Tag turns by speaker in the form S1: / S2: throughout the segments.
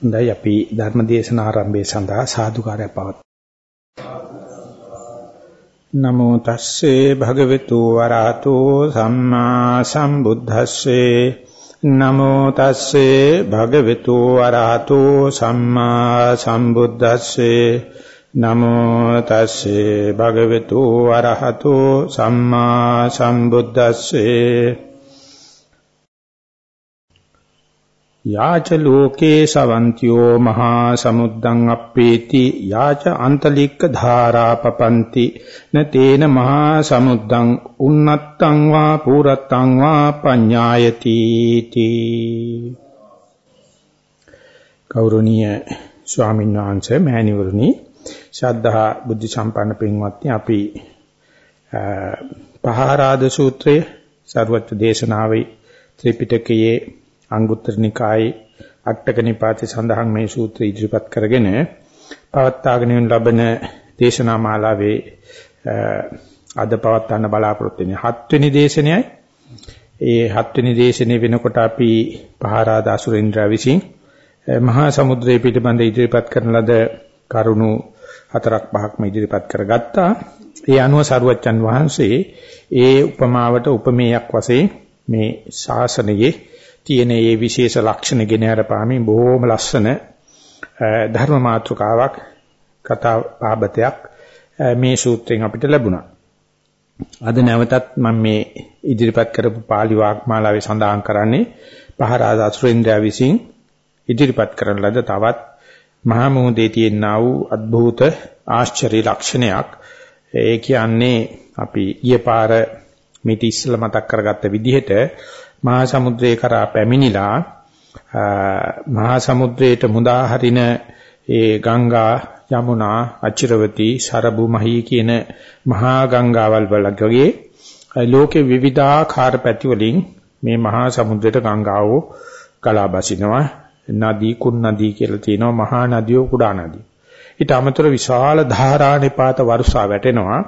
S1: හොඳයි අපි ධර්ම දේශන ආරම්භය සඳහා සාදුකාරය පවත්. නමෝ තස්සේ භගවතු වරහතෝ සම්මා සම්බුද්දස්සේ. නමෝ තස්සේ භගවතු වරහතෝ සම්මා සම්බුද්දස්සේ. නමෝ තස්සේ භගවතු වරහතෝ සම්මා සම්බුද්දස්සේ. යාච ලෝකේ සවන්තියෝ මහා සමුද්දං අප්පේති යාච අන්තලික්ක ධාරා පපಂತಿ නතේන මහා සමුද්දං උන්නත්තං වා පුරත්තං වා පඤ්ඤායති තී. කෞරණීය ස්වාමීන් වහන්සේ මෑණිවරුනි ශ්‍රද්ධා බුද්ධ සම්පන්න පින්වත්නි අපි පහාරාද සූත්‍රය සර්වත්‍ය දේශනාවේ ත්‍රිපිටකයේ අංගුත්තර නිකායේ අටක නිපාතේ සඳහන් මේ සූත්‍රය ඉදිරිපත් කරගෙන පවත්වාගෙන යන ලබන දේශනා මාලාවේ අද පවත්වන්න බලාපොරොත්තු වෙන්නේ හත්වෙනි දේශනයයි. ඒ හත්වෙනි දේශනේ වෙනකොට අපි පහරාද අසුරේන්ද්‍ර විසින් මහා සමුද්‍රය පිළිබඳ ඉදිරිපත් කරන ලද කරුණු හතරක් පහක්ම ඉදිරිපත් කරගත්තා. ඒ අනුව සරුවච්චන් වහන්සේ ඒ උපමාවට උපමේයක් වශයෙන් මේ ශාසනයේ තියෙන මේ විශේෂ ලක්ෂණ ගෙන හරපාමින් බොහොම ලස්සන ධර්ම මාතෘකාවක් කතා පාබතයක් මේ සූත්‍රයෙන් අපිට ලැබුණා. අද නැවතත් මම මේ ඉදිරිපත් කරපු pāli වාග්මාලාවේ සඳහන් කරන්නේ පහරාද අසුරේන්ද්‍රයා විසින් ඉදිරිපත් කරන ලද තවත් මහා මොහොතේ තියෙනා වූ අద్භූත ආශ්චර්ය ලක්ෂණයක්. ඒ කියන්නේ අපි ඊයේ පාර මේ ඉස්සල මතක් කරගත්ත විදිහට මහා සමුද්‍රයේ කරා පැමිණිලා මහා සමුද්‍රයට මුදා හරින ඒ ගංගා යමුනා අචිරවති සරබු මහී කියන මහා ගංගාවල් වලගේ ලෝකේ විවිධාකාර පැති වලින් මේ මහා සමුද්‍රයට ගංගාව ගලා බසිනවා. නදී කුන් නදී කියලා තියෙනවා මහා නදියෝ කුඩා නදී. ඊට අමතර විශාල ධාරා නිපාත වර්ෂා වැටෙනවා.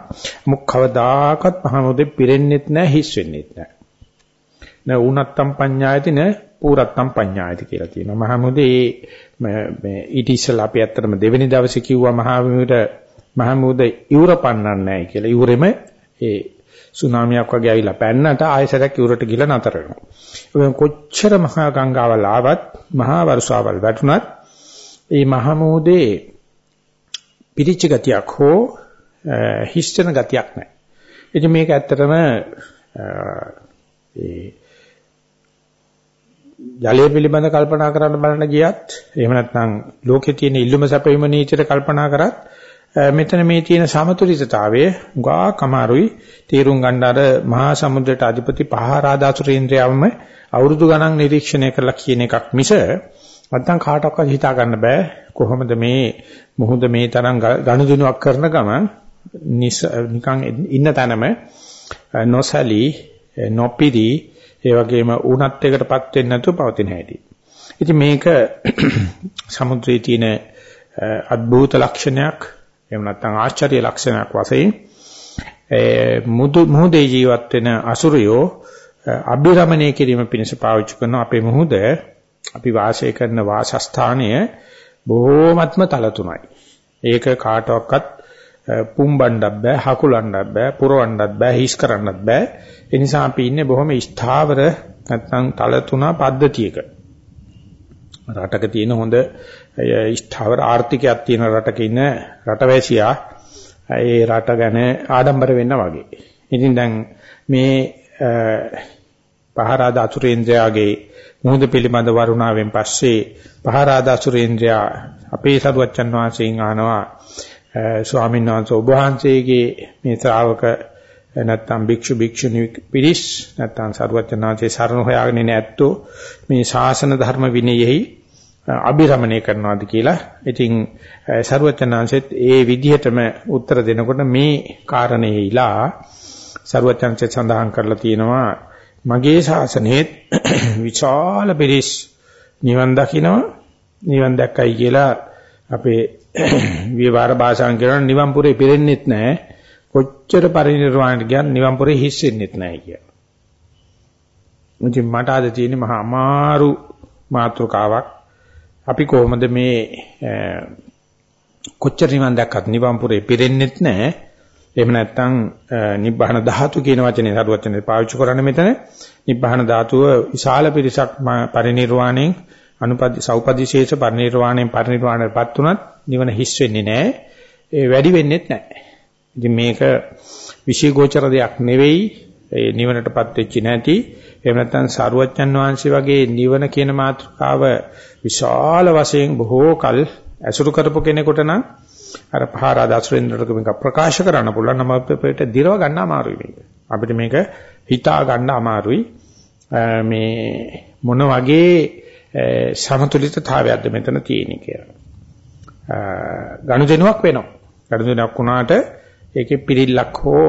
S1: මුක් කවදාකවත් මහමුදේ පිරෙන්නෙත් නැහැ හිස් වෙන්නෙත් නැහැ. න උනත්තම් පඤ්ඤායති න පූරත්තම් පඤ්ඤායති කියලා තියෙනවා. මහමුදේ මේ ඊට ඉස්සෙල්ලා අපි ඇත්තටම දෙවෙනි දවසේ කිව්වා මහමුද මහමුද ඉවුර පන්නන්නේ නැහැ කියලා. ඉවුරෙම ඒ සුනාමියක් වගේ ඇවිල්ලා පැන්නට ආයසරයක් ඉවුරට ගිහලා නතර වෙනවා. කොච්චර මහා ගංගාවල් ආවත් මහා වර්ෂාවල් වැටුණත් ඒ මහමුදේ පිරිච්ච ගතියක් හෝ හිස්තන ගතියක් නැහැ. ඉතින් මේක ඇත්තටම ඒ ජලය පිළිබඳ කල්පනා කරන්න බලන්න ගියත් එහෙම නැත්නම් ලෝකේ තියෙන ඉල්ලුම සැපයීම නීතියට කල්පනා කරත් මෙතන මේ තියෙන සමතුලිතතාවය ගා කමාරුයි. තීරුම් ගන්න අර මහා සමුද්‍රයට අධිපති පහරාදාසුරේන්ද්‍රයවම අවුරුදු ගණන් නිරීක්ෂණය කරලා කියන එකක් මිස නැත්නම් කාටවත් හිතා ගන්න බෑ. කොහොමද මේ මොහොත මේ තරම් ගනුදෙනුවක් කරන ගමන් නිකන් ඉන්න තැනම නොසලී නොපිරි ඒ වගේම උණත් එකටපත් වෙන්නේ නැතුව පවතින හැටි. ඉතින් මේක සමුද්‍රයේ තියෙන අద్භූත ලක්ෂණයක් එහෙම නැත්නම් ආශ්චර්ය ලක්ෂණයක් වශයෙන් මුදු මුහුදේ ජීවත් වෙන අසුරයෝ අභිරමණය කිරීම පිණිස පාවිච්චි කරන අපේ මුහුද අපි වාසය කරන වාසස්ථානය බොහෝමත්ම තල තුනයි. ඒක කාටවත් පුම්බණ්ඩක් බෑ, හකුලණ්ඩක් බෑ, පුරවණ්ඩක් බෑ, හිස් කරන්නත් බෑ. ඒ නිසා අපි ඉන්නේ බොහොම ස්ථාවර නැත්නම් තල තුනා පද්ධතියක. රටක තියෙන හොඳ ස්ථාවර ආර්ථිකයක් තියෙන රටක ඉන්න රටවැසියා ඒ රට ගැන ආඩම්බර වෙන්න වගේ. ඉතින් දැන් මේ පහරාද අසුරේන්ද්‍රයාගේ මුහුද පිළිබඳ වරුණාවෙන් පස්සේ පහරාද අසුරේන්ද්‍රයා අපේ සරුවච්චන් වහන්සේගෙන් අහනවා ස්වාමීන් වහන්සේ ඔබ වහන්සේගේ මේ ශ්‍රාවක නැත්නම් භික්ෂු භික්ෂුණී පිරිස් නැත්නම් සරුවචනාංශේ සරණ හොයාගෙන ඉන්නේ ඇත්තෝ මේ ශාසන ධර්ම විනයෙහි අභිරමණය කරනවාද කියලා. ඉතින් සරුවචනාංශෙත් ඒ විදිහටම උත්තර දෙනකොට මේ කාරණේයිලා සරුවචනාංශෙත් සඳහන් කරලා තියෙනවා මගේ ශාසනයේ විශාල පිරිස් නිවන් දකින්නවා නිවන් දැක්කයි කියලා අපේ විවර භාෂාවෙන් කියනවා නිවන් පුරේ පිරෙන්නෙත් නැහැ. කොච්චර පරිණිරවාණයට ගියත් නිවන් පුරේ හිස් වෙන්නෙත් නැහැ කියලා. මුචි මට අද තියෙන මහා අමාරු මාතෘකාවක් අපි කොහොමද මේ කොච්චර නිවන් දැක්කත් නිවන් පුරේ පිරෙන්නෙත් නැහැ. එහෙම නැත්නම් නිබ්බාන ධාතු කියන වචනේ සරුවචනේ පාවිච්චි කරන්නේ මෙතන. නිබ්බාන ධාතුව විශාල පිරිසක් පරිණිරවාණයෙන් අනුපදි සෞපදිශේෂ පරිණිරවාණයෙන් පරිණිරවාණයටපත් උනත් නිවන හිස් වෙන්නේ නැහැ. ඒ වැඩි වෙන්නේත් නැහැ. ඉතින් මේක විශේෂෝචර දෙයක් නෙවෙයි. ඒ නිවනටපත් වෙච්ච නැති එහෙම නැත්නම් සරුවච්චන් වහන්සේ වගේ නිවන කියන මාතෘකාව විශාල වශයෙන් බොහෝ කල් ඇසුරු කරපු කෙනෙකුට නම් අර පහරාදාසුරේන්ද්‍රට මේක ප්‍රකාශ කරන්න පුළුවන් නම් අපිට දිරව ගන්න අමාරුයි මේක. අපිට මේක හිතා ගන්න අමාරුයි. මේ මොන වගේ සමතුලිතතාවයක්ද මෙතන තියෙන්නේ කියලා. ගනුදෙනුවක් වෙනවා. ගනුදෙනුවක් වුණාට ඒකේ පිළිල්ලක් හෝ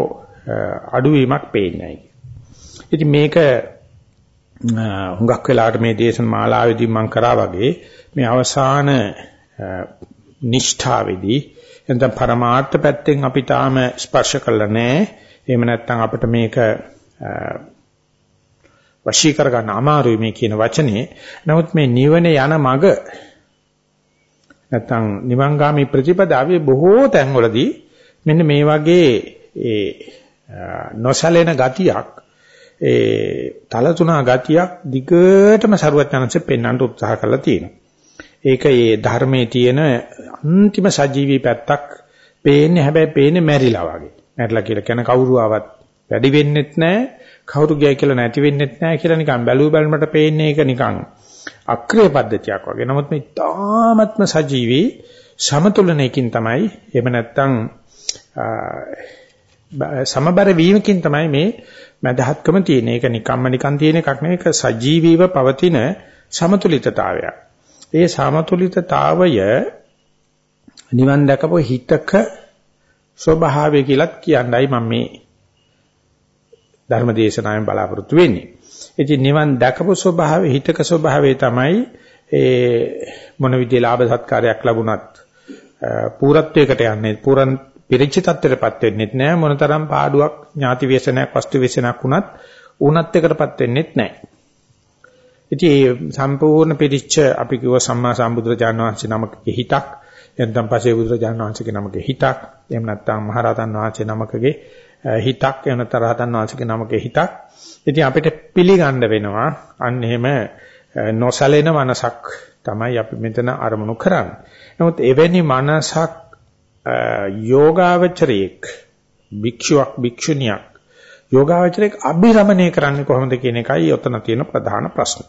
S1: අඩුවීමක් පේන්නේ නැහැ. ඉතින් මේක හුඟක් වෙලාවට මේ දේශන මාලාවේදී මම කරා වගේ මේ අවසාන නිෂ්ඨාවේදී එතන පරමාර්ථ පැත්තෙන් අපි තාම ස්පර්ශ කළා නෑ. එහෙම නැත්නම් අපිට මේක වශී කරගන්න අමාරුයි මේ කියන වචනේ. නමුත් මේ නිවන යන මග නැත්නම් නිවංගාමි ප්‍රතිපදාවේ බොහෝ තැන්වලදී මෙන්න මේ වගේ ඒ නොසලෙන ගතියක් ඒ තලතුණා ගතියක් දිගටම ਸਰුවචනanse පෙන්වන්න උත්සාහ කරලා තියෙනවා. ඒක ඒ ධර්මයේ තියෙන අන්තිම සජීවී පැත්තක් පේන්නේ හැබැයි පේන්නේ මැරිලා වගේ. මැරිලා කියලා කියන කවුරු ආවත් වැඩි වෙන්නෙත් නැහැ. කවුරු ගියයි කියලා නැති වෙන්නෙත් නැහැ කියලා නිකන් බැලුව බැලමට පේන්නේ ඒක නිකන් අක්‍රිය පද්ධතියක් වගේ. නමුත් මේ තාමත්ම සජීවී සමතුලනයකින් තමයි එහෙම නැත්නම් සමබර වීමකින් තමයි මේ මදහත්කම තියෙන්නේ. ඒක නිකම්ම නිකන් තියෙන එකක් නෙවෙයි. ඒක සජීවීව පවතින සමතුලිතතාවයක්. ඒ සමතුලිතතාවය නිවන් දැකපු හිතක ස්වභාවය කියලත් කියන්නයි මම මේ ධර්ම දේශනාවෙන් බලාපොරොත්තු වෙන්නේ. ඉතින් නිවන් දැකපු ස්වභාවය හිතක ස්වභාවය තමයි ඒ මොන විදිහේ ලාභ සත්කාරයක් ලැබුණත් පූරත්වයකට යන්නේ පූරන් පිරිච්ච තත්ත්වයටපත් වෙන්නෙත් නෑ මොනතරම් පාඩුවක් ඥාති වේසනයක් වස්තු වේසනක් වුණත් උනත් එකටපත් වෙන්නෙත් නෑ. ඉතින් මේ සම්පූර්ණ පිරිච්ච අපි කිව්ව සම්මා සම්බුදුරජාණන් වහන්සේ නමකගේ හිතක් එතනම් පසේ බුදුරජාණන් වහන්සේගේ නමකගේ හිතක් එහෙම නැත්නම් මහරහතන් වහන්සේ නමකගේ හිතක් එහෙම නැත්නම් රහතන් වහන්සේගේ නමකගේ හිතක්. ඉතින් අපිට පිළිගන්න වෙනවා අන්න එහෙම නොසලෙන මනසක් තමයි අපි මෙතන අරමුණු කරන්නේ. නමුත් එවැනි මනසක් යෝගාවචරයේක් භික්ෂුවක් භික්ෂුණියක් යෝගාවචරයේක් අභිරමණය කරන්නේ කොහොමද කියන එකයි ඔතන තියෙන ප්‍රධාන ප්‍රශ්න.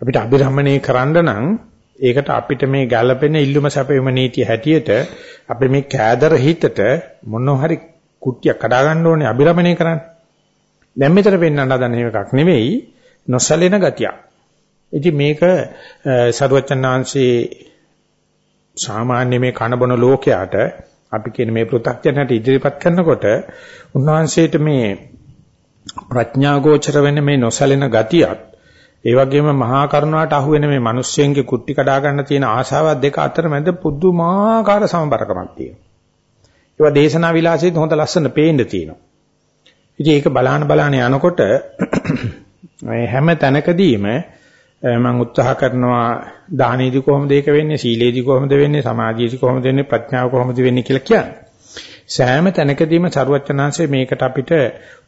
S1: අපිට අභිරමණය කරන්න නම් ඒකට අපිට මේ ගැළපෙන ඉල්ලුම සැපෙම නීතිය හැටියට අපි මේ කෑදර හිතට මොන හරි කුට්ටියක් කඩා ගන්න ඕනේ අභිරමණය කරන්න. දැන් මෙතන පෙන්වන්න හදන එකක් නෙවෙයි නොසලෙන ගතියක්. ඉතින් මේක සරුවචනාංශේ සාමාන්‍ය මේ කනබන ලෝකයට අපි කියන මේ පෘථග්ජනට ඉදිරිපත් කරනකොට උන්වහන්සේට මේ ප්‍රඥා ගෝචර වෙන මේ නොසලෙන ගතියත් ඒ වගේම මහා කරුණාට අහු වෙන මේ මිනිස්සුන්ගේ කුට්ටි කඩා ගන්න තියෙන ආශාවත් දෙක අතර මැද පුදුමාකාර සමබරකමක් තියෙනවා. ඒවා දේශනා විලාසෙත් හොඳ ලස්සන පේන්න තියෙනවා. ඉතින් ඒක බලාන බලාන යනකොට හැම තැනකදීම මම උත්සාහ කරනවා දානෙදි කොහොමද ඒක වෙන්නේ සීලේදි කොහොමද වෙන්නේ සමාධියේදි කොහොමද වෙන්නේ ප්‍රඥාව කොහොමද වෙන්නේ කියලා කියන්නේ. සෑම තැනකදීම සරුවචනාංශයේ මේකට අපිට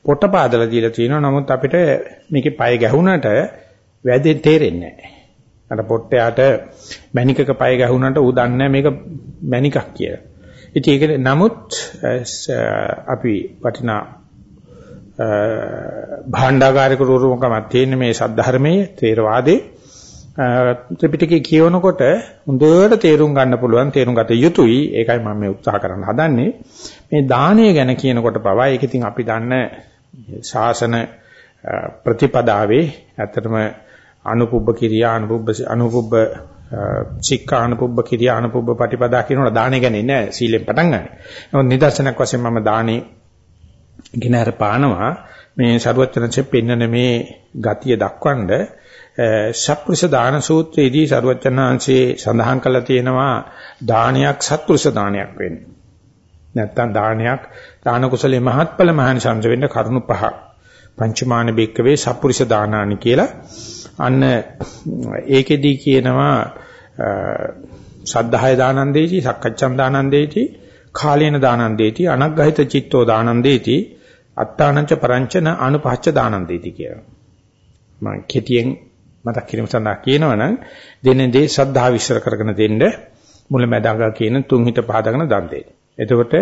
S1: පොට පාදලා දීලා තියෙනවා. නමුත් අපිට මේකේ පය ගැහුණට වැදේ තේරෙන්නේ නැහැ. අර පොට්ටයාට මැණිකක පය ගැහුණට ඌ දන්නේ මේක මැණිකක් කියලා. ඉතින් ඒක නමුත් අපි වටිනා භාණ්ඩාගාරික රූපකමක් තියෙන මේ සද්ධර්මයේ තේරවාදේ ත්‍රිපිටකය කියවනකොට හොඳට තේරුම් ගන්න පුළුවන් තේරුම් ගත යුතුයි ඒකයි මම මේ උත්සාහ කරන්න හදන්නේ මේ දානය ගැන කියනකොට පවා ඒක ඉතින් අපි දන්න ශාසන ප්‍රතිපදාවේ ඇත්තටම අනුපුබ්බ කිරියා අනුපුබ්බ අනුපුබ්බ සික්ඛා අනුපුබ්බ කිරියා අනුපුබ්බ ප්‍රතිපදා කියනකොට දානය ගැන නෑ සීලෙන් පටන් ගන්න. නමුත් නිදර්ශනයක් වශයෙන් මම දානේ ගිනහර පානවා මේ සරුවචනසේ පෙන්නන මේ ගතිය දක්වන්න සත්පුරුෂ දාන සූත්‍රයේදී සරුවචනාංශේ සඳහන් කළා තියෙනවා දානයක් සත්පුරුෂ දානයක් වෙන්නේ. නැත්තම් දානයක් දාන කුසලයේ මහත්ඵල මහානිසංස වෙන්න කරුණු පහක්. පංචමාන බික්කවේ සත්පුරුෂ දානානි කියලා අන්න ඒකෙදී කියනවා සද්ධාය දානන්දේති සක්කච්ඡන් දානන්දේති කාලේන දානන්දේති අනග්ගහිත චිත්තෝ දානන්දේති අත්තානංච පරංචන අනුපහච්ච දානන්දේති කියලා. මම කෙටියෙන් මතක් කිරීම සඳහා කියනවනම් දෙන්නේ දේ ශ්‍රද්ධාව විශ්ල කරගෙන දෙන්න මුලැමැදාග කියන තුන් හිත පහදගෙන දන් දෙන්න. එතකොට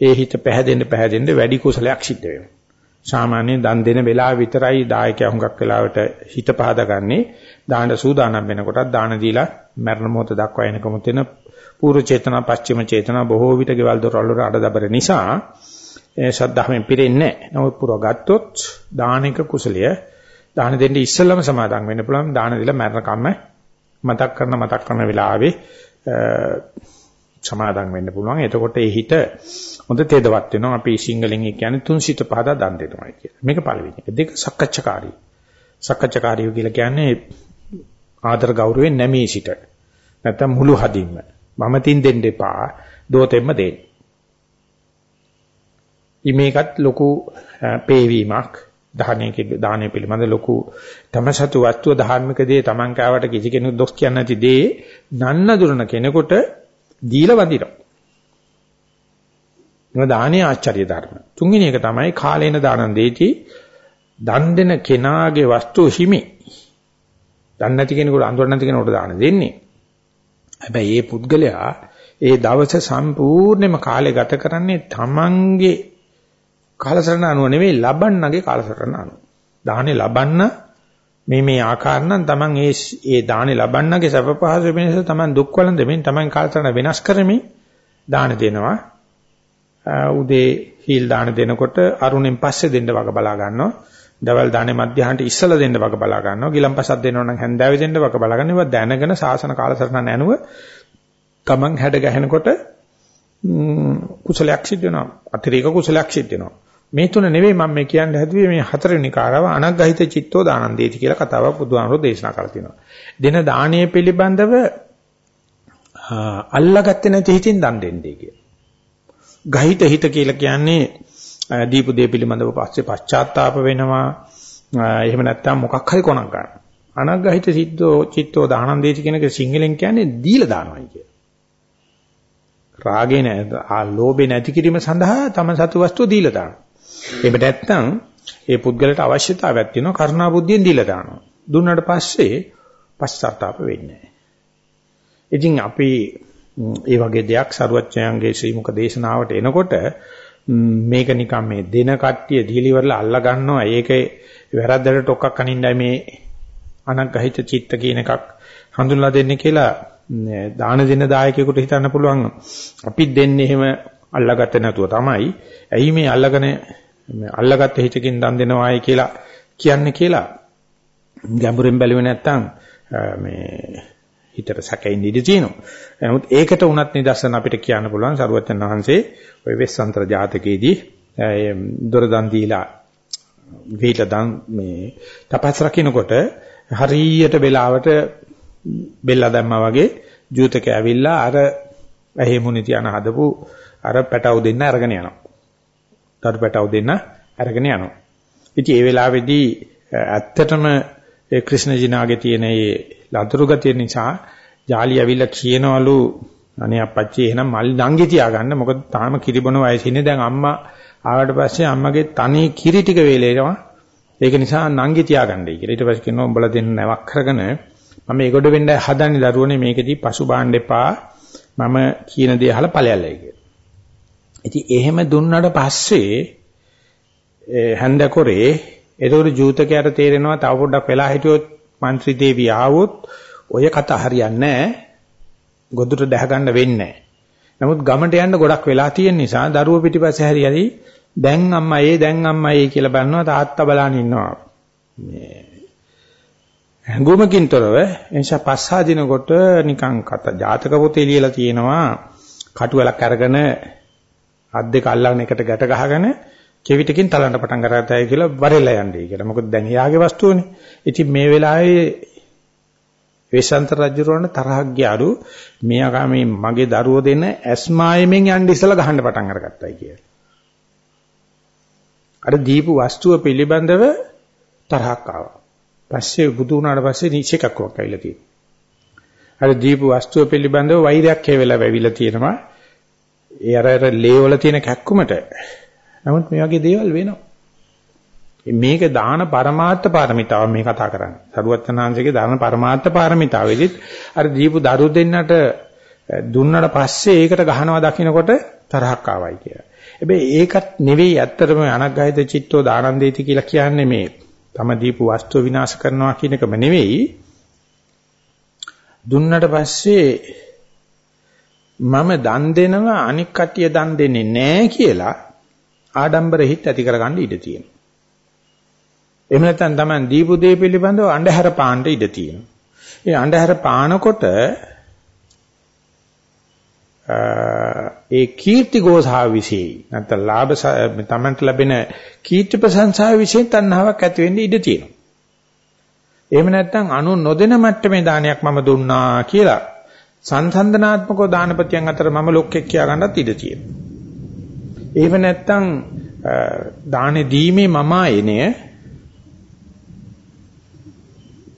S1: ඒ හිත පැහැදෙන්න පැහැදෙන්න වැඩි කුසලයක් සිද්ධ වෙනවා. සාමාන්‍ය දන් දෙන වෙලාව විතරයි දායකයා හුඟක් වෙලාවට හිත පහදාගන්නේ දාන සූදානම් වෙනකොටත් දාන දීලා මරණ මොහොත දක්වා එනකම තියෙන පූර්ව චේතනා පස්චිම චේතනා බොහෝ විට ගෙවල් දොරවල් වල අඩදබර නිසා ඒ ශ්‍රද්ධාවෙන් පිරෙන්නේ නැහැ. නමුත් පුරව ගත්තොත් දානික කුසලය. දාන දෙන්න ඉස්සෙල්ලම සමාදන් වෙන්න පුළුවන්. දාන දීලා මරණ කම්ම මතක් කරන මතක් කරන වෙලාවේ සමාදන් වෙන්න පුළුවන්. එතකොට ඒ හිත හොඳ තේදවත් වෙනවා. අපි සිංහලෙන් කියන්නේ තුන් සිත පහදා දන් දෙනවා කියලා. මේක පළවෙනි එක. දෙක සක්කච්ඡකාරී. සක්කච්ඡකාරී කියලා කියන්නේ ආදර ගෞරවයෙන් නැමී සිට. නැත්තම් මුළු හදින්ම. මම තින් දෙන්න එපා. දෝතෙම්ම දෙන්න. මේකත් ලොකු පේවීමක් දාහනේ දාහනේ පිළිබඳ ලොකු තමසතු වස්තුව ධාර්මික දේ Taman කාවට කිසි කෙනෙකු දොස් කියන්නේ නැති දේ නන්න දුරන කෙනෙකුට දීලා වදිනවා. මේ දානේ ආචාර්ය ධර්ම. තුන්වෙනි එක තමයි කාලේන දානන් දෙති දන් දෙන කෙනාගේ වස්තු හිමි. දන් නැති කෙනෙකුට අඳුර නැති කෙනෙකුට දාන දෙන්නේ. හැබැයි මේ පුද්ගලයා ඒ දවස සම්පූර්ණයෙන්ම කාලය ගත කරන්නේ තමන්ගේ කාලසටහන අනුව නෙවෙයි ලබන්නගේ කාලසටහන අනුව. දාහනේ ලබන්න මේ මේ ආකාර නම් තමන් ඒ ඒ දාහනේ ලබන්නගේ සැප පහසු වෙනස තමන් දුක් වළඳමින් තමන් කාලසටහන වෙනස් කරමින් දාන දෙනවා. උදේ හීල් දාන දෙනකොට අරුණෙන් පස්සේ දෙන්න වග බලා ගන්නවා. දවල් දානේ මධ්‍යහාන්ට ඉස්සලා දෙන්න වග බලා ගන්නවා. ගිලම්පසක් දෙනවා නම් හැන්දෑවේ දෙන්න වග බලා ගන්න. ඒවා දැනගෙන සාසන කාලසටහන ඇනුව තමන් හැඩ ගැහෙනකොට කුසලයක් සිද්ධ වෙනවා. අතිරේක කුසලයක් සිද්ධ වෙනවා. මේ තුන නෙවෙයි මම මේ කියන්න හැදුවේ මේ හතරවෙනි කාරව අනග්ගහිත චිත්තෝ දානන්දේති කියලා කතාවක් බුදුහාමුදුරෝ දේශනා කරලා තිනවා. දෙන දානීය පිළිබඳව අල්ලාගත්තේ නැති හිතින් දන් දෙන්නේ කියලා. ගහිත හිත කියලා කියන්නේ දීපු දේ පිළිබඳව පස්සේ පශ්චාත්තාප වෙනවා. එහෙම නැත්නම් මොකක් හරි කොනක් ගන්න. අනග්ගහිත සිද්ධෝ චිත්තෝ දානන්දේති කියන එක සිංහලෙන් කියන්නේ දීලා දානවායි කියලා. රාගේ නැ ආ ලෝභේ නැති කිරීම සඳහා තම සතු වස්තුව දීලා දානවා. එහෙම නැත්නම් ඒ පුද්ගලට අවශ්‍යතාවයක් තියෙනවා කරුණා බුද්ධියෙන් දීලා දානවා. දුන්නාට පස්සේ පශ්චාත්තාප වෙන්නේ ඉතින් අපි ඒ වගේ දෙයක් සරුවච්චයන්ගේ ශ්‍රී මුක දේශනාවට එනකොට මේක නිකන් මේ දෙන කට්ටිය දීලිවරලා අල්ලා ගන්නවා. ඒකේ වැරද්දට ටොක්ක්ක් අනින්නයි මේ අනග්‍රහිත චිත්ත කියන එකක් හඳුන්ලා දෙන්නේ කියලා දාන දෙන දායකයෙකුට හිතන්න පුළුවන්. අපි දෙන්නේ එහෙම අල්ලාගත්තේ නැතුව තමයි ඇයි මේ අල්ලගෙන අල්ලගත්ත හිතකින් දන් දෙනවායි කියලා කියන්නේ කියලා ගැඹුරින් බැලුවේ නැත්තම් මේ හිතට සැකෙින් ඉඳී තියෙනවා. නමුත් ඒකට උනත් නිදර්ශන අපිට කියන්න පුළුවන් සරුවචන් වහන්සේ ඔය වෙස්සන්තර ජාතකයේදී දොර දන් දීලා වේල දන් මේ තපස් රකින්නකොට හරියට වෙලාවට බෙල්ලා දැම්මා වගේ ජූතක ඇවිල්ලා අර ඇහි මුනි තියන හදපු අර පැටව දෙන්න අරගෙන යනවා. දරු පැටව දෙන්න අරගෙන යනවා. ඉතින් ඒ වෙලාවේදී ඇත්තටම ඒ ක්‍රිෂ්ණ ජිනාගේ තියෙන ඒ ලතුරු ගතිය නිසා ජාලි ඇවිල්ලා කියනවලු අනේ අපච්චි එහෙනම් මල් නංගි තියාගන්න. මොකද තාම කිරිබොන වයසේ ඉන්නේ. දැන් අම්මා ආවට පස්සේ අම්මගේ තනි කිරි ටික වේලේනවා ඒක නිසා නංගි තියාගන්නයි කියලා. ඊට පස්සේ කියනවා උඹලා දෙන්න නැවක් කරගෙන මම ඒකට වෙන්න හදන්නේ දරුවනේ. මේකෙදී පසු බාන්න එපා. මම කියන දේ අහලා ඵලයල්ලයි කියලා. ඉතින් එහෙම දුන්නාට පස්සේ හැන්දකොරේ ඒතකොට ජූතකයට තේරෙනවා තව පොඩ්ඩක් වෙලා හිටියොත් മന്ത്രി දේවි ආවොත් ඔය කතා හරියන්නේ නැහැ. ගොදුට දැහ ගන්න වෙන්නේ නමුත් ගමට යන්න ගොඩක් වෙලා තියෙන නිසා දරුවෝ පිටිපස්සේ හරියරි දැන් අම්මා ඒ දැන් අම්මා ඒ කියලා බලනවා තාත්තා බලන් ඉන්නවා. මේ හැඟුමකින් තොරව එනිසා පස්සා දිනකොට නිකන් කත ජාතක පොතේ ලියලා තියෙනවා කටුවලක් අරගෙන අත් දෙක අල්ලගෙන එකට ගැට ගහගෙන කෙවිතකින් තලන්න පටන් ගන්නතයි කියලා වරෙලා යන්නේ කියලා. මොකද දැන් එයාගේ වස්තුවනේ. ඉතින් මේ වෙලාවේ වේශාන්ත රජුරවන්න තරහක් ගියාලු මෙයාගා මේ මගේ දරුවෝ දෙන්න ඇස්මායෙමින් යන්න ඉස්සලා ගහන්න පටන් අරගත්තයි කියලා. අර දීපු වස්තුව පිළිබඳව තරහක් ආවා. පස්සේ බුදු වුණාට පස්සේ නිචේකක් වක් ඇවිල්ලා තියෙනවා. අර දීපු වස්තුව පිළිබඳව වෛරයක් හේවෙලා වැවිලා තියෙනවා. ඒ අර අර ලේවල තියෙන කැක්කුමට. නමුත් මේ වගේ දේවල් වෙනවා. මේක දාන පරමාර්ථ පාරමිතාව මේ කතා කරන්නේ. සරුවචනාංශයේ දාන පරමාර්ථ පාරමිතාවෙදිත් අර දීපු දරු දෙන්නට දුන්නට පස්සේ ඒකට ගහනවා දකින්නකොට තරහක් ආවයි කියලා. හැබැයි ඒකත් නෙවෙයි ඇත්තටම අනග්ගහිත චිත්තෝ දානන්දේති කියලා කියන්නේ මේ තම දීපු වස්තුව විනාශ කරනවා කියන එකම නෙවෙයි. දුන්නට පස්සේ මම දන් දෙනවා අනික් කට්ටිය දන් දෙන්නේ නැහැ කියලා ආඩම්බර හිත් ඇති කරගන්න ඉඩ තියෙනවා. එහෙම නැත්නම් Taman දීපු දේ පිළිබඳව අන්ධහර පාන්න ඉඩ තියෙනවා. ඒ අන්ධහර පානකොට ඒ කීර්ති ගෝසාව විශේෂයි. නැත්නම් ලාභ Tamanට ලැබෙන කීර්ති ප්‍රශංසාව විශේෂ තණ්හාවක් ඇති වෙන්න ඉඩ තියෙනවා. එහෙම නැත්නම් anu නොදෙන මට්ටමේ දානයක් මම දුන්නා කියලා සංසන්දනාත්මකව දානපතියන් අතර මම ලොක්ෙක් කියා ගන්නත් ඉඩ තියෙනවා. එහෙම නැත්නම් දානේ දීමේ මම ආයනේ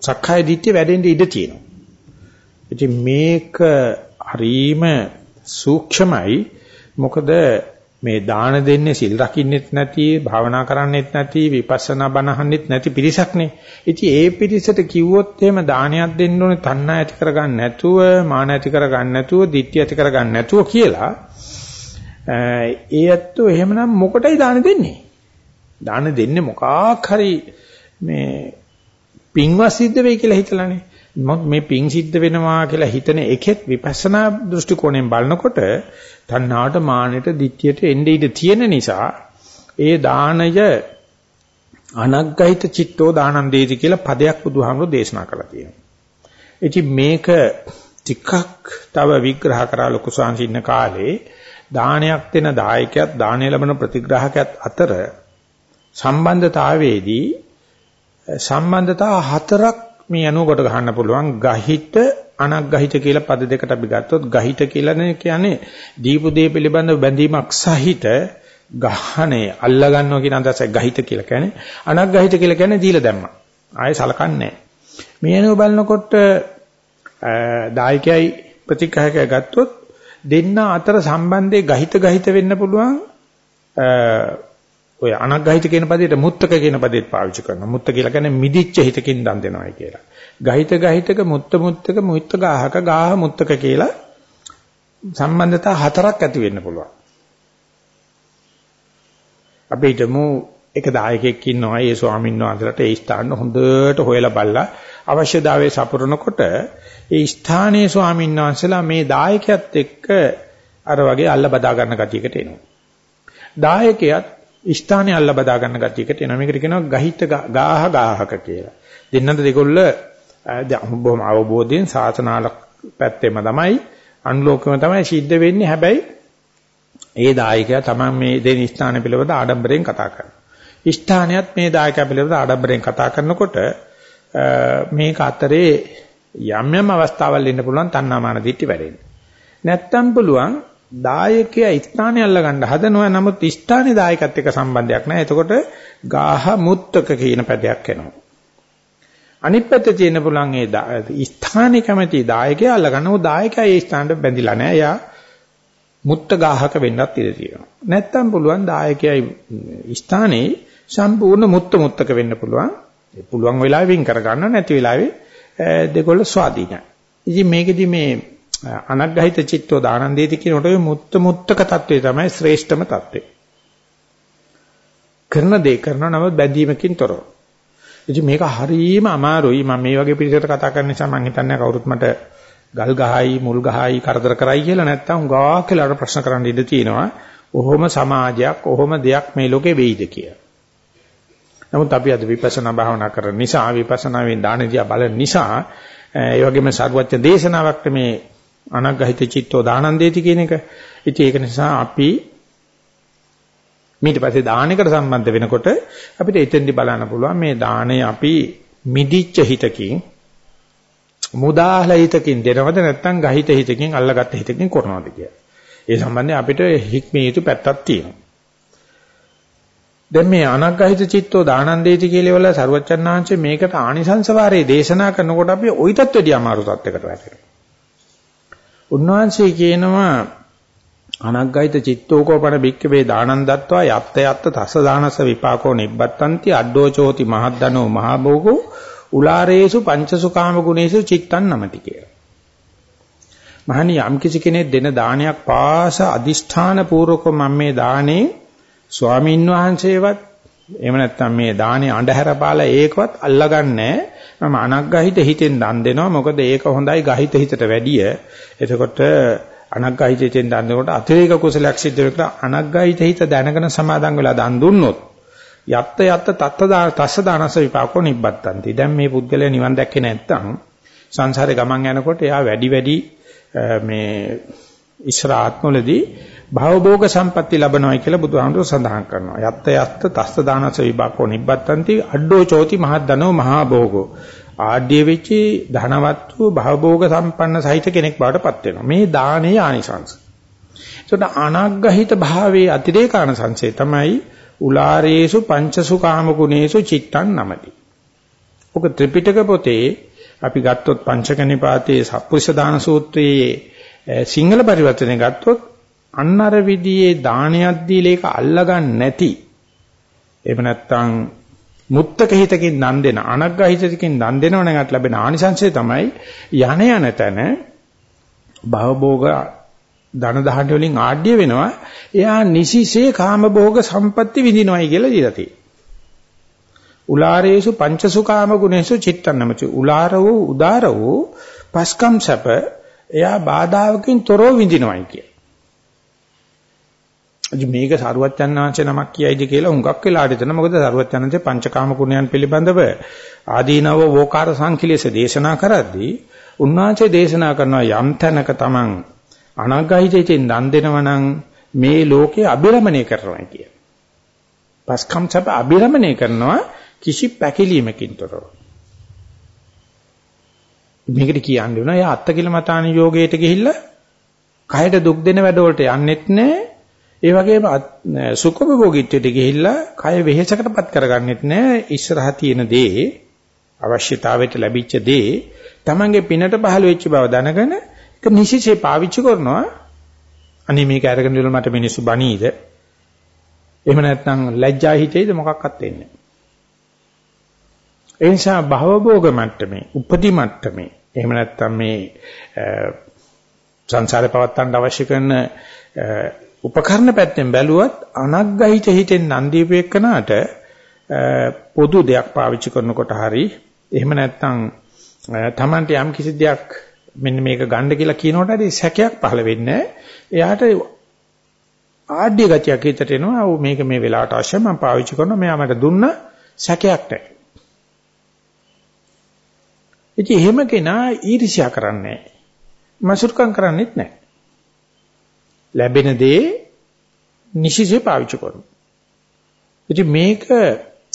S1: සක්කාය දිට්ඨිය වැඩෙන්න ඉඩ තියෙනවා. ඉතින් මේක හරීම සූක්ෂමයි මොකද මේ දාන දෙන්නේ සිල් රකින්නෙත් නැති භාවනා කරන්නෙත් නැති විපස්සනා බණහන්නෙත් නැති පිරිසක්නේ. ඉතින් ඒ පිරිසට කිව්වොත් එහෙම දානයක් දෙන්න ඕනේ තණ්හා ඇති කරගන්න නැතුව මාන ඇති කරගන්න නැතුව ditthi ඇති කරගන්න නැතුව කියලා ඒ ඇත්තෝ එහෙමනම් මොකටයි දාන දෙන්නේ? දාන දෙන්නේ මොකක් හරි මේ පින්වත් සිද්ධ වෙයි කියලා හිතලානේ. මේ පිං සිද්ධ වෙනවා කියලා හිතන එකෙත් විපස්සනා දෘෂ්ටි කෝණයෙන් බලනකොට තණ්හාවට මානෙට දිට්ඨියට එන්නේ ඉඳ තියෙන නිසා ඒ දානය අනග්ගහිත චිත්තෝ දානං දේති කියලා පදයක් බුදුහාමුදුරෝ දේශනා කළා තියෙනවා. ඉතින් මේක ටිකක් තව විග්‍රහ කරා ලොකු සංසින්න කාලේ දානයක් දෙන දායකයාත් දානය ලැබෙන ප්‍රතිග්‍රාහකයාත් අතර සම්බන්ධතාවයේදී සම්බන්ධතා හතරක් මේ අනුව කොට ගන්න පුළුවන් ගහිත අනග්ගහිත කියලා පද දෙකට අපි ගත්තොත් ගහිත කියලා කියන්නේ. දීපු දේ පිළිබඳව බැඳීමක් සහිත ගහනේ අල්ලා ගන්නවා කියන අදහසයි ගහිත කියලා කියන්නේ. අනග්ගහිත කියලා කියන්නේ දීලා දැම්මා. ආයේ සලකන්නේ මේ අනුව බලනකොට දායකයයි ප්‍රතිකාරකයි ගත්තොත් දෙන්න අතර සම්බන්ධයේ ගහිත ගහිත වෙන්න පුළුවන්. ඔය අනග්ගහිත කියන පදේට මුත්තක කියන පදේත් පාවිච්චි කරනවා. මුත්ත කියලා කියන්නේ මිදිච්ච හිතකින් දන් දෙනවායි කියලා. ගහිත ගහිතක මුත්ත මුත්තක මුත්ත ගාහක ගාහ මුත්තක කියලා සම්බන්ධතා හතරක් ඇති වෙන්න පුළුවන්. අපි හිතමු එක දායකයෙක් ඉන්නවා ඒ ස්වාමීන් වහන්සේලාට ඒ ස්ථාන හොඳට හොයලා බලලා අවශ්‍යතාවයේ සපුරනකොට ඒ ස්ථානයේ ස්වාමීන් වහන්සේලා මේ දායකයත් එක්ක අර වගේ අල්ල බදා ගන්න ගතියකට එනවා. දායකයාත් ස්ථානේ අල්ල බදා ගන්න ගතියකට එනවා. මේකට කියනවා ගහිත ගාහ ගාහක කියලා. දෙන්නද දෙකොල්ල බොහොම අවබෝධයෙන් සාසනාල පැත්තෙම තමයි අනුලෝකම තමයි සිද්ධ වෙන්නේ. හැබැයි ඒ දායකයා තමයි මේ දෙන ස්ථාන පිළිබඳ ආඩම්බරයෙන් කතා කරනවා. ස්ථානයත් මේ දායකයා පිළිබඳ ආඩම්බරයෙන් කතා කරනකොට මේක අතරේ යම් යම් අවස්ථාවල් ඉන්න පුළුවන් තණ්හාමාන දිට්ටි වැඩෙන්නේ. නැත්තම් පුළුවන් දායකයා ස්ථානය අල්ලගන්න හදනවා නමුත් ස්ථානේ දායකත් එක්ක සම්බන්ධයක් නැහැ. එතකොට ගාහ මුත්තක කියන පදයක් එනවා. අනිත් පැත්තේ තියෙන පුළුවන් ඒ ස්ථානේ කැමැති දායකයා අල්ලගන්න ඕ දායකයා ඒ ස්ථානට බැඳිලා නැහැ. එයා මුත්ත ගාහක වෙන්නත් ඉඩ තියෙනවා. නැත්තම් පුළුවන් දායකයයි ස්ථානේ සම්පූර්ණ මුත්ත මුත්තක වෙන්න පුළුවන්. ඒ පුළුවන් වෙලාවෙ වින් කරගන්න නැති වෙලාවේ දෙකොල්ල ස්වාධීනයි. ඉතින් මේකෙදි මේ අනග්ගහිත චිත්තෝ දානන්දේති කියනකොට මේ මුත්ත මුත්තක தત્ත්වය තමයි ශ්‍රේෂ්ඨම தત્ත්වය. කරන දේ කරනවා නම් බැඳීමකින් තොරව. ඉතින් මේක හරීම අමාරුයි මම මේ වගේ පිළිසකට කතා කරන නිසා මම හිතන්නේ කවුරුත් මට ගල් ගහයි මුල් ගහයි කරදර කරයි කියලා නැත්තම් ගාක් කියලා ප්‍රශ්න කරන්න ඉඩ තියෙනවා. ඔහොම සමාජයක් ඔහොම දෙයක් මේ ලෝකේ වෙයිද කියලා. නමුත් අපි අද විපස්සනා භාවනා කරන නිසා විපස්සනාවෙන් දාන දිහා බලන නිසා ඒ වගේම සාරවත්්‍ය දේශනාවක් මේ අනග්ගහිත චිත්තෝ දානන්දේති කියන එක. ඉතින් ඒක නිසා අපි ඊට පස්සේ දානයකට සම්බන්ධ වෙනකොට අපිට එතෙන්දි බලන්න පුළුවන් මේ දාණය අපි මිදිච්ච හිතකින් මුදාහල හිතකින් දෙනවද නැත්නම් ගහිත හිතකින් අල්ලගත්ත හිතකින් කරනවද කියලා. ඒ සම්බන්ධයෙන් අපිට හික්මිය යුතු පැත්තක් තියෙනවා. දැන් මේ අනග්ගහිත චිත්තෝ දානන්දේති කියලා වල සරුවච්චන්හන්සේ මේකට ආනිසංස වාරයේ දේශනා කරනකොට අපි ওইටත් වැඩිය අමාරු තත්යකට වැටෙනවා. උන්වහන්සේ කියනවා අනග්ගහිත චිත්තෝකෝපන බික්කවේ දානං දත්වා යත්ත යත්ත තස්ස දානස විපාකෝ නිබ්බත්තන්ති අඩ්ඩෝ චෝති මහද්දනෝ මහභෝගෝ උලාරේසු පංචසුකාම ගුණේසු චිත්තං නමති කියලා. මහණි යම් කිසි කෙනෙක් දෙන දානයක් පාස අදිෂ්ඨාන පූර්වක මම මේ දානේ ස්වාමින් වහන්සේවත් එහෙම නැත්නම් මේ දානේ අඳුර පාලා ඒකවත් අල්ලගන්නේ මම අනග්ගහිත හිතෙන් දන් දෙනවා. මොකද ඒක හොඳයි ගහිත හිතට වැඩිය. එතකොට අනග්ගහිතෙන් දන් දෙනකොට අතිරේක කුසලයක් සිද්ධ වෙනවා අනග්ගහිත හිත දැනගෙන සමාදන් වෙලා දන් දුන්නොත් යත්ත යත්ත තත්ත තස්ස දානස විපාකෝ නිබ්බත්තන්ති දැන් මේ පුද්ගලයා නිවන් දැක්කේ නැත්නම් සංසාරේ ගමන් යනකොට එයා වැඩි වැඩි මේ ඉස්සර ආත්මවලදී භවභෝග සම්පatti ලැබනවායි කියලා බුදුහාමුදුරුවෝ සඳහන් කරනවා. යත්ත යත්ත තස්ස දානස විභාකෝ නිබ්බත්තන්ති අඩෝ චෝති මහද්දනෝ මහා භෝගෝ. ආඩ්‍ය වෙච්චි ධනවත් වූ භවභෝග සම්පන්න සහිත කෙනෙක් බවට පත් වෙනවා. මේ දානයේ ආනිසංස. ඒකට අනාග්‍රහිත භාවයේ අතිරේකාන සංසේ තමයි උලාරේසු පංචසු කාම ගුණේසු චිත්තං නමති. ඔක ත්‍රිපිටක පොතේ අපි ගත්තොත් පංචක නිපාතයේ සප්පුරුෂ දාන සූත්‍රයේ සිංහල පරිවර්තනය ගත්තොත් අන්න අර විදිහේ දානයක් දීලා ඒක අල්ලගන්න නැති එහෙම නැත්නම් මුත්තක හිතකින් දන් දෙන අනග්ග හිතකින් දන් දෙනව නම් ලැබෙන ආනිසංසය තමයි යන යන තැන භවභෝග ධන දහඩ වලින් ආඩ්‍ය වෙනවා. එයා නිසිසේ කාමභෝග සම්පatti විඳිනවයි කියලා දීලා තියෙනවා. උලාරේසු පංචසුකාම ගුණේසු චිත්තන්නමච. උලාර වූ උදාර වූ පස්කම් සැප එයා බාධාවකින් තොරව විඳිනවයි කිය. අද මේක සරුවච්චන්නාංශ නමක් කියයිද කියලා හුඟක් වෙලාට හිතන මොකද සරුවච්චන්නාංශේ පංචකාම ගුණයන් පිළිබඳව ආදීනව වෝකාර සංකලිස දේශනා කරද්දී උන්වහන්සේ දේශනා කරනවා යම් තැනක තමන් අනාගායිතයෙන් දන් දෙනවනම් මේ ලෝකේ අබිරමණය කරනවා කිය. පස්කම් සැප අබිරමණය කරනවා කිසි පැකිලීමකින් තොරව. මේකට කියන්න වෙනවා එයා අත්තකිලමතාන යෝගයට ගිහිල්ලා කයට දුක් දෙන වැඩවලට යන්නෙත් නැහැ. ඒ වගේම සුඛභෝගීත්වයට ගිහිල්ලා කය වෙහෙසකටපත් කරගන්නෙත් නැහැ. ඉස්සරහා තියෙන දේ අවශ්‍යතාවයට ලැබිච්ච දේ Tamange පිනට පහළ වෙච්ච බව දැනගෙන ඒක නිසිසේ පාවිච්චි කරනවා. අනේ මේක අරගෙන ඉවල මට මිනිස්සු බනීද? එහෙම නැත්නම් ලැජ්ජා හිතේද මොකක්වත් වෙන්නේ නැහැ. ඒ නිසා භවභෝග මට්ටමේ, උපදි මට්ටමේ, එහෙම නැත්නම් මේ සංසාරේ පවත්තන්න අවශ්‍ය කරන උපකරණ පැත්තෙන් බැලුවත් අනග්ගහිත හිතෙන් නන්දීපේකනාට පොදු දෙයක් පාවිච්චි කරනකොට හරි එහෙම නැත්නම් Tamante යම් කිසි දෙයක් මෙන්න මේක ගන්න කියලා කියනකොට හරි සැකයක් පහළ වෙන්නේ එයාට ආඩ්‍ය ගතියක් හිතට එනවා. මේක මේ වෙලාවට අවශ්‍යයි. මම පාවිච්චි කරනවා. මෙයා මට දුන්න සැකයක් නැහැ. ඉතින් එහෙම කෙනා ඊර්ෂ්‍යා කරන්නේ නැහැ. මසුරුකම් කරන්නේත් නැහැ. ලැබෙන දේ නිසිසේ පාවිච්චි කරනවා. ඉතින් මේක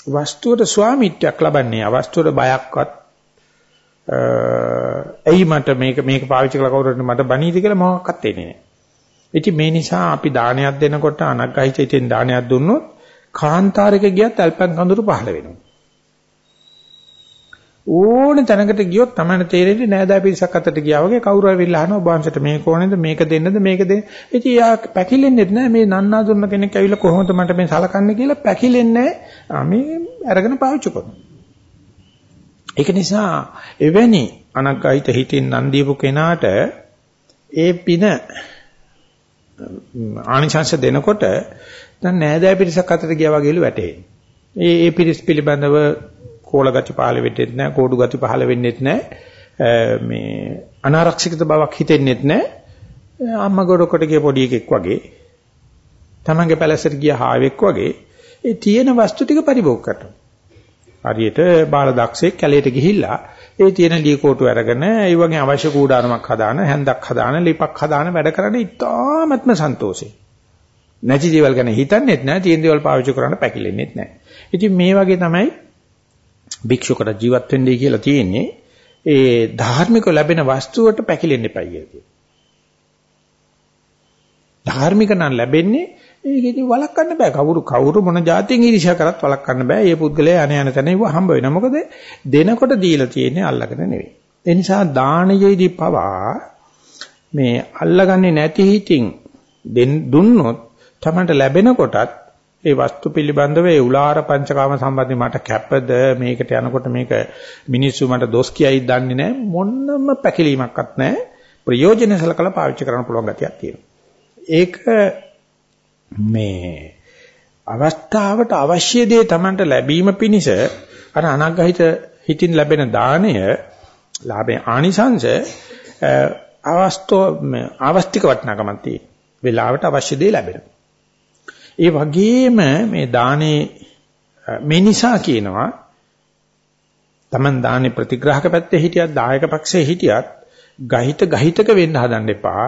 S1: වස්තුවට ස්වාමිත්වයක් ලබන්නේ වස්තුවට බයක්වත් එයි මට මේක මේක පාවිච්චි කළා කවුරුත් මට බනීද කියලා මොකක්වත් එන්නේ නැහැ. ඉතින් මේ නිසා අපි දානයක් දෙනකොට අනග්ගහිතෙන් දානයක් දුන්නොත් කාන්තාරයක ගියත් අල්පං කඳුරු පහළ වෙනවා. ඕන තැනකට ගියොත් තමයි තේරෙන්නේ නෑදෑ පිරිසක් අතට ගියා වගේ කවුරු හරි විල්ලා අහනවා ඔබවන්සට මේක ඕනේද මේක දෙන්නද මේක දෙන්න. ඉතින් යා පැකිලෙන්නේ නැහැ මේ නන්නා දුන්න කෙනෙක් ඇවිල්ලා කොහොමද මට මේ සලකන්නේ කියලා පැකිලෙන්නේ නැහැ. මේ අරගෙන පාවිච්චි කරනවා. ඒක නිසා එවැනි අනග්ගහිත හිතින් නන් දීපු කෙනාට ඒ පින ආනිශංශ දෙනකොට දැන් නෑදෑ පිරිසක් අතට ගියා වගේලු වැටේ. ඒ ඒ පිරිස් පිළිබඳව කෝල ගති පහළ වෙන්නෙත් නැහැ, කෝඩු ගති පහළ වෙන්නෙත් නැහැ. මේ අනාරක්ෂිත බවක් හිතෙන්නෙත් නැහැ. අම්මා ගොඩකට ගිය පොඩි එකෙක් වගේ. තමන්ගේ පැලසට ගිය හාවෙක් වගේ ඒ තියෙන වස්තු ටික පරිභෝග කරනවා. හරියට බාල දක්ෂයෙක් කැලේට ගිහිල්ලා ඒ තියෙන ලී කෝටු අරගෙන ඒ වගේ අවශ්‍ය කූඩාරමක් හදාන හැන්දක් හදාන ලිපක් හදාන වැඩ කරන්න ඉතාමත්ම සන්තෝෂේ. නැති දේවල් ගැන හිතන්නේත් නැහැ තියෙන දේවල් පාවිච්චි කරන්න පැකිලෙන්නේත් නැහැ. ඉතින් මේ වගේ තමයි භික්ෂුකට ජීවත් වෙන්නයි කියලා තියෙන්නේ ඒ ධාර්මික ලැබෙන වස්තුවට පැකිලෙන්න එපයි කියලා. ධාර්මික නම් ලැබෙන්නේ ඒක ඉතින් වළක්වන්න බෑ. කවුරු කවුරු මොන જાතියෙන් ඊර්ෂ්‍යා කරත් වළක්වන්න බෑ. මේ පුද්ගලයා අන යන තැන ඉව හම්බ වෙනවා. මොකද දෙනකොට දීලා තියෙන්නේ අල්ලගෙන නෙවෙයි. ඒ නිසා දානයේදී පවා මේ අල්ලගන්නේ නැති හිතින් දුන්නොත් තමන්ට ලැබෙන කොටත් ඒ වස්තු පිළිබඳව ඒ උලාර පංචකාම සම්බන්ධයෙන් මට කැපද? මේකට යනකොට මේක මිනිස්සු මට දොස් කියයි දන්නේ නැහැ මොන්නම පැකිලීමක්වත් නැහැ ප්‍රයෝජන සලකලා පාවිච්චි කරන්න පුළුවන් ගතියක් තියෙනවා. ඒක මේ අවස්ථාවට අවශ්‍ය දේ Tamanට ලැබීම පිණිස අර අනග්‍රහිත හිතින් ලැබෙන දාණය ලාභේ ආනිසංශ අවස්තෝ අවස්තික වටිනාකමක් තියෙන වෙලාවට අවශ්‍ය දේ ලැබෙනවා. ඒ වගේම මේ දානේ මේ නිසා කියනවා Taman දානේ ප්‍රතිග්‍රාහක පැත්තේ හිටියත් දායක පක්ෂයේ හිටියත් ගහිත ගහිතක වෙන්න හදන්න එපා.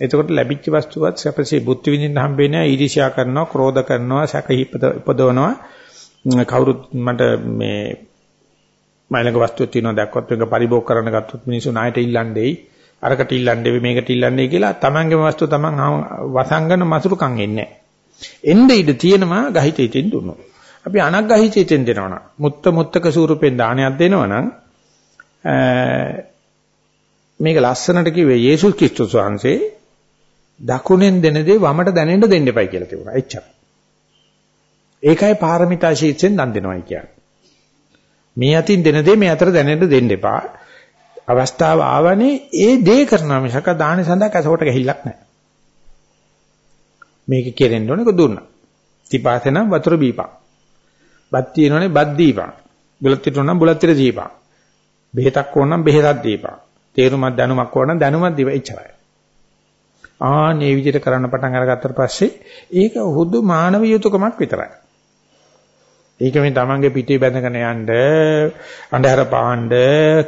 S1: එතකොට ලැබිච්ච වස්තුවත් සැපසේ බුද්ධ විඳින්න හම්බෙන්නේ නැහැ. ඊර්ෂ්‍යා කරනවා, ක්‍රෝධ කරනවා, සැක හිපදවනවා. කවුරුත් මට මේ මයිලක වස්තුවක් තියෙනවා දැක්කොත් මේක පරිභෝග කරන්න ගත්තොත් මිනිස්සු ණයට ඉල්ලන්නේ අරකට ඉල්ලන්නේ මේකට ඉල්ලන්නේ කියලා තමන්ගේම වස්තුව තමන් වසංගන මසුරුකම් එන්නේ නැහැ. එන්න ඉඩ තියෙනවා ගහිතෙන් දුන්නොත්. අපි අනග්ගහිතෙන් දෙනවනම් මුත්ත මුත්තක ස්වරූපෙන් දානයක් දෙනවනම් මේක ලස්සනට කිව්වේ යේසුස් ක්‍රිස්තුස් වහන්සේ දකුණෙන් දෙන දේ වමට දැනෙන්න දෙන්න එපයි කියලා තිබුණා. එච්චරයි. ඒකයි පාරමිතා ශීර්ෂෙන් දන් දෙනවයි කියන්නේ. මේ අතින් දෙන දේ මේ අතර දැනෙන්න දෙන්න එපා. අවස්ථාව ආවනේ ඒ දේ කරනවා මිසක දාන සඳහා කසවට ගහිල්ලක් නැහැ. මේක කෙරෙන්න ඕනේ දුන්නා. තිපාසෙනම් වතුර බීපන්. බත් තියෙනවනේ බත් දීපන්. බුලත් තියෙනවනම් බුලත් ටික දීපන්. බෙහෙතක් ඕන නම් බෙහෙතක් දීපන්. තේරුමක් දැනුමක් ඕන නම් දැනුමක් දීපන්. එච්චරයි. ආනේ විදිහට කරන්න පටන් අරගත්තට පස්සේ ඒක හුදු මානව යුතුයකමක් විතරයි. ඒක මේ තමන්ගේ පිටේ බැඳගෙන යන්න අන්ධහර පාණ්ඩ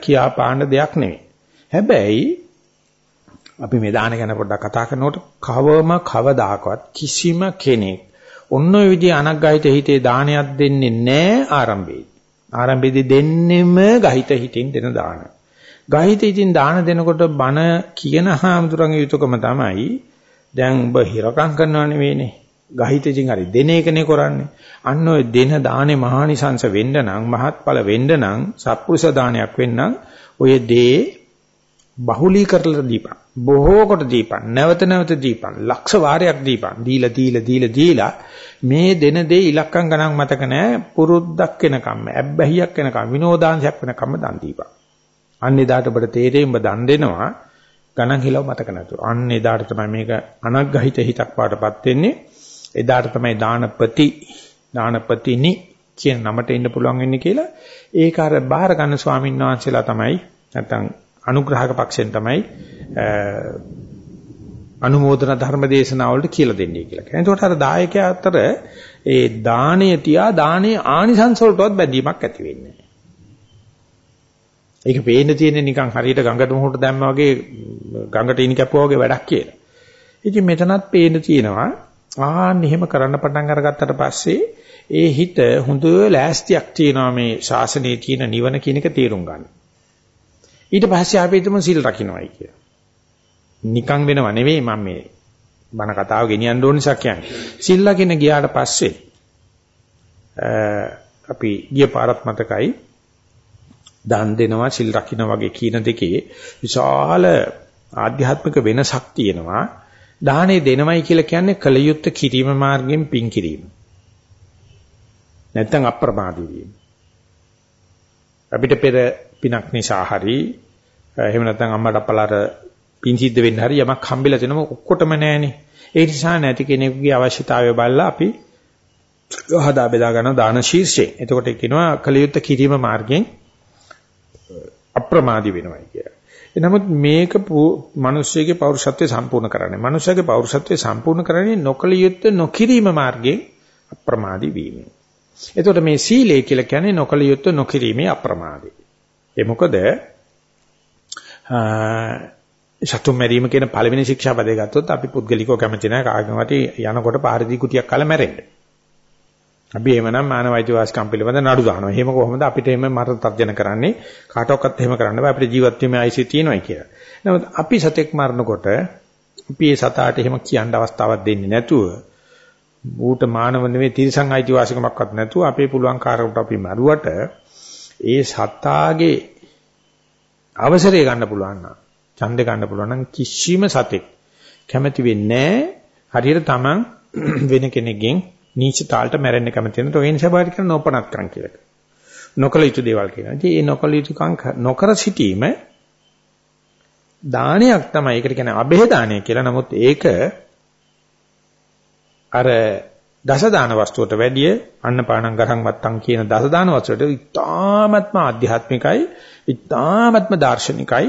S1: කියා පාණ්ඩ දෙයක් නෙවෙයි. හැබැයි අපි මේ දාන ගැන පොඩ්ඩක් කතා කරනකොට කවම කවදාකවත් කිසිම කෙනෙක් ඔන්න ඔය විදිහ අනග්ගහිත හිතේ දානයක් දෙන්නේ නැහැ ආරම්භයේදී. ආරම්භයේදී දෙන්නෙම ගහිත හිතින් දෙන දාන. ගහිත හිතින් දාන දෙනකොට බණ කියන හාමුදුරන්ගේ යුතුයකම තමයි දැන් ඔබ හිරකම් කරනව නෙවෙයිනේ. ගහිතකින් හරි දෙන එකනේ කරන්නේ. අන්න ඔය දෙන දානේ මහානිසංස වෙන්න නම් මහත්ඵල වෙන්න නම් සත්පුරුෂ දානයක් වෙන්න ඔය දේ බහුලී කරලා දීපන්. බොහෝ කොට දීපන්. නැවත නැවත දීපන්. ලක්ෂ වාරයක් දීපන්. දීලා දීලා දීලා දීලා මේ දෙන දේ ඉලක්කම් ගණන් මතක නැහැ. පුරුද්දක් වෙනකම්, ඇබ්බැහියක් වෙනකම්, විනෝදාංශයක් වෙනකම් දන් දීපන්. අන්න එදාට ඔබට තේරෙයි ඔබ දන් දෙනවා. ගණන් හිලව මතක නැතුව. අන්න එදාට තමයි මේක අනග්‍රහිත හිතක් පාටපත් වෙන්නේ. එදාට තමයි දානපති දානපතිනි කියන නමට එන්න පුළුවන් වෙන්නේ කියලා ඒක අර බාහිර ගන්න ස්වාමීන් වහන්සේලා තමයි නැත්තම් අනුග්‍රහක පක්ෂෙන් තමයි අනුමෝදන ධර්ම දේශනාවලට කියලා දෙන්නේ කියලා කියනවා. එතකොට අර දායකයා අතර ඒ දාණය තියා දාණයේ ආනිසංස වලටවත් බැඳීමක් ඇති වෙන්නේ නැහැ. ඒක පේන්න තියෙන්නේ නිකන් හරියට ගඟට මොහොත දැම්ම වගේ ගඟට ඉනි කැපුවා වගේ වැඩක් කියලා. ඉතින් මෙතනත් පේන්න තියෙනවා ආන්න එහෙම කරන්න පටන් අරගත්තට පස්සේ ඒ හිත හොඳ ලෑස්තියක් තියෙනවා මේ ශාසනයේ තියෙන නිවන කියන එක තේරුම් ගන්න. ඊට පස්සේ අපි හිතමු සිල් රකින්නයි කියලා. නිකන් වෙනව නෙවෙයි මම මේ බණ කතාව ගෙනියන්න ඕන නිසා කියන්නේ. සිල් රකින්න ගියාට පස්සේ අපි ගිය පාරත් මතකයි දන් දෙනවා සිල් රකින්න වගේ කියන දෙකේ විශාල ආධ්‍යාත්මික වෙනසක් තියෙනවා. දාහනේ දෙනවයි කියලා කියන්නේ කලයුත්ත කිරීම මාර්ගයෙන් පින් කිරීම. නැත්තම් අප්‍රමාදී වීම. අපිට පෙර පිනක් නිසා හරි එහෙම නැත්නම් අම්මට අප්පලාට පින් සිද්ධ වෙන්න හරි යමක් හම්බෙලා දෙනම ඔක්කොටම නැහෙනේ. ඒ නිසා නැති කෙනෙකුගේ අවශ්‍යතාවය බලලා අපි හදා බෙදා ගන්න දාන ශීර්ෂයෙන්. එතකොට කියනවා කලියුත් කිරීම මාර්ගයෙන් අප්‍රමාදී වෙනවා කියලා. නමුත් මේක මිනිස්සෙගේ පෞරුෂත්වය සම්පූර්ණ කරන්නේ. මිනිස්සගේ පෞරුෂත්වය සම්පූර්ණ කරන්නේ නොකලියුත් නොකිරීම මාර්ගයෙන් අප්‍රමාදී වීම. එතකොට මේ සීලය කියලා කියන්නේ නොකලියුත් නොකිරීමේ අප්‍රමාදී. ඒ මොකද සතුම් මැරීම කියන පළවෙනි ශික්ෂාපදේ ගත්තොත් අපි පුද්ගලිකව කැමති නැහැ කාගෙන්වත් යනකොට පාරදී කුටියක් කාලා මැරෙන්න. අපි එහෙමනම් මානවයිති වාස්කම් පිළිබඳ නඩු දානවා. එහෙම කොහොමද අපිට එහෙම මර තර්ජන කරන්නේ? කාටවත් එහෙම කරන්න බෑ. අපිට ජීවත් වීමේ අයිසිය තියෙනවා කියලා. නමුත් අපි සතෙක් මරනකොට අපි ඒ සතාට එහෙම කියන්න අවස්ථාවක් දෙන්නේ නැතුව ඌට මානව නෙවෙයි තිරසං අයිතිවාසිකමක්වත් නැතුව අපේ පුළුවන් කාර්යකට අපි මරුවට ඒ සත්තාගේ අවසරය ගන්න පුළුවන් නම් ඡන්දේ ගන්න පුළුවන් නම් කිසිම සතෙක් කැමති වෙන්නේ හරියට Taman වෙන කෙනෙක්ගෙන් නීච තාලට මැරෙන්න කැමති වෙන. ඒ නිසා බාහිර කරන නොපනත්කම් කියලා. නොකල යුතු දේවල් කියනවා. ඉතින් මේ නොකල යුතුකම් නොකර සිටීම දානයක් තමයි. ඒකට කියන්නේ අබේ දානය කියලා. නමුත් ඒක අර දස දාන වස්තුවට වැඩිය අන්නපානං ගරහන් වත්තං කියන දස දාන වස්තුවට ඉතාමත්ම ආධ්‍යාත්මිකයි, ඉතාමත්ම දාර්ශනිකයි.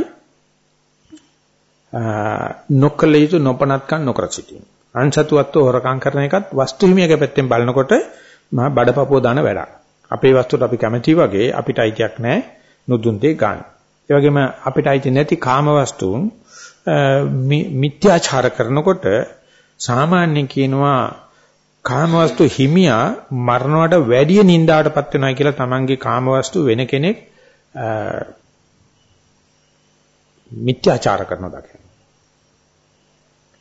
S1: නොකල යුතු නොපනත්කම් නොකර සිටීම. අන්සතුවත්ව හොරකම් කරන එකත් වස්තු හිමියගේ පැත්තෙන් බලනකොට මහා බඩපපුව දාන වැඩක්. අපේ වස්තුවට අපි කැමති වගේ අපිට අයිතියක් නැහැ නුදුන් දෙය ගන්න. ඒ වගේම අපිට අයිති නැති කාම වස්තුන් මිත්‍යාචාර කරනකොට සාමාන්‍යයෙන් කියනවා කාමවස්තු හිමියා මරණයට වැඩිය නින්දාටපත් වෙනවා කියලා තමන්ගේ කාමවස්තු වෙන කෙනෙක් මිත්‍යාචාර කරනවා දකිනවා.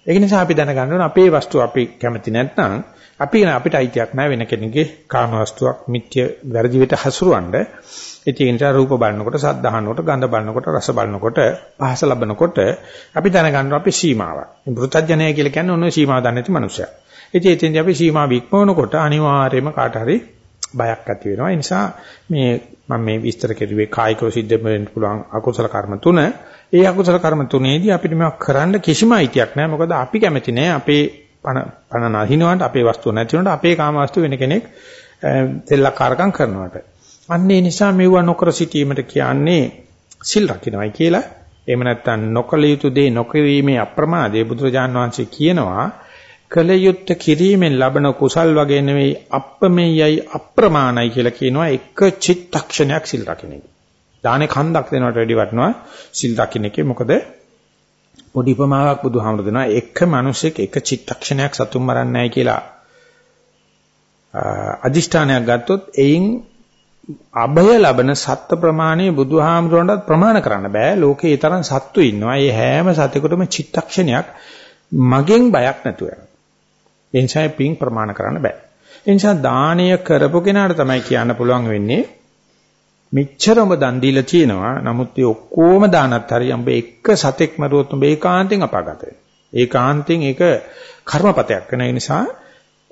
S1: ඒක නිසා අපි දැනගන්න ඕන අපේ වස්තු අපි කැමති නැත්නම් අපි අපිට අයිතියක් නැහැ වෙන කෙනෙකුගේ කාමවස්තුවක් මිත්‍ය වැරදි විදිහට හසුරවන්න. ඒ නිසා රූප බලනකොට, සද්ද අහනකොට, ගඳ බලනකොට, රස බලනකොට, පහස ලබනකොට අපි දැනගන්න අපි සීමාවක්. මේ වෘතඥය කියලා කියන්නේ ඔන්න සීමාව දන්නේ නැති මනුස්සයා. ඉතින් එතෙන්දී අපි සීමාව ඉක්මවනකොට අනිවාර්යයෙන්ම කාට හරි බයක් ඇති වෙනවා. ඒ නිසා මේ මම මේ විස්තර කෙරුවේ කායිකව සිද්ධ වෙන්න පුළුවන් අකුසල කර්ම තුන. ඒ අකුසල කර්ම තුනේදී අපිට මේවා කරන්න කිසිම අයිතියක් නැහැ. මොකද අපි කැමති නැහැ අපේ පණ පණ නැහිනවට අපේ වස්තුව නැති වුණාට අපේ කාම වස්තුව වෙන කෙනෙක් තෙල්ලකාරකම් කරනවට. අන්න ඒ නිසා මෙවුව නොකර සිටීමට කියන්නේ සිල් රකින්නයි කියලා. එහෙම නැත්නම් නොකල යුතු දේ නොකිරීමේ අප්‍රමාදයේ බුදුරජාන් වහන්සේ කියනවා කල යුත්ත කිරීමෙන් ලබන කුසල් වගේ නෙවෙයි අප්‍රමේයයි අප්‍රමාණයි කියලා කියනවා එක චිත්තක්ෂණයක් සිල් රකින්න. දානේ කන්දක් දෙනවට වැඩි වටනවා සිල් රකින්න එකේ. මොකද පොඩි උපමාවක් බුදුහාමුදුර දෙනවා එක මිනිසෙක් එක චිත්තක්ෂණයක් සතුම් මරන්නේ නැහැ කියලා. අදිෂ්ඨානයක් ගත්තොත් එයින් අභය ලබන සත්ත්ව ප්‍රමාණය බුදුහාමුදුරන්ට ප්‍රමාණ කරන්න බෑ. ලෝකේ ඒ තරම් සත්තු ඉන්නවා. ඒ හැම සතෙකුටම චිත්තක්ෂණයක් මගෙන් බයක් නැතුව යනවා. ඒ නිසා පිං ප්‍රමාණ කරන්න බෑ ඒ නිසා දානය කරපු කෙනාට තමයි කියන්න පුළුවන් වෙන්නේ මෙච්චර ඔබ දන් දීලා තියෙනවා. නමුත් ඒ ඔක්කොම දානත් හරි උඹ එක සතෙක් මරුවොත් උඹ ඒකාන්තෙන් අපාගත වෙනවා. ඒකාන්තෙන් ඒක කර්මපතයක් වෙන නිසා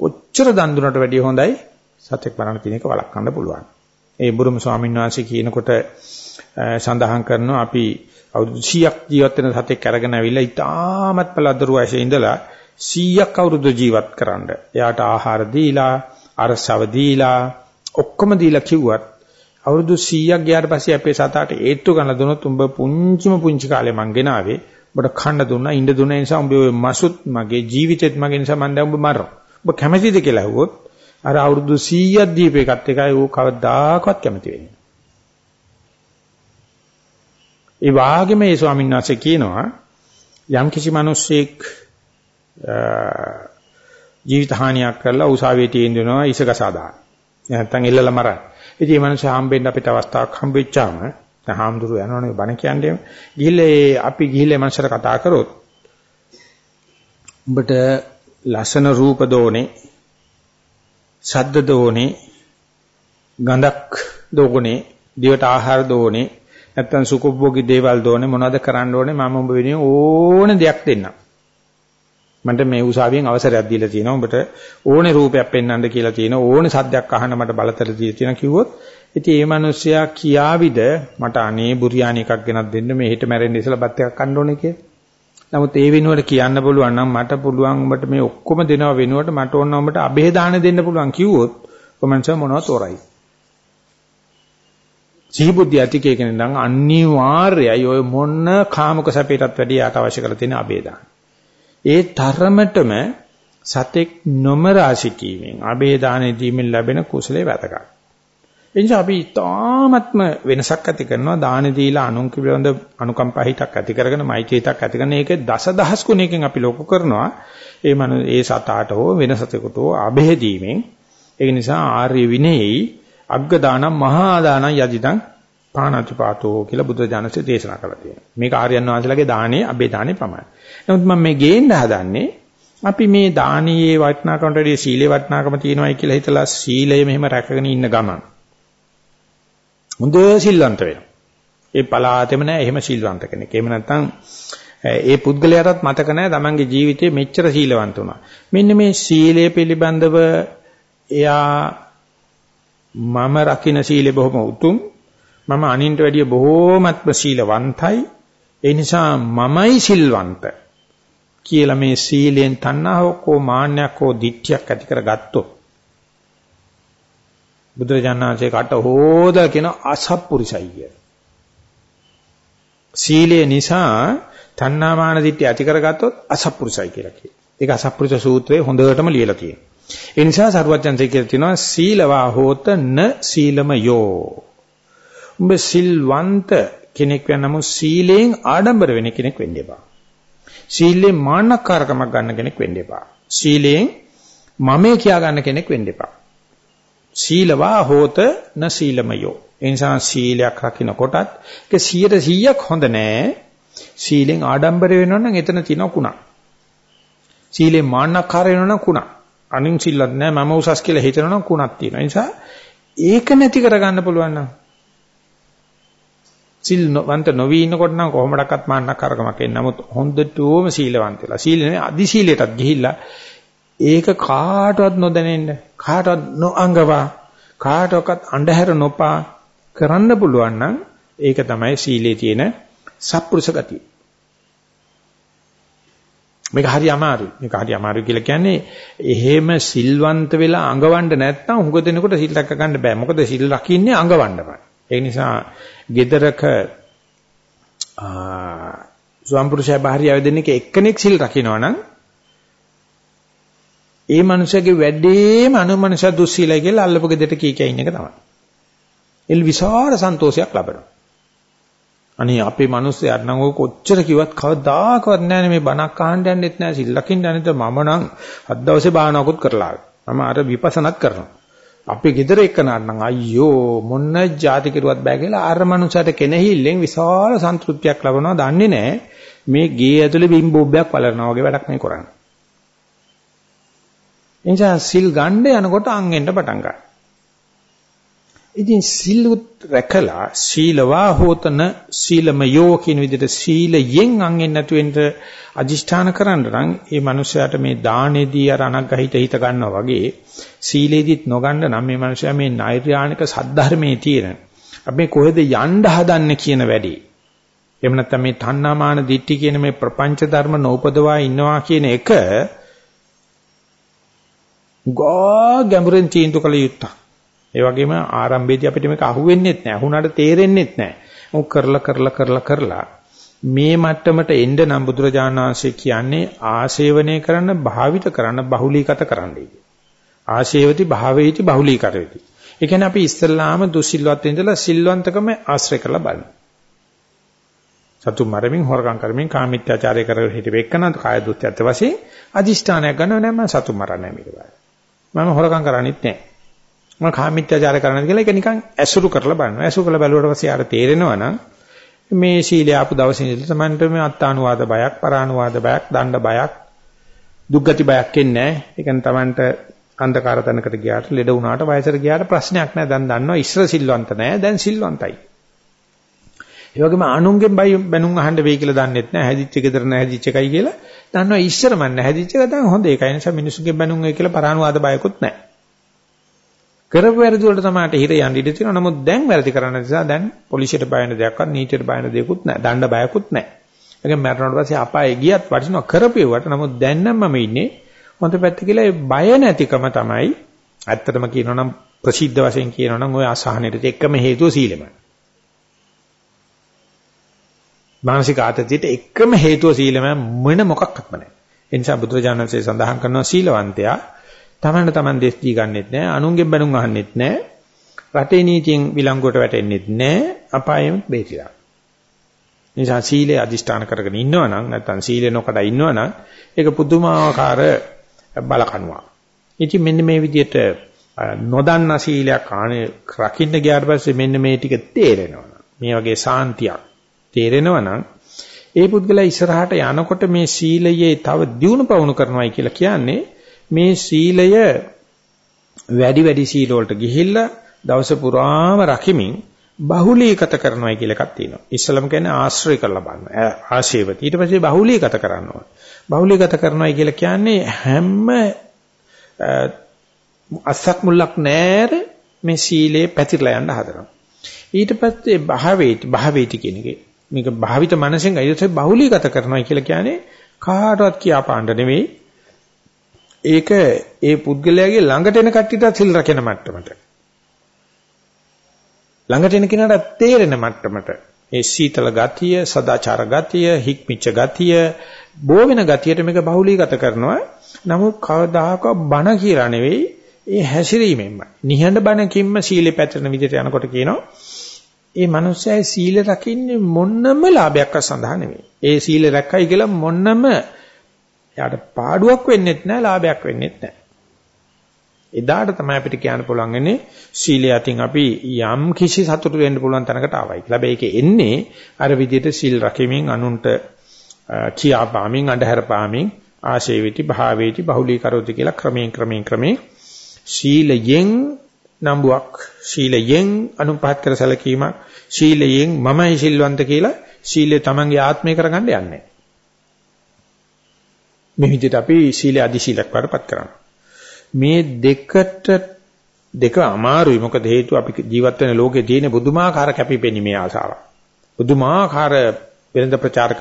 S1: කොච්චර දන් දුන්නට වැඩිය හොඳයි සතෙක් මරණ තියෙන එක වළක්වන්න පුළුවන්. ඒ බුරුම ස්වාමීන් වහන්සේ කියනකොට සඳහන් කරනවා අපි අවුරුදු 100ක් ජීවත් වෙන සතෙක් අරගෙන ආවිල්ලා ඉතාමත් පළදරු වයසේ ඉඳලා 100ක් අවුරුදු ජීවත් කරන්න. එයාට ආහාර දීලා, අරසව දීලා, ඔක්කොම දීලා කිව්වත් අවුරුදු 100ක් ගියාට පස්සේ අපේ සතාට ඒත්තු ගන්න දුනොත් උඹ පුංචිම පුංචි කාලේ මං ගෙනාවේ. උඹට කන්න දුන්නා ඉන්න දුන්නා නිසා උඹ ඔය මසුත් මගේ ජීවිතෙත් මගේ නිසා මං දැන් උඹ මරනවා. උඹ කැමතිද කියලා අහුවොත් අර අවුරුදු 100ක් දීප එකත් එකයි ඌ කවදාකවත් කැමති වෙන්නේ ඒ වාගේම මේ ස්වාමීන් වහන්සේ කියනවා යම් කිසි මිනිස්සෙක් ජීවිත හානියක් කරලා උසාවියේ තියෙන දෙනවා ඉසගසා දාන නැත්තම් එල්ලලා මරන ඉතින් මේ මනුස්සයා හම්බෙන්න අපිට අවස්ථාවක් හම්බෙච්චාම දැන් හාමුදුරුවෝ යනවනේ බණ කියන්නේ. ගිහිල්ලා අපි ගිහිල්ලා මනුස්සයට කතා කරොත් උඹට ලස්සන රූප දෝනේ ශබ්ද දෝනේ ගඳක් දෝනේ දිවට ආහාර දෝනේ නැත්තම් සුඛභෝගී දේවල් දෝනේ මොනවද කරන්න ඕනේ? මම උඹ වෙනුවෙන් ඕන දෙයක් දෙන්නම්. මන්ට මේ උසාවියෙන් අවසරයක් දීලා තියෙනවා. උඹට ඕනේ රූපයක් පෙන්වන්න කියලා තියෙනවා. ඕනේ සද්දයක් අහන්න මට බලතල දීලා තියෙනවා කිව්වොත් ඉතින් මේ මිනිස්සයා කියාවිද මට අනේ බුරියානි එකක් ගෙනත් දෙන්න මේ හෙට මැරෙන්න ඉස්සලා බත් එකක් කන්න ඕනේ කියලා. නමුත් ඒ වෙනුවට කියන්න පුළුවන් නම් මට පුළුවන් උඹට මේ ඔක්කොම දෙනව වෙනුවට මට ඕන උඹට අබේ දාන දෙන්න පුළුවන් කිව්වොත් කොමන්ස මොනවද තෝරයි. සිහිබුද්ධි ඇති කෙනෙක් නම් අනිවාර්යයි ඔය මොන කාමක සැපයටත් වැඩිය යට අවශ්‍ය කරලා තියෙන අබේ දාන. ඒ තරමටම සතෙක් නොමරා සිටීමෙන් අබේදානෙ දීමෙන් ලැබෙන කුසලයේ වැදගත්. එනිසා අපි තාමත්ම වෙනසක් ඇති කරනවා. දාන දීලා අනුන් පිළිබඳ අනුකම්පා හිතක් ඇති කරගෙන මෛත්‍රී හිතක් ඇති කරන ඒක දසදහස් ගුණයකින් අපි ලොකු කරනවා. ඒ මන ඒ සතාට හෝ වෙන සතෙකුට හෝ අබේදීමෙන් ඒ නිසා ආර්ය විනේයි අග්ග දානම් මහා දානම් යදිදං පාණාතිපාතෝ කියලා බුද්ධ ජානසේ දේශනා කළා තියෙනවා. මේක ආර්යයන් වහන්සේලාගේ දානේ අබේ දානේ පමණයි. නමුත් මම මේ ගේන්න හදන්නේ අපි මේ දානීයේ වටිනාකමට වැඩිය සීලේ වටිනාකම තියෙනවායි කියලා හිතලා සීලය මෙහෙම රැකගෙන ඉන්න ගමන් හොඳ සිල්වන්ත වෙනවා. ඒ පලාතෙම නෑ එහෙම සිල්වන්ත කෙනෙක්. එහෙම නැත්නම් ඒ පුද්ගලයාටත් මතක නෑ තමන්ගේ ජීවිතේ මෙච්චර සීලවන්ත වුණා. මෙන්න මේ සීලය පිළිබඳව එයා මම රකින්න සීලය බොහොම උතුම්. මම අනින්ට වැඩිය බොහෝමත්ම සීලවන්තයි. ඒ නිසා මමයි සිල්වන්ත. කියලා මේ සීලෙන් තණ්හාවක් හෝ මාන්නයක් හෝ දික්තියක් ඇති කරගත්තොත් බුදුරජාණන්සේ කට හොදලා කියන අසත්පුරුසයි කිය. සීලය නිසා තණ්හාමාන දිට්ඨිය ඇති කරගත්තොත් අසත්පුරුසයි කියලා කියනවා. ඒක අසත්පුරුෂ සූත්‍රයේ හොඳටම ලියලා තියෙනවා. ඒ නිසා සරුවචන්සේ කියලා තියෙනවා සීලවා හෝත න සීලමයෝ. උඹ සිල්වන්ත කෙනෙක් වෙන නමුත් සීලෙන් ආඩම්බර වෙන කෙනෙක් වෙන්න එපා. සීලෙන් මාන්නකාරකමක් ගන්න කෙනෙක් වෙන්න එපා. සීලෙන් මමේ කියා ගන්න කෙනෙක් වෙන්න එපා. සීලවා හෝත න සීලමයෝ. ඒ නිසා සීලයක් රකින්න කොටත් ඒක 100%ක් හොඳ නෑ. සීලෙන් ආඩම්බර වෙනවා නම් එතන තියෙන කුණක්. සීලෙන් මාන්නකාර වෙනවා නම් කුණක්. අනින් සිල්ලත් නෑ මම උසස් කියලා හිතනවා නම් කුණක් තියෙනවා. ඒ නිසා ඒක නැති කරගන්න පුළුවන් නම් සිල් වන්ත නොවි ඉන්නකොට නම් කොහොමඩක්වත් මාන්නකාරකමක් එන්නේ. නමුත් හොඳටම සීලවන්ත වෙලා. සීලනේ අදි සීලයටත් ගිහිල්ලා ඒක කාටවත් නොදැනෙන්න කාටවත් නොඅඟවා කාටවත් අඳුර නොපා කරන්න පුළුවන් නම් ඒක තමයි සීලේ තියෙන සත්පුරුෂ ගතිය. මේක හරි අමාරුයි. මේක හරි අමාරුයි කියලා කියන්නේ එහෙම සිල්වන්ත වෙලා අඟවන්න නැත්නම් හුඟ දෙනකොට සිල් රැක ගන්න බෑ. මොකද සිල් රකින්නේ අඟවන්නමයි. ඒ නිසා gedaraක ආ ස්වම්පුරුෂය බාහිරිය දෙන්නක එක්කෙනෙක් සිල් රකින්නවා නම් ඒ මනුස්සයාගේ වැඩේම අනුමනස දුස්සීලයි කියලා අල්ලපු ගෙදරට කී කිය ඉන්න එක තමයි. එල් විශාල සන්තෝෂයක් ලබනවා. අනේ අපේ මිනිස්සුන්ට නම් ඔය කොච්චර කිව්වත් කවදාකවත් නැහැ මේ බණක් අහන්න යන්නෙත් නැහැ සිල් ලකින්න යන්නෙත් මම නම් අත් දවසේ භාවනාවකුත් කරලා මම අර විපස්සනාත් කරනවා. අපේ ගෙදර එක්කනනම් අයියෝ මොන જાති කෙරුවත් බෑ කියලා අර මනුස්සයාට කෙනෙහිල්ලෙන් විශාල සන්තෘප්තියක් ලබනවා දන්නේ නැහැ මේ ගේ ඇතුලේ බිම්බෝබ්බයක් වලනවා වගේ වැඩක් මේ කරන්නේ. එනිසා සිල් ගන්න යනකොට අං එන්න පටන් ගන්නවා. ඉතින් සිල්ුත් රැකලා සීලවා හෝතන සීලමයෝ කියන විදිහට සීලයෙන් අං එන්න නැතු වෙන්න අදිෂ්ඨාන කරන්න නම් ඒ මනුස්සයාට මේ දානේදී අර අනග්ගහිත හිත ගන්නවා වගේ සීලේදිත් නොගන්න නම් මේ මනුස්සයා මේ නෛර්යානික සද්ධර්මයේ තියෙන අපි කොහෙද යන්න හදන්නේ කියන වැඩි එහෙම නැත්නම් මේ තණ්හාමාන දිට්ටි කියන මේ ප්‍රපංච ධර්ම නෝපදවා ඉන්නවා කියන එක ගා ගැඹුරෙන් තීන්දුව කළ යුත්තක්. ඒ වගේම ආරම්භයේදී අපිට මේක අහුවෙන්නේත් නැහැ. අහුණාට තේරෙන්නේත් නැහැ. මොක කරලා කරලා කරලා කරලා මේ මට්ටමට එන්න නම් බුදුරජාණන් වහන්සේ කියන්නේ ආශේවනය කරන්න භාවිත කරන්න බහුලීගත කරන්නයි කියන්නේ. ආශේවති භාවේති බහුලීකරේති. ඒ කියන්නේ අපි ඉස්සල්ලාම දුසිල්වත් ඉඳලා සිල්වන්තකම ආශ්‍රය කරලා බලනවා. සතු මරමින් හොරකම් කරමින් කාමීත්‍යාචාරය කරගෙන හිටවෙකන කාය දුත්‍යත් වශයෙන් අදිෂ්ඨානයක් ගන්නව නෑ මම සතු මරන්නේ මේක බලන්න. මම හොරකම් කරන්නේත් නැහැ. මම කාමීත්‍යචාර කරන්නද කියලා ඒක නිකන් ඇසුරු කරලා බලනවා. ඇසුරු කරලා බැලුවට පස්සේ ආර තේරෙනවා නම් මේ සීලය ආපු දවසේ ඉඳලා තමන්ට මේ අත්තානුවාද බයක්, පරානුවාද බයක්, දණ්ඩ බයක්, දුක්ගති බයක් එන්නේ නැහැ. ඒ කියන්නේ තමන්ට අන්ධකාර තැනකට ගියාට, ලෙඩ වුණාට, වයසට ගියාට ප්‍රශ්නයක් නැහැ. දැන් දන්නවා ඉස්සර සිල්වන්ත නැහැ, දැන් සිල්වන්තයි. ඒ වගේම අනුන්ගෙන් බැනුම් අහන්න වෙයි කියලා දන්නෙත් නැහැ. හැදිච්ච ගෙදර නැහැ හැදිච්ච එකයි කියලා. දන්නවා ඉස්සර මන් නැහැ හැදිච්ච එක තමයි හොඳ. ඒකයි නිසා මිනිස්සුන්ගෙන් බැනුම් වෙයි කියලා පරානුවාද බයකුත් නැහැ. කරපු වැරදි වලට තමයි හිර යන්න ඉඩ තියෙනවා. නමුත් දැන් වැරදි කරන්න නිසා දැන් පොලිසියට බය වෙන දෙයක්වත් නීතියට බය වෙන දෙයක්වත් නැහැ. දණ්ඩ බයකුත් නැහැ. ඒක මරණයට පස්සේ අපායේ ගියත් වටිනවා කරපෙව්වට. නමුත් දැන් නම් මම ඉන්නේ හොඳ පැත්ත කියලා ඒ බය නැතිකම තමයි ඇත්තටම කියනවා නම් ප්‍රසිද්ධ වශයෙන් කියනවා නම් ওই අසහනෙට එකම හේතුව සීලෙමයි. මානසික ආතතියට එකම හේතුව සීලම මොන මොකක්වත්ම නැහැ. ඒ නිසා බුදුරජාණන් වහන්සේ සඳහන් කරනවා සීලවන්තයා තමන්න තමන් දෙස් දී ගන්නෙත් නැහැ, අනුන්ගෙන් බැනුම් අහන්නෙත් නැහැ, රටේ නීතියෙන් විලංගුවට වැටෙන්නෙත් නැහැ, අපායෙම බේරිලා. නිසා සීලේ අදිෂ්ඨාන කරගෙන ඉන්නවනම් නැත්නම් සීලේ නොකඩ ඉන්නවනම් ඒක පුදුමාකාර බලකණුවක්. ඉතින් මෙන්න මේ විදිහට නොදන්න සීලයක් ආනේ රකින්න ගියාට පස්සේ මෙන්න මේ ටික තේරෙනවා. මේ වගේ සාන්තියක් තේරෙනවා නම් ඒ පුද්ගලයා ඉස්සරහට යනකොට මේ සීලයේ තව දියුණු පවුණු කරනවායි කියලා කියන්නේ මේ සීලය වැඩි වැඩි සීල වලට ගිහිල්ලා දවස පුරාම රකිමින් බහුලීගත කරනවායි කියලා එකක් තියෙනවා. ඉස්සලම කියන්නේ ආශ්‍රය කරලා බලන්න. ආශේවති. ඊට පස්සේ බහුලීගත කරනවා. බහුලීගත කරනවායි කියලා කියන්නේ හැම අස්සක් මුල්ලක් නැර මේ සීලේ පැතිරලා යන්න හදනවා. ඊට පස්සේ භාවේති භාවේති කියන එකේ මේක භාවිත මනසෙන් ඊට බහුලීගත කරනවා කියලා කියන්නේ කාටවත් කියාපාන්න නෙවෙයි. ඒක ඒ පුද්ගලයාගේ ළඟට එන කට්ටියට සිල් රැකෙන මට්ටමට. ළඟට එන කෙනාට තේරෙන මට්ටමට ඒ සීතල ගතිය, සදාචාර ගතිය, හික්මිච්ච ගතිය, බෝ වෙන ගතියට මේක බහුලීගත කරනවා. නමුත් කවදාකවත් බණ කියලා නෙවෙයි ඒ හැසිරීමෙන්ම. නිහඬ බණකින්ම සීලෙ පැතරන විදිහට යනකොට කියනවා ඒ මනුස්සයා සීල රකින්නේ මොන්නම ලාභයක්වත් සඳහා නෙවෙයි. ඒ සීල රැක්කයි කියලා මොන්නම එයාට පාඩුවක් වෙන්නෙත් නැහැ, ලාභයක් වෙන්නෙත් නැහැ. එදාට තමයි අපිට කියන්න පුළුවන් වෙන්නේ සීලය අතින් අපි යම් කිසි සතුටු වෙන්න පුළුවන් තැනකට ආවයි. හැබැයි ඒකේ එන්නේ අර විදිහට සීල් රකිමින් අනුන්ට කියා පාමින් අඳුර පාමින් ආශේවිති භාවේති බහුලී කරෝති කියලා ක්‍රමයෙන් ක්‍රමයෙන් ක්‍රමයෙන් සීලයෙන් නම්බුවක් සීලයෙන් අනුපහත් කර සැලකීමක් ශීලයෙන් මමයි සිල්වන්ත කියලා ශීලය තමන්ගේ ආත්මය කරගන්න යන්නේ. මේ විදිහට අපි ශීල අධි ශීලක් වඩපත් කරනවා. මේ දෙකට දෙක අමාරුයි මොකද හේතුව අපි ජීවත් වෙන ලෝකේ තියෙන බුදුමාකාර කැපිපෙනීමේ ආසාව. බුදුමාකාර වෙනද ප්‍රචාරක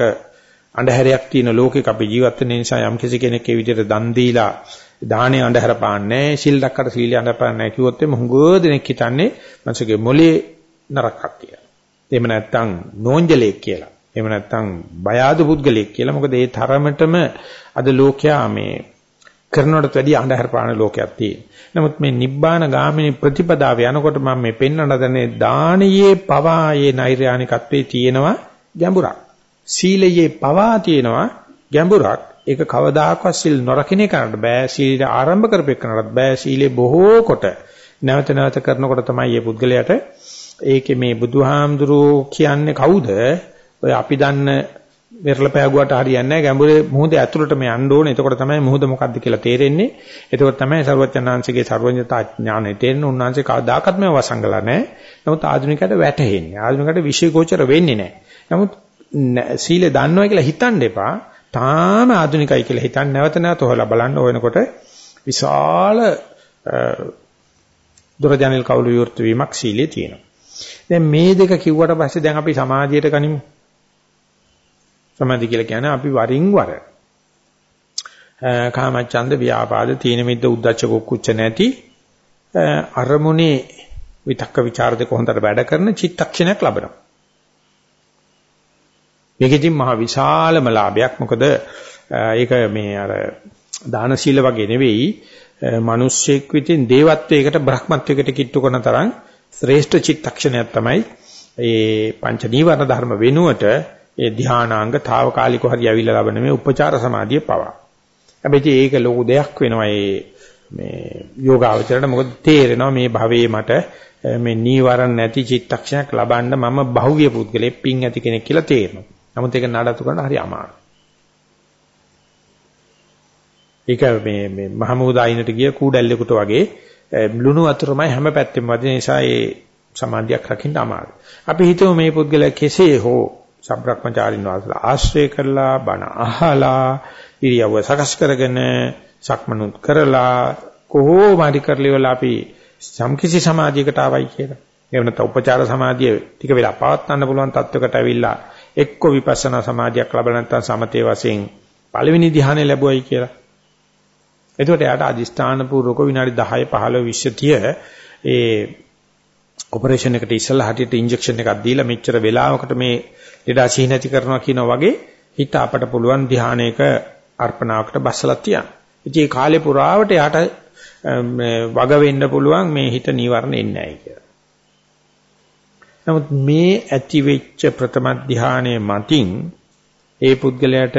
S1: අන්ධහැරයක් තියෙන ලෝකෙක අපි ජීවත් වෙන නිසා යම් කිසි කෙනෙක් ඒ විදිහට දන් දීලා දාහනේ අන්ධහැර පාන්නේ සිල් දක්කට සීලිය අන්ධහැර පාන්නේ කිව්වොත් එම හුඟ දෙනෙක් හිතන්නේ මනසගේ මොලේ නරකක් කියලා. එහෙම නැත්නම් නෝන්ජලෙක් කියලා. එහෙම නැත්නම් බය ආද පුද්ගලෙක් කියලා. මොකද ඒ තරමටම අද ලෝකයා මේ කරනවට වැඩිය අඳුර පාන ලෝකයක් තියෙනවා. නමුත් මේ නිබ්බාන ගාමිනී ප්‍රතිපදාව යනකොට මම මේ පෙන්වන දන්නේ දානයේ පවායේ නෛර්යානිකත්වයේ තියෙනවා ගැඹුරක්. සීලයේ පවා තියෙනවා ගැඹුරක්. ඒක කවදාකවත් සිල් නොරකින්නේ කරන්න බෑ. සීල ආරම්භ කරපෙන්නට බෑ. සීලේ බොහෝ කොට නැවත නැවත කරනකොට තමයි මේ පුද්ගලයාට ඒකේ මේ බුදුහාමුදුරුවෝ කියන්නේ කවුද? ඔය අපි දන්න වෙරළ පෑගුවට හරියන්නේ නැහැ. ගැඹුරේ මුහුද ඇතුළටම යන්න ඕනේ. එතකොට තමයි මුහුද මොකද්ද කියලා තේරෙන්නේ. එතකොට තමයි සර්වඥාන්සේගේ සර්වඥතා ඥානෙ තේරෙන්නේ. උන්වහන්සේ කවදාකවත් මේව වසංගලා නැහැ. නමුත් ආධුනිකයට වැටහෙන්නේ. ආධුනිකයට විශේෂෝචර වෙන්නේ නැහැ. නමුත් සීලය දන්නවා කියලා හිතන්න එපා. තාම ආධුනිකයි කියලා හිතන්න නැවත නැවත හොයලා බලන්න ඕනකොට විශාල දුරජනල් කවුළු විවෘත වීමක් සීලේ තියෙනවා. දැන් මේ දෙක කිව්වට පස්සේ දැන් අපි සමාධියට ගනිමු. සමාධි කියලා කියන්නේ අපි වරින් වර කාමච්ඡන්ද ව්‍යාපාද තීන මිද්ද උද්දච්ච කුච්ච නැති අරමුණේ විතක්ක ਵਿਚාර දෙක හොඳට වැඩ කරන චිත්තක්ෂණයක් ලබනවා. මේකෙදි මහ විශාලම ලාභයක් මොකද ඒක මේ අර දාන සීල වගේ නෙවෙයි මිනිස්සෙක් විසින් දේවත්වයකට බ්‍රහ්මත්වයකට කිට්ටු කරන තරම් ශ්‍රේෂ්ඨ චිත්තක්ෂණයක් තමයි ඒ පංච නීවරණ ධර්ම වෙනුවට ඒ ධානාංග తాවකාලිකව හරි ඇවිල්ලා ලබන මේ උපචාර සමාධිය පවා. හැබැයි ඒක ලොකු දෙයක් වෙනවා මේ මේ යෝගාවචරයට මොකද තේරෙනවා මේ භවයේ මට මේ නීවරණ නැති චිත්තක්ෂණයක් ලබන්න මම බහුවිය පුද්ගලෙක් පිං ඇති කෙනෙක් කියලා තේරෙනවා. නමුත් ඒක නඩත්තු කරන්න හරි අමාරුයි. ඒක මේ මේ මහමුදායිනට ගිය කූඩැල්ලෙකුට වගේ ලුණු වතුරමයි හැම පැත්තෙම වදින නිසා ඒ සමාධියක් රකින්න අමාරුයි. අපි හිතමු මේ පුද්ගලයා කෙසේ හෝ සබ්‍රක්‍මචාරින් වාසලා ආශ්‍රය කරලා බණ අහලා ඉරියව්ව සකස් කරගෙන සක්මනුත් කරලා කොහොම හරි කරලිවලා අපි සම්කිසි සමාධියකට ආවයි කියලා. එහෙම නැත්නම් උපචාර සමාධිය ටික වෙලා පවත්වන්න පුළුවන් තත්වයකට ඇවිල්ලා එක්ක විපස්සනා සමාධියක් ලැබලා නැත්නම් සමතේ වශයෙන් පළවෙනි ධ්‍යානෙ ලැබුවයි කියලා. එතකොට එයාට අදිස්ථාන පූර්වක විනාඩි 10 15 20 30 ඒ ඔපරේෂන් එකට ඉස්සලා හටියට ඉන්ජෙක්ෂන් එකක් දීලා මෙච්චර වෙලාවකට මේ ලෙඩා සිහි නැති කරනවා කියනා වගේ හිත අපට පුළුවන් ධානයක අර්පණාවකට බස්සලා තියන්න. ඉතින් මේ කාලේ පුරාවට යාට වග වෙන්න පුළුවන් මේ හිත නීවරණ එන්නේ නැහැ කියලා. නමුත් මේ ඇති වෙච්ච ප්‍රථම ධානයේ මතින් ඒ පුද්ගලයාට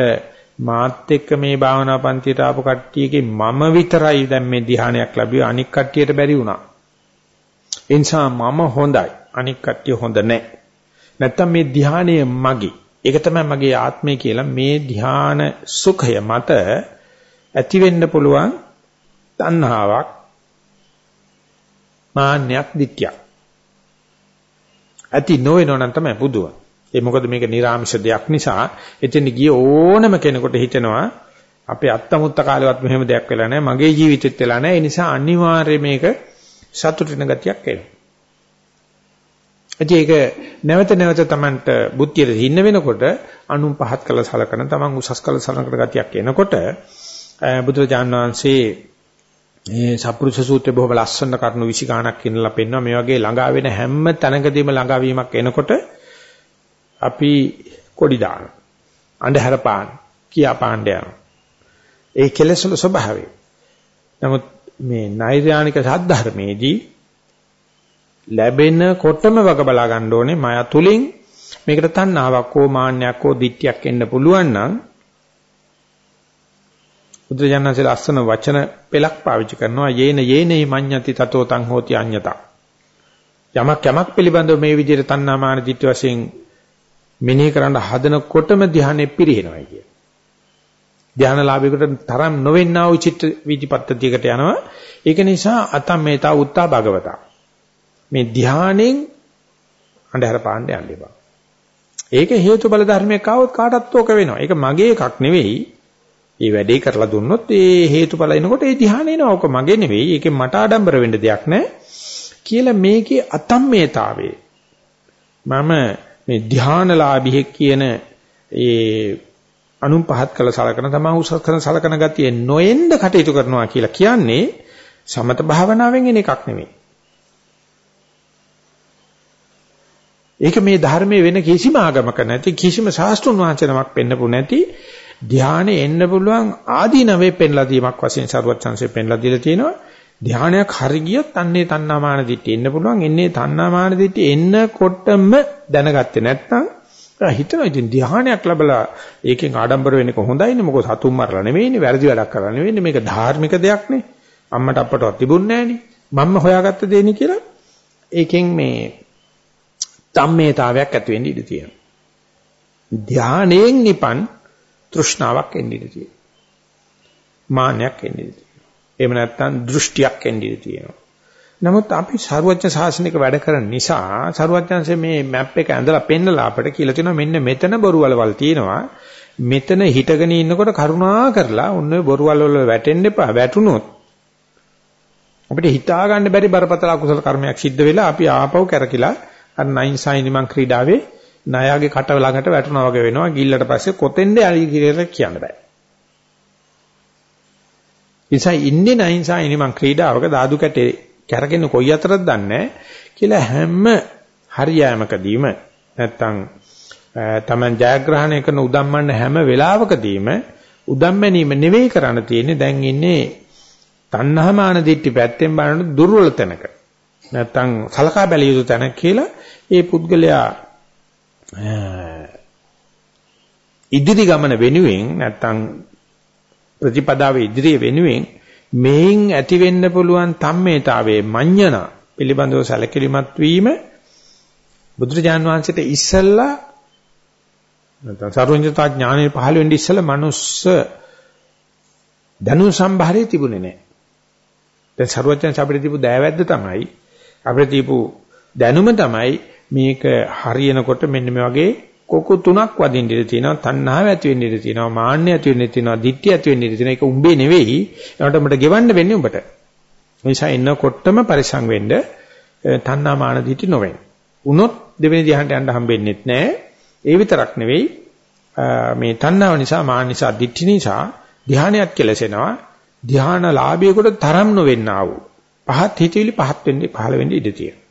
S1: මාත් එක්ක මේ භාවනා පන්තියට ආපු කට්ටියගේ මම විතරයි දැන් මේ ධ්‍යානයක් ලැබුවේ අනික් කට්ටියට බැරි වුණා. ඒ නිසා මම හොඳයි අනික් කට්ටිය හොඳ නැහැ. නැත්තම් මේ ධ්‍යානය මගේ. ඒක තමයි මගේ ආත්මය කියලා මේ ධ්‍යාන සුඛය මත ඇති වෙන්න පුළුවන් තණ්හාවක් මාන්නයක් දිට්ඨියක් ඇති නොවෙනව නම් තමයි බුදුව. ඒ මොකද මේක නිර්ආමිෂ දෙයක් නිසා එතෙන් ගිය ඕනම කෙනෙකුට හිතෙනවා අපේ අත්තමුත්ත කාලෙවත් මෙහෙම දෙයක් වෙලා නැහැ මගේ ජීවිතෙත් වෙලා නැහැ ඒ නිසා අනිවාර්යයෙන් මේක සතුටින ගතියක් එනවා. ඒක නැවත නැවත Tamanට බුද්ධියට හින්න වෙනකොට අනුන් පහත් කළ සලකන Taman උසස් කළ සලකන ගතියක් එනකොට බුදුරජාණන් වහන්සේ මේ සප්පුරුෂ සූත්‍රය බොහොම ලස්සන කරුණු 20 ගාණක් කියනලා පෙන්වනවා මේ වගේ ළඟා වෙන හැම තැනකදීම ළඟා වීමක් එනකොට අපි කොඩි දාන අන්ධහර පාන කියා පාණ්ඩ යනවා. ඒ කෙලෙසල ස්වභාවය. නමුත් මේ නෛර්යානික සද්ධර්මයේදී ලැබෙනකොටම වග බලා ගන්න ඕනේ මාය තුලින් මේකට තණ්හාවක් හෝ මාන්නයක් හෝ දිට්ඨියක් එන්න පුළුවන් නම් බුදුජානනාංශේ ලස්සන වචන පෙළක් පාවිච්චි කරනවා යේන යේනේ මඤ්ඤති තතෝ තං හෝති අඤ්ඤතං යමක් යමක් පිළිබඳව මේ විදිහට තණ්හාමාන දිට්ඨි වශයෙන් මෙනෙහි කරන්න හදනකොටම ධ්‍යානෙ පිරිනවයි කිය. ධ්‍යානලාභයකට තරම් නොවෙන්නා වූ චිත්ත විදිපත්තතියකට යනවා. ඒක නිසා අතම් මේතා උත්තා භගවතා. මේ ධ්‍යානෙන් අන්ධහර පාණ්ඩ යන්න එපා. ඒක හේතු බල ධර්මයක් ආවොත් කාටත් ඕක වෙනවා. ඒක මගේ එකක් නෙවෙයි. මේ වැඩේ කරලා දුන්නොත් ඒ හේතුඵල එනකොට ඒ ධ්‍යාන එනවා. ඔක මගේ නෙවෙයි. ඒකෙන් මට ආඩම්බර වෙන්න දෙයක් නැහැ. කියලා මේකේ අතම්මේතාවේ මම මේ ධ්‍යානලාභියෙ කියන ඒ අනුන් පහත් කළ සලකන තමා උසස් කරන සලකන ගතිය නොඑන්න කටයුතු කරනවා කියලා කියන්නේ සමත භාවනාවෙන් එන එකක් නෙවෙයි. ඒක මේ ධර්මයේ වෙන කිසිම ආගමක නැති කිසිම ශාස්ත්‍රුන් වහන්සේනමක් පෙන්නපු නැති ධානයේ එන්න පුළුවන් ආදීනවේ පෙන්ලා දීමක් වශයෙන් සරුවත් chance පෙන්ලා දීලා තියෙනවා. ධානයක් හරි ගියොත් අන්නේ තණ්හාමාන දිට්ඨිය එන්න පුළුවන්. එන්නේ තණ්හාමාන දිට්ඨිය එන්නකොටම දැනගත්තේ නැත්නම් හිතනවා ඉතින් ධානයක් ලැබලා ඒකෙන් ආඩම්බර වෙන්නේ කොහොඳයිනේ මොකද සතුම් මරලා නෙවෙයිනේ වැරදි වැඩක් කරලා නෙවෙයිනේ මේක ධාර්මික දෙයක්නේ අම්මට අප්පටවත් තිබුණේ නැහනේ මම්ම හොයාගත්ත දෙන්නේ කියලා ඒකෙන් මේ තම්මේතාවයක් ඇති වෙන්න ඉඩ තියෙනවා. ධානයෙන් නිපන් තෘෂ්ණාවක් එන්න ඉඩ තියෙනවා. මානයක් එන්න ඉඩ තියෙනවා. එහෙම නැත්නම් දෘෂ්ටියක් එන්න ඉඩ තියෙනවා. නමුත් අපි ਸਰුවඥ ශාසනික වැඩ කරන නිසා ਸਰුවඥන්සේ මේ මැප් එක ඇඳලා පෙන්නලා අපට කියලා තියෙනවා මෙන්න මෙතන බොරුවලවල් තියෙනවා. මෙතන හිටගෙන ඉන්නකොට කරුණා කරලා ඔන්න බොරුවලවල වැටෙන්න එපා. වැටුනොත් අපිට හිතා ගන්න බැරි බරපතල අකුසල කර්මයක් සිද්ධ වෙලා අපි ආපහු කැරකිලා අර නයින් සයිනිමන් ක්‍රීඩාවේ ණයාගේ කට ළඟට වැටුණා වගේ වෙනවා. ගිල්ලට පස්සේ කොතෙන්ද යයි කියලා කියන්න බෑ. නිසා ඉන්නේ නයින්සා ඉන්නේ මං ක්‍රීඩාවක දාදු කැටේ කැරගෙන කොයි අතරද දන්නේ කියලා හැම හරියෑමකදීම නැත්තම් තමන් ජයග්‍රහණය කරන උදම්මන්න හැම වෙලාවකදීම උදම්මැනීම නෙවෙයි කරන්න තියෙන්නේ දැන් ඉන්නේ තණ්හාමාන දිට්ටි පැත්තෙන් බලන දුර්වල තැනක නැත්තම් සලකා බැලිය යුතු තැනක කියලා ඒ පුද්ගලයා ඉදිරි ගමන වෙනුවෙන් නැත්තම් ප්‍රතිපදාවේ ඉදිරිය වෙනුවෙන් මේන් ඇති වෙන්න පුළුවන් තම්මේතාවයේ මඤ්ඤණ පිළිබඳව සැලකිලිමත් වීම බුදුරජාන් වහන්සේට ඉස්සල්ලා නැත්නම් සර්වඥතා ඥානෙ පහළ වෙන්න ඉස්සල්ලා මනුස්ස දනු සම්භාරයේ තිබුණේ නැහැ. දැන් සර්වඥයන් අපිට දීපු දෑවැද්ද තමයි අපිට දීපු දැනුම තමයි මේක හරියනකොට මෙන්න මේ වගේ කොකු තුනක් වදින්න ඉඩ තියෙනවා තණ්හාව ඇති වෙන්න ඉඩ තියෙනවා මාන්නය ඇති වෙන්න ඉඩ තියෙනවා ditthිය ඇති වෙන්න ඉඩ තියෙනවා. ඒක උඹේ නෙවෙයි. ඒකට උඹට ගෙවන්න වෙන්නේ උඹට. නිසා එන්නකොටම පරිසං වෙන්න තණ්හා මාන ditthි නොවෙන්න උනොත් දෙවෙනි ධ්‍යානට යන්න හම්බෙන්නේ නැහැ ඒ විතරක් නෙවෙයි. මේ තණ්හාව නිසා මාන නිසා ditthි නිසා ධ්‍යානයක් කෙලසෙනවා. ධ්‍යාන ලාභයකට තරම් නොවෙන්නා වූ පහත් හිතවිලි පහත් වෙන්නේ පහළ වෙන්නේ ඉඩ තියෙනවා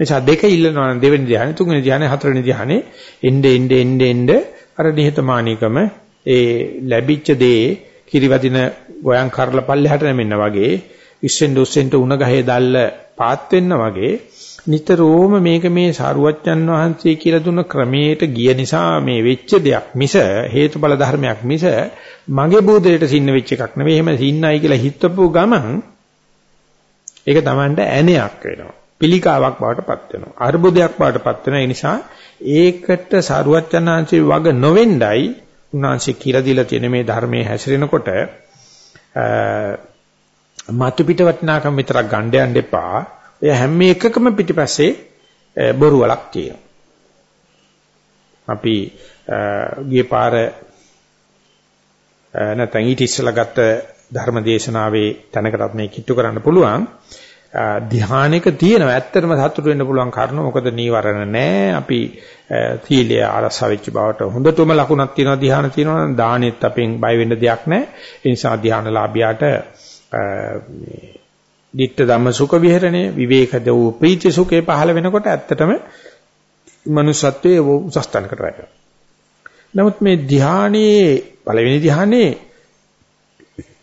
S1: නිසා දෙක ඉල්ලනවා නම් දෙවෙනි ධ්‍යානෙ තුන්වෙනි ධ්‍යානෙ හතරවෙනි ධ්‍යානෙ එnde එnde එnde එnde අර නිහතමානීකම ඒ ලැබිච්ච දේ කිරිවදින ගෝයන් කරලා පල්ලෙහාට නැමෙන්න වගේ ඉස්සෙන් දුස්සෙන්ට උණ ගහේ දැල්ල පාත් වෙන්න වගේ නිතරම මේක මේ සාරුවච්චන් වහන්සේ කියලා දුන්න ක්‍රමයට ගිය නිසා මේ වෙච්ච දෙයක් මිස හේතුඵල ධර්මයක් මිස මගේ බෝධයට සින්න වෙච්ච එකක් නෙවෙයි. එහෙම සින්නයි කියලා හිතපු ගමන් ඒක Tamanට ඇණයක් වෙනවා. පිළිකාවක් බවටපත් වෙනවා. අර්බුදයක් බවටපත් වෙනවා. ඒ නිසා ඒකට සරුවචනාංශේ වග නොවෙන්නයි උන්වහන්සේ කියලා දීලා තියෙන මේ ධර්මයේ හැසිරෙනකොට මතු පිට වටිනාකම් විතරක් ගන්න යන්න එපා. ඔය හැම එකකම පිටිපස්සේ බොරු වලක් තියෙනවා. අපි ගිය පාර නැත්නම් ඊට ඉස්සෙල්ලා ගත්ත ධර්ම දේශනාවේ තැනකටත් මේ කිට්ටු කරන්න පුළුවන්. ධ්‍යානෙක තියෙනවා. ඇත්තටම සතුට වෙන්න පුළුවන් කාරණා. මොකද නීවරණ නැහැ අපි සීලය ආරසා වෙච්ච බවට හොඳටම ලකුණක් තියෙනවා ධ්‍යාන තියෙනවා දානෙත් අපෙන් බය වෙන්න දෙයක් නැහැ ඒ නිසා ධ්‍යානලාභියාට මේ ditta ධම්ම සුඛ විහරණය විවේකද වූ ප්‍රීති සුඛේ පහළ වෙනකොට ඇත්තටම මනුස්සත්වයේ උසස් තැනකට වැටෙනවා. නමුත් මේ ධ්‍යානයේ පළවෙනි ධ්‍යානයේ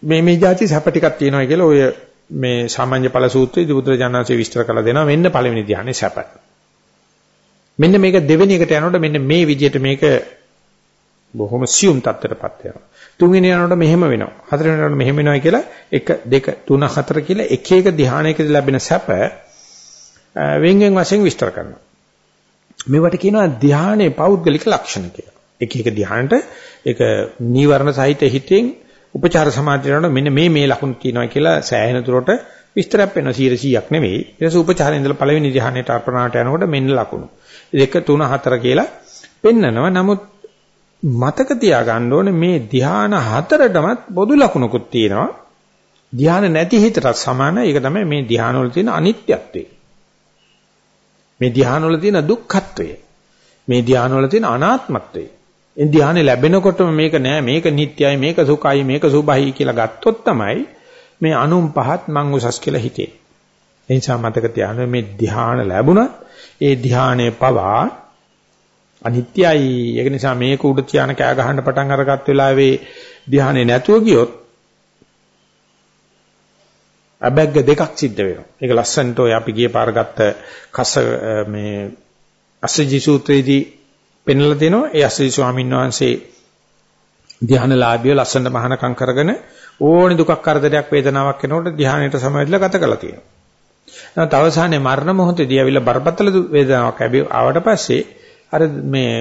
S1: මේ මේ જાති සැප ටිකක් තියෙනවා කියලා ඔය මේ සාමාන්‍ය ඵල සූත්‍රයේදී බුදුරජාණන්සේ විස්තර කරලා දෙනවා මෙන්න පළවෙනි ධ්‍යානයේ සැප. මෙන්න මේක දෙවෙනි එකට යනකොට මෙන්න මේ විදිහට මේක බොහොම සියුම් තත්ත්වයටපත් වෙනවා. තුන්වෙනි යනකොට මෙහෙම වෙනවා. හතරවෙනි යනකොට මෙහෙම වෙනවා කියලා 1 2 3 4 කියලා එක එක ධ්‍යානයකදී ලැබෙන සැප වෙන්ගෙන් වශයෙන් විස්තර කරනවා. මේවට කියනවා ධ්‍යානයේ පෞද්ගලික ලක්ෂණ කියලා. එක එක ධ්‍යානට ඒක නීවරණ සහිත හිතෙන් උපචාර සමාධියට මෙන්න මේ මේ ලකුණු තියෙනවා කියලා සෑහෙන දුරට විස්තරයක් වෙනවා 100ක් නෙවෙයි. ඊට පස්සේ උපචාරයෙන් ඉඳලා පළවෙනි ධ්‍යානයට අර්පණාට යනකොට මෙන්න ලකුණු. 2 3 4 කියලා පෙන්නනවා. නමුත් මතක තියාගන්න ඕනේ මේ ධ්‍යාන හතරටමත් පොදු ලකුණුකුත් තියෙනවා. ධ්‍යාන නැති හිතටත් සමානයි. ඒක තමයි මේ ධ්‍යාන වල තියෙන අනිත්‍යත්වය. මේ ධ්‍යාන වල තියෙන දුක්ඛත්වය. මේ ධ්‍යාන වල තියෙන අනාත්මත්වය. ඒ ධ්‍යානෙ ලැබෙනකොටම මේක නෑ මේක නිට්ටයයි මේක සුඛයි මේක සුභයි කියලා ගත්තොත් තමයි මේ අනුම් පහත් මං උසස් කියලා හිතේ. ඒ නිසා මතක තියාගන්න මේ ධ්‍යාන ලැබුණත් ඒ ධ්‍යානයේ පවා අනිත්‍යයි. ඒක නිසා මේක උඩ තියාන කෑ ගහන්න පටන් අරගත් වෙලාවේ ධ්‍යානෙ නැතුව ගියොත් අබැග්ග දෙකක් සිද්ධ වෙනවා. ඒක ලස්සනට ඔය අපි ගිය පාර ගත්ත කස මේ අසජි සූත්‍රයේදී පෙන්වලා දෙනවා ඒ අස්සී ස්වාමීන් වහන්සේ ධානලාභිය ලස්සනට මහානකම් කරගෙන ඕනි දුකක් කරදරයක් වේදනාවක් එනකොට ධානයට සමවැදලා ගත කළා තියෙනවා. නමුත් අවසානයේ මරණ මොහොතදී අවිල බරපතල වේදනාවක් ලැබී ආවට පස්සේ අර මේ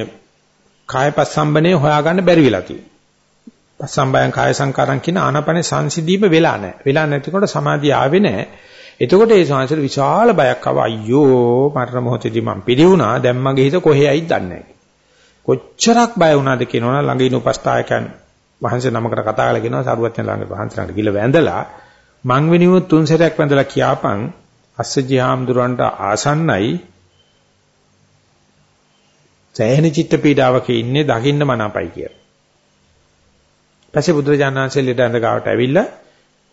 S1: කාය පස්සම්බනේ හොයාගන්න බැරි වෙලා තියෙනවා. පස්සම්බයං කාය සංකාරම් කියන ආනපනේ සංසිඳීම වෙලා නැහැ. වෙලා නැතිකොට සමාධිය ආවේ නැහැ. එතකොට ඒ සංසාර විශාල බයක් ආවා. අයියෝ මරණ මොහොතදී මම පිළිවුණා. දැන් මගේ හිත කොහේයිද දන්නේ නැහැ. කොච්චරක් බය වුණාද කියනවනම් ළඟ ඉන්න උපස්ථායකයන් වහන්සේ නමකට කතා කරලා කියනවා සරුවත් යන ළඟ වහන්සේලාට ගිල වැඳලා මං වෙනුව තුන් සැරයක් වැඳලා කියාපන් අස්සජි හාමුදුරන්ට ආසන්නයි සෑහෙන චිත්ත පීඩාවක ඉන්නේ දකින්න මනාපයි කියලා. පස්සේ බුදුරජාණන් වහන්සේ ළඩ අඳ ගාවට ඇවිල්ලා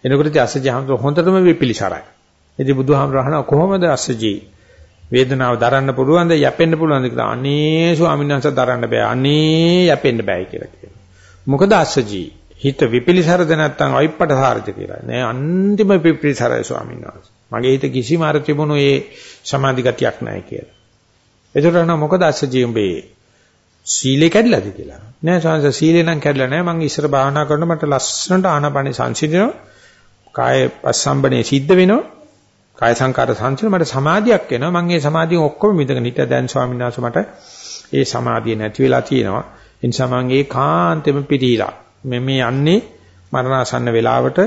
S1: එනකොට අස්සජි හාමුදුර හොඳටම විපිලිසරයි. ඉතින් බුදුහාමුදුර අහනවා කොහොමද අස්සජි වේදනාව දරන්න පුළුවන්ද යැපෙන්න පුළුවන්ද කියලා. අනේ ස්වාමීන් වහන්සේ දරන්න බෑ. අනේ යැපෙන්න බෑ කියලා කියනවා. මොකද අස්සජී හිත විපිලිසරද නැත්නම් අවිප්පට සාරද කියලා. නෑ අන්තිම විපිලිසරයි ස්වාමීන් වහන්සේ. මගේ හිත කිසිම අර තිබුණු ඒ සමාධි ගතියක් නැහැ කියලා. ඒතර නම් මොකද අස්සජී උඹේ සීලේ කැඩලාද කියලා. නෑ සංස සීලේ නම් කැඩලා නෑ. මම ඉස්සර භාවනා කරනකොට මට ලස්සනට ආනාපානෙ සංසිඳනවා. කාය පස්සම්බනේ සිද්ධ වෙනවා. කාය සංකාර සංසිඳ මට සමාධියක් එනවා. මම ඒ සමාධියෙන් ඔක්කොම මිදගෙන හිටියා. දැන් ස්වාමීන් වහන්සේ මට ඒ සමාධිය නැති වෙලා තියෙනවා. ඒ නිසා මම ඒ කාන්තෙම පිටිලා මේ මේ යන්නේ මරණාසන්න වෙලාවට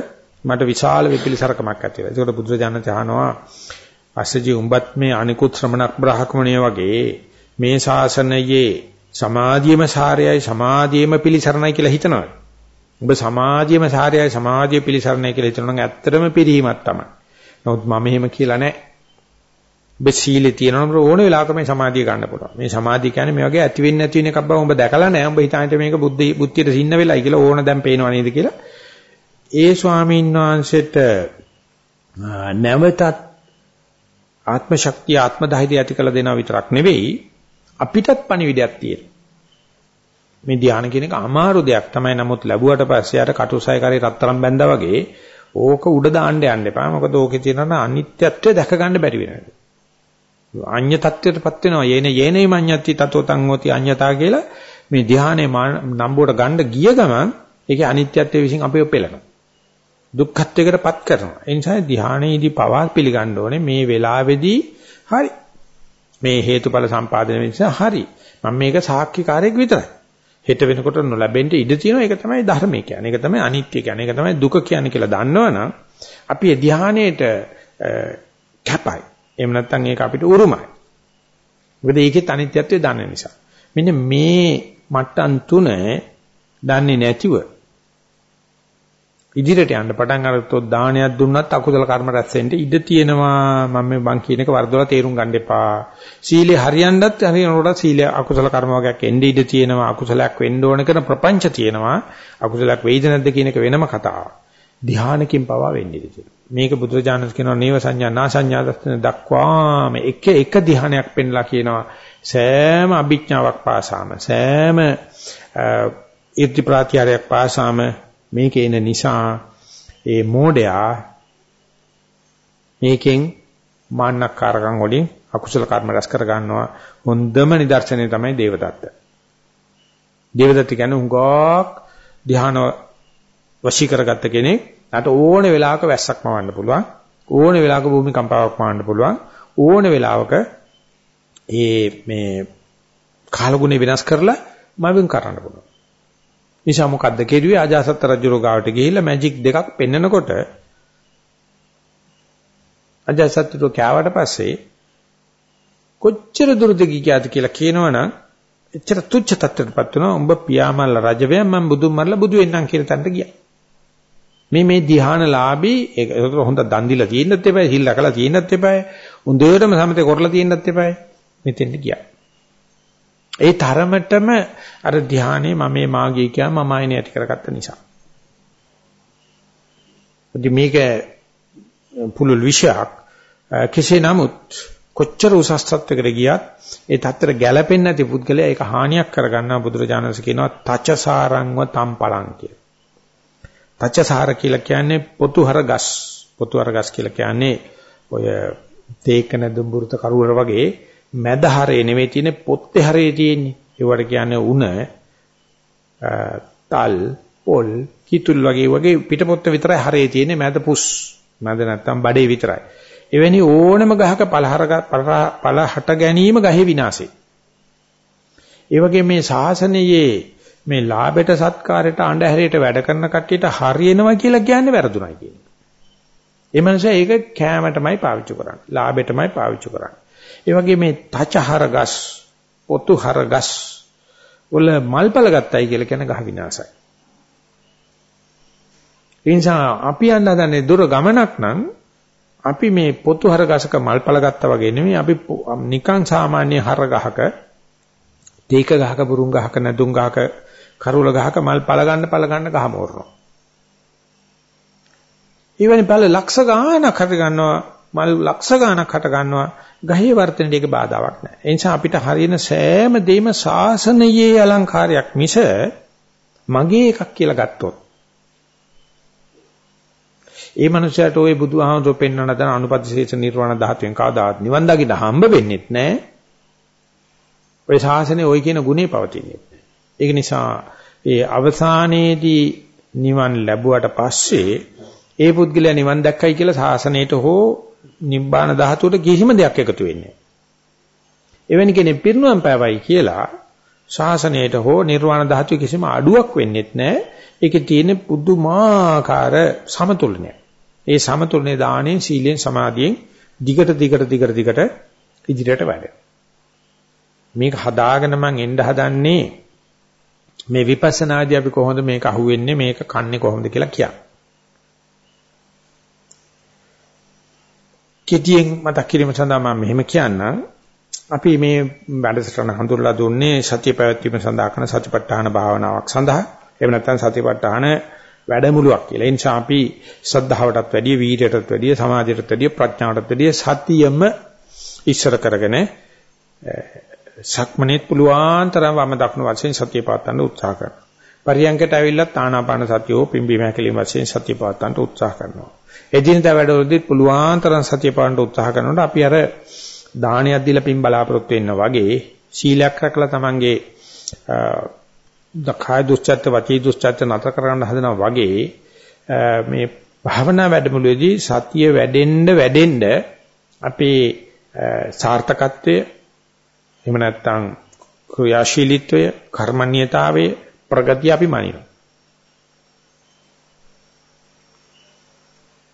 S1: මට විශාල විපිලිසරකමක් ඇති වෙලා. ඒකට බුදුරජාණන් චහනවා අස්සජී උඹත් මේ අනිකුත් ශ්‍රමණක් බ්‍රහ්මණය වගේ මේ ශාසනයේ සමාධියම සාරයයි සමාධියම පිලිසරණයි කියලා හිතනවා ඔබ සමාධියම සාරයයි සමාධිය පිලිසරණයි කියලා හිතනවා නම් ඇත්තටම පිළිහිමක් තමයි. නමුත් මම එහෙම කියලා නැහැ. ඔබ සීලේ තියෙනවනම් ඕන වෙලාවක මේ සමාධිය ගන්න පුළුවන්. මේ සමාධිය කියන්නේ මේ වගේ ඇති වෙන්නේ නැති වෙන එකක් බව ඔබ දැකලා නැහැ. ඔබ හිතාන්නේ මේක බුද්ධ බුද්ධියට සින්න වෙලයි කියලා ඕන දැන් පේනව නේද කියලා. ඒ ස්වාමීන් වහන්සේට නැවතත් ආත්ම ශක්තිය ආත්ම ධෛර්යය ඇති කළ දෙනවා විතරක් නෙවෙයි අපිටත් පණිවිඩයක් තියෙනවා. මේ ධානය කියන එක අමාරු දෙයක් තමයි. නමුත් ලැබුවට පස්සේ අර කටුසය කරේ රත්තරන් බැඳා වගේ ඕක උඩ දාන්න යන්න එපා. මොකද ඕකේ තියෙන අනිත්‍යත්වය දැක ගන්න බැරි වෙනවා. අඤ්‍ය තත්ත්වයටපත් වෙනවා. යේන යේනේ මඤ්ඤත්ති තතෝ තං හෝති අඤ්‍යතා කියලා මේ ධානයේ නම්බුවට ගන්න ගිය ගමන් ඒකේ අනිත්‍යත්වය විසින් අපේ පෙළනවා. දුක්ඛත්වයකටපත් කරනවා. ඒ නිසා ධානයේදී පවා පිළිගන්න ඕනේ මේ වෙලාවේදී හරි. මේ හේතුඵල සම්පාදනය නිසා හරි. මම මේක සාක්ෂිකාරයක් විතරයි. හෙට වෙනකොට නොලැබෙන්න ඉඩ තියෙනවා. ඒක තමයි ධර්මය කියන්නේ. ඒක තමයි අනිත්‍ය කියන්නේ. ඒක තමයි දුක කියන්නේ කියලා දන්නවනම් අපි ඒ ධානයේට කැපයි. එහෙම නැත්නම් ඒක අපිට උරුමයි. මොකද ඒකෙත් අනිත්‍යත්වය දන්න නිසා. මෙන්න මේ මට්ටම් තුන දන්නේ නැතිව ඉදිරියට යන්න. පටන් අරගත්තොත් දානයක් දුන්නත් අකුසල කර්ම රැස් වෙන්න ඉඩ තියෙනවා. මම මේ බං කියන එක වර්ධවල තේරුම් ගන්න එපා. සීලේ හරියන්නත් හරියනකොට සීල අකුසල කර්ම වර්ගයක් එන්න ඉඩ තියෙනවා. අකුසලයක් වෙන්න ඕන කරන ප්‍රපංච තියෙනවා. අකුසලයක් වෙයිද නැද්ද කියන එක වෙනම කතාවක්. ධ්‍යානකින් පවා වෙන්න ඉඩ තියෙනවා. මේක බුදුරජාණන් කියනවා නේව සංඥා නා සංඥා දස්තන දක්වාම එක එක ධ්‍යානයක් පෙන්ලා කියනවා. සෑම අභිඥාවක් පාසාම සෑම ඉර්ධි ප්‍රාත්‍යාරයක් පාසාම මේකේ එන නිසා ඒ මෝඩයා මේකෙන් මාන්නකාරකම් වලින් අකුසල කර්ම රැස් කර ගන්නවා හොඳම නිදර්ශනය තමයි දේවදත්ත. දේවදත්ත කියන්නේ හුඟක් ධ්‍යාන වශී කරගත්ත කෙනෙක්. ඊට ඕනේ වෙලාවක වැස්සක් මවන්න පුළුවන්. ඕනේ වෙලාවක භූමි කම්පාවක් මවන්න පුළුවන්. ඕනේ වෙලාවක ඒ මේ කාලගුණ වෙනස් කරලා මවින් කරන්න පුළුවන්. නිසා මොකද්ද කෙරුවේ? අජාසත් රජුරෝ ගාවට ගිහිල්ලා මැජික් දෙකක් පෙන්නකොට අජාසත්තුරු කෑවට පස්සේ කොච්චර දුරද ගියාද කියලා කියනවනම් එච්චර තුච්ච තත්ත්වයකටපත් වෙනවා. උඹ පියාමල්ල රජවැය මම බුදුන් මරලා බුදු වෙන්නම් කියන තැනට ගියා. මේ මේ ධ්‍යානලාභී ඒක හොඳ දන් දීලා තියෙන්නත් එපායි හිල්ලා කළා තියෙන්නත් එපායි උන්දේටම සමතේ කරලා තියෙන්නත් එපායි මෙතෙන්ට ගියා. ඒ තරමටම අර ධානයේ මම මේ මාගේ කියා මම ආයන ඇති කරගත්ත නිසා. ඉතින් මේක පුලුල් විශයක් කෙසේ නමුත් කොච්චර උසස් තත්ත්වයකට ගියත් ඒ තත්ත්වයට ගැළපෙන්නේ නැති පුද්ගලයා ඒක හානියක් කරගන්නා බුදුරජාණන්සේ කියනවා තචසාරංව තම්පලං කියලා. තචසාර කියලා කියන්නේ පොතුහර ගස්. පොතුහර ගස් කියලා කියන්නේ ඔය තේකන දුඹුරුත කරුවර වගේ මැද හරේ නෙවෙයි තියෙන්නේ පොත්තේ හරේ තියෙන්නේ. ඒවට කියන්නේ උණ තල් පොල් කිතුල් වගේ වගේ පිටපොත්ත විතරයි හරේ තියෙන්නේ මැද පුස්. මැද නැත්තම් බඩේ විතරයි. එවැනි ඕනම ගහක පලහර පල හට ගැනීම ගහේ විනාශේ. ඒ වගේ මේ ශාසනයේ මේ ලාභයට සත්කාරයට අඬහැරයට වැඩ කරන කට්ටියට හරියනවා කියලා කියන්නේ වැරදුණයි කියන්නේ. ඒ මනුස්සයා ඒක කෑමටමයි පාවිච්චි කරන්නේ. ලාභයටමයි පාවිච්චි කරන්නේ. ඒ වගේ මේ තචහර ගස්, පොතුහර ගස් වල මල්පල ගත්තයි කියලා කියන ගහ විනාසයි. ඒ නිසා අපි යන්න හදන්නේ දුර ගමනක් නම් අපි මේ පොතුහර ගසක මල්පල ගත්තා වගේ නෙමෙයි අපි නිකන් සාමාන්‍ය හර ගහක තේක ගහක බුරුම් ගහක නැදුම් ගහක කරුල ගහක මල් පල ගන්න පල ගන්න ගහ මෝරනවා. ඊවැනි පළ ලක්ෂ ගාණක් හරි ගන්නවා මල් ලක්ෂ ගාණක් හට ගන්නවා ගහේ වර්ධනයට ඒක බාධාවක් නැහැ. ඒ නිසා අපිට හරියන සෑම දෙයක්ම සාසනයේ අලංකාරයක් මිස මගේ එකක් කියලා ගත්තොත් ඒ මනුස්සයාට ওই බුදුහාමුදුරුවෝ පෙන්වන දන අනුපතිශේෂ නිර්වාණ ධාතුවෙන් කවදාවත් නිවන් දකින්න හම්බ වෙන්නේ නැහැ. ওই ශාසනයේ ওই කියන ගුණේ පවතින්නේ නැහැ. ඒක නිසා ඒ අවසානයේදී නිවන් ලැබුවට පස්සේ ඒ පුද්ගලයා නිවන් දැක්කයි කියලා ශාසනයට හෝ නිබ්බාන ධාතුවට කිසිම දෙයක් එකතු වෙන්නේ එවැනි කෙනෙක් පිරිනුවම් පෑවයි කියලා ශාසනයට හෝ නිර්වාණ ධාතුවේ කිසිම අඩුවක් වෙන්නේත් නැහැ. ඒකේ තියෙන පුදුමාකාර සමතුලනය. ඒ සමතුලනේ දාණයෙන් සීලෙන් සමාධියෙන් දිගට දිගට දිගට දිගට ඉදිරියට වැඩ. මේක හදාගෙන මං එන්න හදන්නේ මේ විපස්සනාදී අපි කොහොමද මේක අහුවෙන්නේ මේක කන්නේ කොහොමද කියලා කියන්නේ. කෙටියෙන් මතක් කිරීම සඳහා මම මෙහෙම කියන්නම්. අපි මේ වැඩසටහන හඳුන්වලා දුන්නේ සතිය පැවැත්වීම සඳහා කරන සතිපට්ඨාන භාවනාවක් සඳහා. එහෙම නැත්නම් සතිපට්ඨාන වැඩමුළුවක් කියලා. ඒ නිසා අපි ශ්‍රද්ධාවටත් වැඩිය, වීර්යයටත් වැඩිය, සමාධියටත් වැඩිය, ප්‍රඥාවටත් වැඩිය සතියම ඉස්සර කරගෙන සක්මනේත් පුළුවන් තරම් වම දක්න වශයෙන් සතිය පවත්වන්න උත්සාහ කරනවා. පරියංගකට ඇවිල්ලා ආනාපාන සතියෝ පිම්බීම හැකලීම වශයෙන් සතිය පවත්වන්න උත්සාහ කරනවා. එදිනදා වැඩවලදීත් පුළුවන් තරම් සතිය පාන්න උත්සාහ කරනකොට අපි අර දානයක් දීලා පින් බලාපොරොත්තු වෙන්න වගේ සීලයක් රැකලා තමන්ගේ දඛාය දුස්චත්ත වචී දුස්චත්ත නතර කරගන්න හදනවා වගේ මේ භාවනා වැඩමුළුවේදී සතිය වැඩෙන්න වැඩෙන්න අපේ සාර්ථකත්වය එහෙම නැත්නම් ක්‍රියාශීලීත්වය කර්මන්‍යතාවයේ ප්‍රගතිය අපි මනිනවා.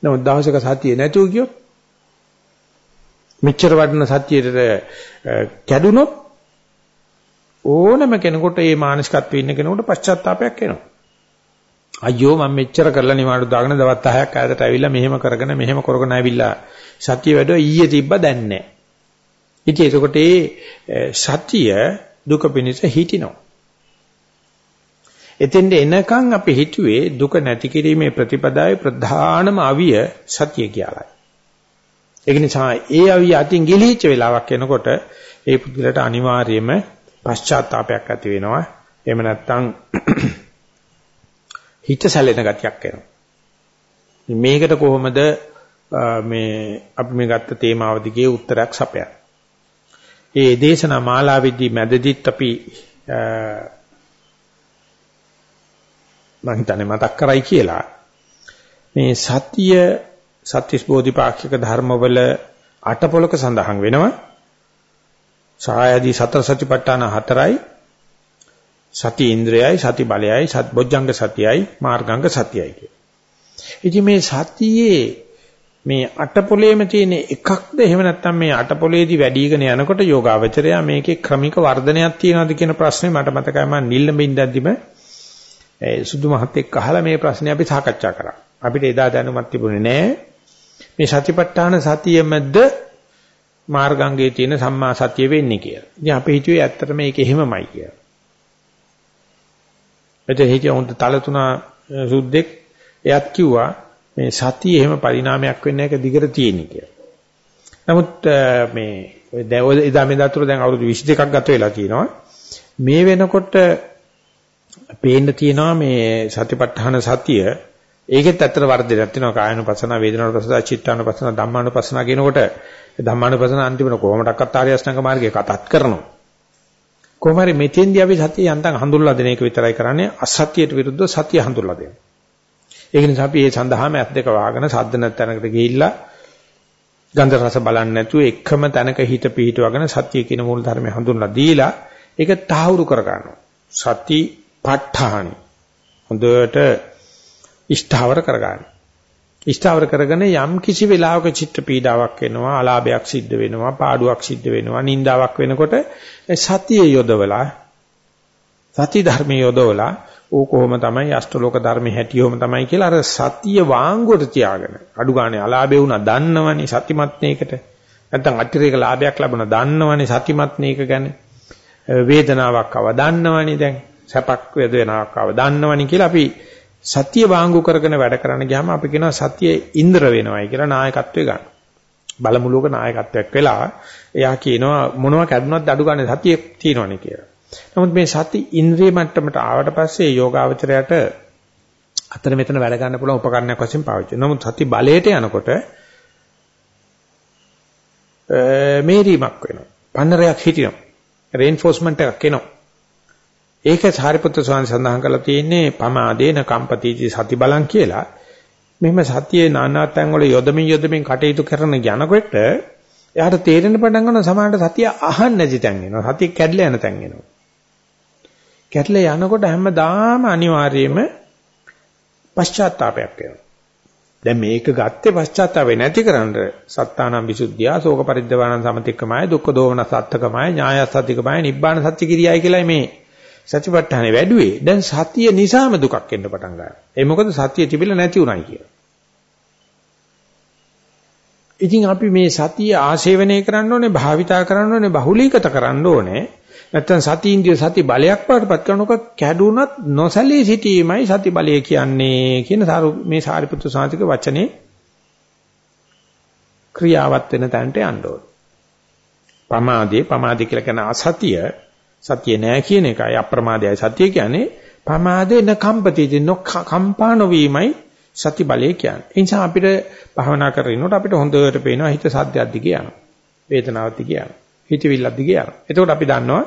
S1: නමුත් දවසක සතිය නැතුව ගියොත් මෙච්චර වටින සතියට කැඩුනොත් ඕනම කෙනෙකුට මේ මානසිකත්වයේ ඉන්න කෙනෙකුට පශ්චාත්තාවයක් එනවා. අයියෝ මම මෙච්චර කරලා නිවාඩු දාගෙන දවස් 10ක් ඈතට ඇවිල්ලා මෙහෙම කරගෙන මෙහෙම කරගෙන ඇවිල්ලා සතිය වැඩුවා ඊයේ තිබ්බා දැන් නැහැ. ඉතින් ඒකට ඒ සතිය දුක පිණිස හිටිනවා. එතෙන්ද එනකන් අපි හිතුවේ දුක නැති කිරීමේ ප්‍රතිපදාවේ ප්‍රධානම අවිය සතිය කියලායි. ඒක නිසා ඒ අවිය අතින් ගිලිහිච්ච වෙලාවක් එනකොට ඒ පුදුලට අනිවාර්යයෙන්ම පශ්චාත්තාවයක් ඇති වෙනවා. එහෙම නැත්නම් හිත සැලෙන ගතියක් එනවා. මේකට කොහොමද මේ අපි මේ ගත්ත තේමාව දිගේ උත්තරයක් සපයන්නේ? ඒ දේශනා මාලාවේදී මැදදිත් අපි මම හිතන්නේ මතක් කරයි කියලා. මේ සත්‍ය සත්‍විස් බෝධිපාක්ෂික ධර්මවල අටපොලක සඳහන් වෙනවා. සායදී සතර සතිපට්ඨාන හතරයි. සති ඉන්ද්‍රයයි සති බලයයි සත් බොජ්ජංග සතියයි මාර්ගංග සතියයි කිය. ඉතින් මේ සතියේ මේ අටපොලේම තියෙන එකක්ද? එහෙම නැත්නම් මේ අටපොලේදී වැඩිගෙන යනකොට යෝගාවචරයා මේකේ ක්‍රමික වර්ධනයක් තියනවාද කියන ප්‍රශ්නේ මට මතකයි. මම නිල්ලඹින්දද්දිම සුදු මහත්තයෙක් අහලා මේ ප්‍රශ්නේ අපි සාකච්ඡා කරා. අපිට එදා දැනුමක් තිබුණේ නැහැ. මේ සතිපට්ඨාන සතියෙමද මාර්ගාංගයේ තියෙන සම්මා සතිය වෙන්නේ කියලා. ඉතින් අපි හිතුවේ ඇත්තටම මේක එහෙමමයි කියලා. එතෙ හිටිය උන්ට තලතුණා සුද්දෙක් එයත් කිව්වා මේ සතිය එහෙම පරිණාමයක් වෙන්නේ නැහැ දිගට තියෙන්නේ කියලා. නමුත් මේ එදා මේ දතුර දැන් අවුරුදු 22ක් ගත වෙලා තියෙනවා. මේ වෙනකොට පේන්න තියෙනවා මේ සතිපට්ඨාන සතිය. ඒකෙත් ඇත්තට වර්ධනයක් තියෙනවා. කායනුපසන වේදනානුපසන චිත්තානුපසන ධම්මානුපසන කියනකොට ධම්මානුපසන අන්තිමට කොහොමඩක්වත් ආර්ය අෂ්ටාංග මාර්ගයේ කතාත් කරනවා. කොහොම හරි මෙතෙන්දී අපි සතිය යන්තම් හඳුල්ලා දෙන එක විතරයි කරන්නේ. අසත්‍යයට විරුද්ධව සතිය හඳුල්ලා දෙනවා. ඒක නිසා අපි මේ සඳහාම ඇස් දෙක වහගෙන සද්ද නැත්නම්කට ගිහිල්ලා ගන්ධ රස බලන්නේ නැතුව එකම තැනක හිත පිහිටවගෙන සත්‍ය කියන මූල ධර්මය හඳුන්ලා දීලා ඒක තහවුරු කර ගන්නවා. සති ප ဋ ාණි. හොඳට ඉෂ්ඨාවර කර ගන්න. ඉෂ්ඨාවර කරගෙන යම් කිසි වෙලාවක චිත්ත පීඩාවක් එනවා, අලාභයක් සිද්ධ වෙනවා, පාඩුවක් සිද්ධ වෙනවා, නින්දාවක් වෙනකොට සතිය යොදවලා සති ධර්මයේ යොදවලා ඕක කොහොම තමයි අෂ්ටලෝක ධර්මයේ හැටියොම තමයි කියලා අර සතිය වාංගුවට තියාගෙන අඩු ගානේ අලාභේ වුණා දන්නවනේ සතිමත් නේකට නැත්තම් අතිරේක ලාභයක් ලැබුණා දන්නවනේ සතිමත් නේක ගැන වේදනාවක් ආව දන්නවනේ දැන් සැපක් වේදනාවක් ආව දන්නවනේ කියලා අපි සතිය වාංගු කරගෙන වැඩ කරන්න ගියාම අපි කියනවා සතිය ඉන්ද්‍ර වෙනවයි කියලා නායකත්වය ගන්න. බලමුලෝක නායකත්වයක් වෙලා එයා කියනවා මොනවා කැඩුනත් අඩු ගන්න සතිය තියෙනවනේ කියලා. නමුත් මේ සති ඉන්ද්‍රිය මට්ටමට ආවට පස්සේ යෝගාවචරයට අතන මෙතන වැඩ ගන්න පුළුවන් උපකරණයක් වශයෙන් පාවිච්චි. නමුත් සති බලයට යනකොට මේරීමක් වෙනවා. පන්නරයක් හිටිනවා. රේන්ෆෝස්මන්ට් එකක් එනවා. ඒක සාරිපුත්‍ර ස්වාමීන් සඳහන් කරලා තියෙන්නේ පමාදේන කම්පතිති සති බලං කියලා. මෙහෙම සතියේ නානා තැන් වල යොදමින් යොදමින් කටයුතු කරන යනකොට එයාට තේරෙන්න පටන් ගන්නවා සමහරට සතිය අහන්න නැති තැන් එනවා. සතිය කැඩලා යන තැන් එනවා. කැඩලා යනකොට හැමදාම අනිවාර්යයෙන්ම පශ්චාත්තාවයක් වෙනවා. දැන් මේක ගත්තේ පශ්චාත්තාපේ නැතිකරන්න සත්තානම් විසුද්ධිය, ශෝක පරිද්දවාන සමතික්කමයි, දුක්ඛ දෝමන සත්‍යකමයි, ඥාය සත්‍යකමයි, නිබ්බාන සත්‍ය කිරියයි කියලා මේ සතිපට්ඨානේ වැඩුවේ. දැන් සතිය නිසාම දුකක් එන්න පටන් ගන්නවා. ඒ මොකද සතිය තිබිලා නැති උනායි කියලා. ඉතින් අපි මේ සතිය ආශේවනය කරන්න ඕනේ, භාවිතා කරන්න ඕනේ, බහුලීගත කරන්න ඕනේ. නැත්තම් සති ඉන්ද්‍රිය සති බලයක් වඩපත් කරනකොට කැඩුනත් නොසලී සිටීමයි සති බලය කියන්නේ කියන මේ සාරිපුත්‍ර සාන්තික වචනේ ක්‍රියාවත් වෙන තැනට යන්න ඕන. පමාදේ පමාදේ කියලා කියන අසතිය සතිය නෑ කියන එකයි අප්‍රමාදයයි සතිය කියන්නේ පමාදේ න කම්පතිති නොකම්පා නොවීමයි සති බලය කියන්නේ. ඒ නිසා අපිට භවනා කරනකොට අපිට හොඳට පේනවා හිත සද්දයක් දිගේ යනවා. වේදනාවක් දිගේ යනවා. හිතවිල්ලක් දිගේ යනවා. එතකොට අපි දන්නවා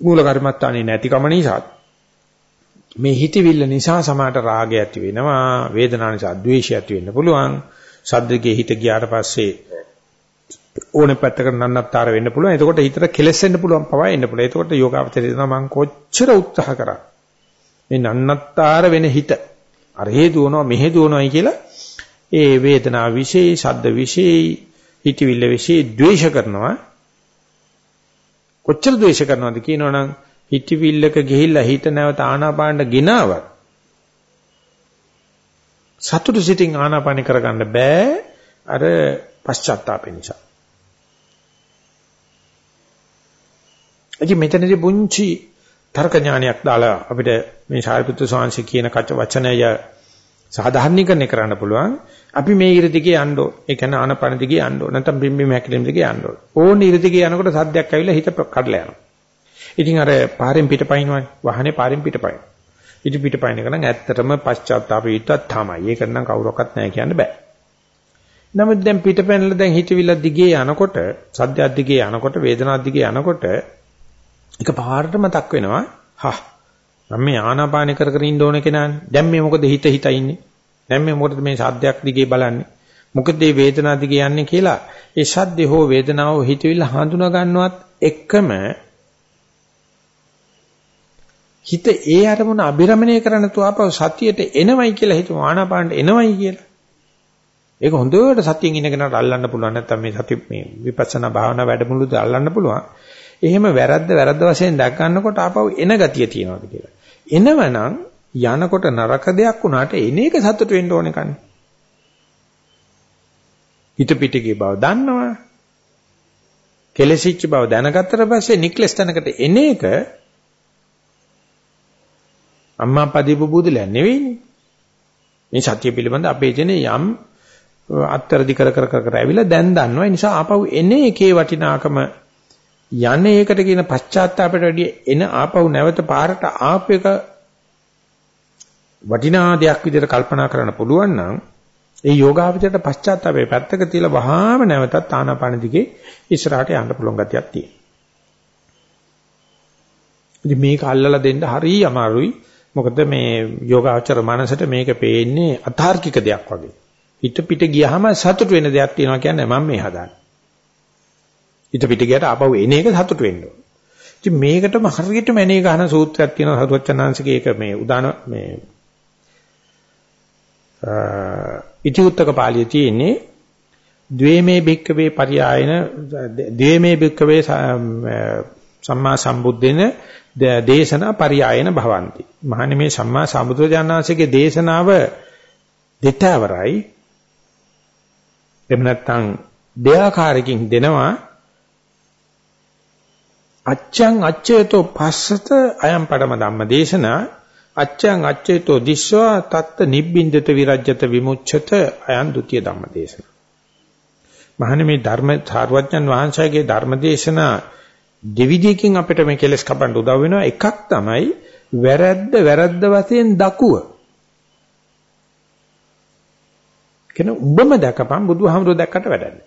S1: මූල කර්මත්තානේ නැතිකම නිසා මේ හිතවිල්ල නිසා සමාට රාගය ඇති වෙනවා වේදනාව නිසා ද්වේෂය ඇති වෙන්න පුළුවන් සද්දකේ හිත ගියාට පස්සේ ඕනේ පැත්තකට නන්නත්තර වෙන්න පුළුවන්. එතකොට හිතට කෙලෙසෙන්න පුළුවන් පවා එන්න පුළුවන්. එතකොට යෝගාවචරය දෙනවා මම කොච්චර උත්සාහ කරා. මේ නන්නත්තර වෙන හිත අර හේතුවනවා මෙහෙ දුවනවායි කියලා ඒ වේදනා විශේෂ, ශබ්ද විශේෂ, හිතවිල්ල විශේෂ ද්වේෂ කරනවා. කොච්චර ද්වේෂ කරනවද කියනවනම් හිතවිල්ලක ගිහිල්ලා හිත නැවත ආනාපානට ගෙනාවත් සතුටු සිතින් ආනාපාන කරගන්න බෑ අර පශ්චාත්තාපය නිසා. ඉතින් මෙතනදී පුංචි තර්ක ඥානයක් දාලා අපිට මේ සාරිපුත්‍ර ස්වාමීන් කියන කච වචනය සාධාරණීකරණය කරන්න පුළුවන්. අපි මේ ඉර දිගේ යන්න ඕන. ඒ කියන්නේ ආනපන දිගේ යන්න ඕන. නැත්නම් බිම්බිම හැකිලිම දිගේ යන්න ඕන. ඕන ඉර දිගේ යනකොට සද්දයක් ඇවිල්ලා හිත කඩලා යනවා. ඉතින් අර පාරෙන් පිටපයින්වනේ. වාහනේ පාරෙන් පිටපයින්. ඉති පිටපයින් එක නම් ඇත්තටම පශ්චාත්තාප යුක්තක් තමයි. ඒක නම් කවුරක්වත් නැහැ කියන්න බෑ. නමුත් දැන් පිටපැනලා දැන් හිතවිල්ල දිගේ යනකොට, සද්දයක් දිගේ යනකොට, වේදනාවක් දිගේ යනකොට එක පාරට මතක් වෙනවා. හා මම මේ ආනාපාන කර කර ඉන්න ඕන කෙනානේ. දැන් මේ මොකද හිත හිත ඉන්නේ? දැන් මේ මොකටද මේ සද්දයක් දිගේ බලන්නේ? මොකද මේ වේදනාව දිගේ යන්නේ කියලා ඒ ශබ්දේ හෝ වේදනාව හිතවිල්ල හඳුනා ගන්නවත් එක්කම හිත ඒ අරමුණ අබිරමණය කරන තුආපව සතියට එනවයි කියලා හිතමු ආනාපානට එනවයි කියලා. ඒක හොඳට සතියෙන් ඉන්න කෙනාට අල්ලන්න පුළුවන් නැත්නම් මේ සති මේ විපස්සනා භාවනා වැඩමුළුද අල්ලන්න පුළුවන්. එහෙම වැරද්ද වැරද්ද වශයෙන් දැක් ගන්නකොට ආපහු එන ගතිය තියනවාද කියලා. එනවනම් යනකොට නරක දෙයක් වුණාට එන එක සතුට වෙන්න ඕනේ කන්නේ. හිත පිටිගේ බව දන්නවා. කෙලසිච්ච බව දැනගත්තට පස්සේ නික්ලස් තැනකට එන එක අම්මා පදීපු බුදුලයන් නෙවෙයිනේ. මේ සත්‍ය පිළිබඳ අපේ ජනේ යම් අත්තරදි කර කර කර ඇවිල්ලා දැන් දන්නවා. ඒ නිසා ආපහු එනේ එකේ වටිනාකම යන්නේ ඒකට කියන පශ්චාත්තාපයට වැඩිය එන ආපහු නැවත පාරට ආප එක වටිනා දෙයක් විදිහට කල්පනා කරන්න පුළුවන් නම් ඒ යෝගාවචරයට පශ්චාත්තාපේ පැත්තක තියලා වහාම නැවතත් ආනාපාන දිගේ ඉස්සරහට යන්න පුළුවන් ගතියක් තියෙනවා. ඉතින් මේක අල්ලලා දෙන්න හරිය අමාරුයි. මොකද මේ යෝගාචර මනසට මේක පේන්නේ අතාර්කික දෙයක් වගේ. හිත පිට ගියාම සතුට වෙන දෙයක් තියෙනවා කියන්නේ මම මේ හදාන්නේ. හිත පිට ගියට ආපහු එන එක සතුට වෙන්න ඕන. ඉතින් මේකටම හරියටම එනේ ගන්න සූත්‍රයක් තියෙනවා සරුවචනාංශගේ ඒක මේ උදාන මේ ඉතිඋත්තක පාළියේ තියෙන්නේ ද්වේමේ භික්කවේ පරියායන ද්වේමේ භික්කවේ සම්මා සම්බුද්දේන දේශනා පරියායන භවಂತಿ. මහන්නේ මේ සම්මා සම්බුදුරජාණන්සේගේ දේශනාව දෙතවරයි. එහෙම නැත්නම් දෙආකාරකින් දෙනවා අච්ඡං අච්ඡේතෝ පස්සත අයම් පඩම ධම්ම දේශනා අච්ඡං අච්ඡේතෝ දිස්වා තත්ත නිබ්බින්දත විරජ්‍යත විමුච්ඡත අයන් ဒ ුතිය ධම්ම දේශනා. මහන්නේ මේ ධර්ම සාරවත්යන් වහන්සේගේ ධර්ම දේශනා දෙවිදියකින් අපිට මේ කෙලස් කපන්න උදව් වෙනවා. එකක් තමයි වැරද්ද වැරද්ද වශයෙන් දකුව. කියන උඹම දැකපන් බුදුහාමුදුරුවෝ දැක්කට වැඩක් නැහැ.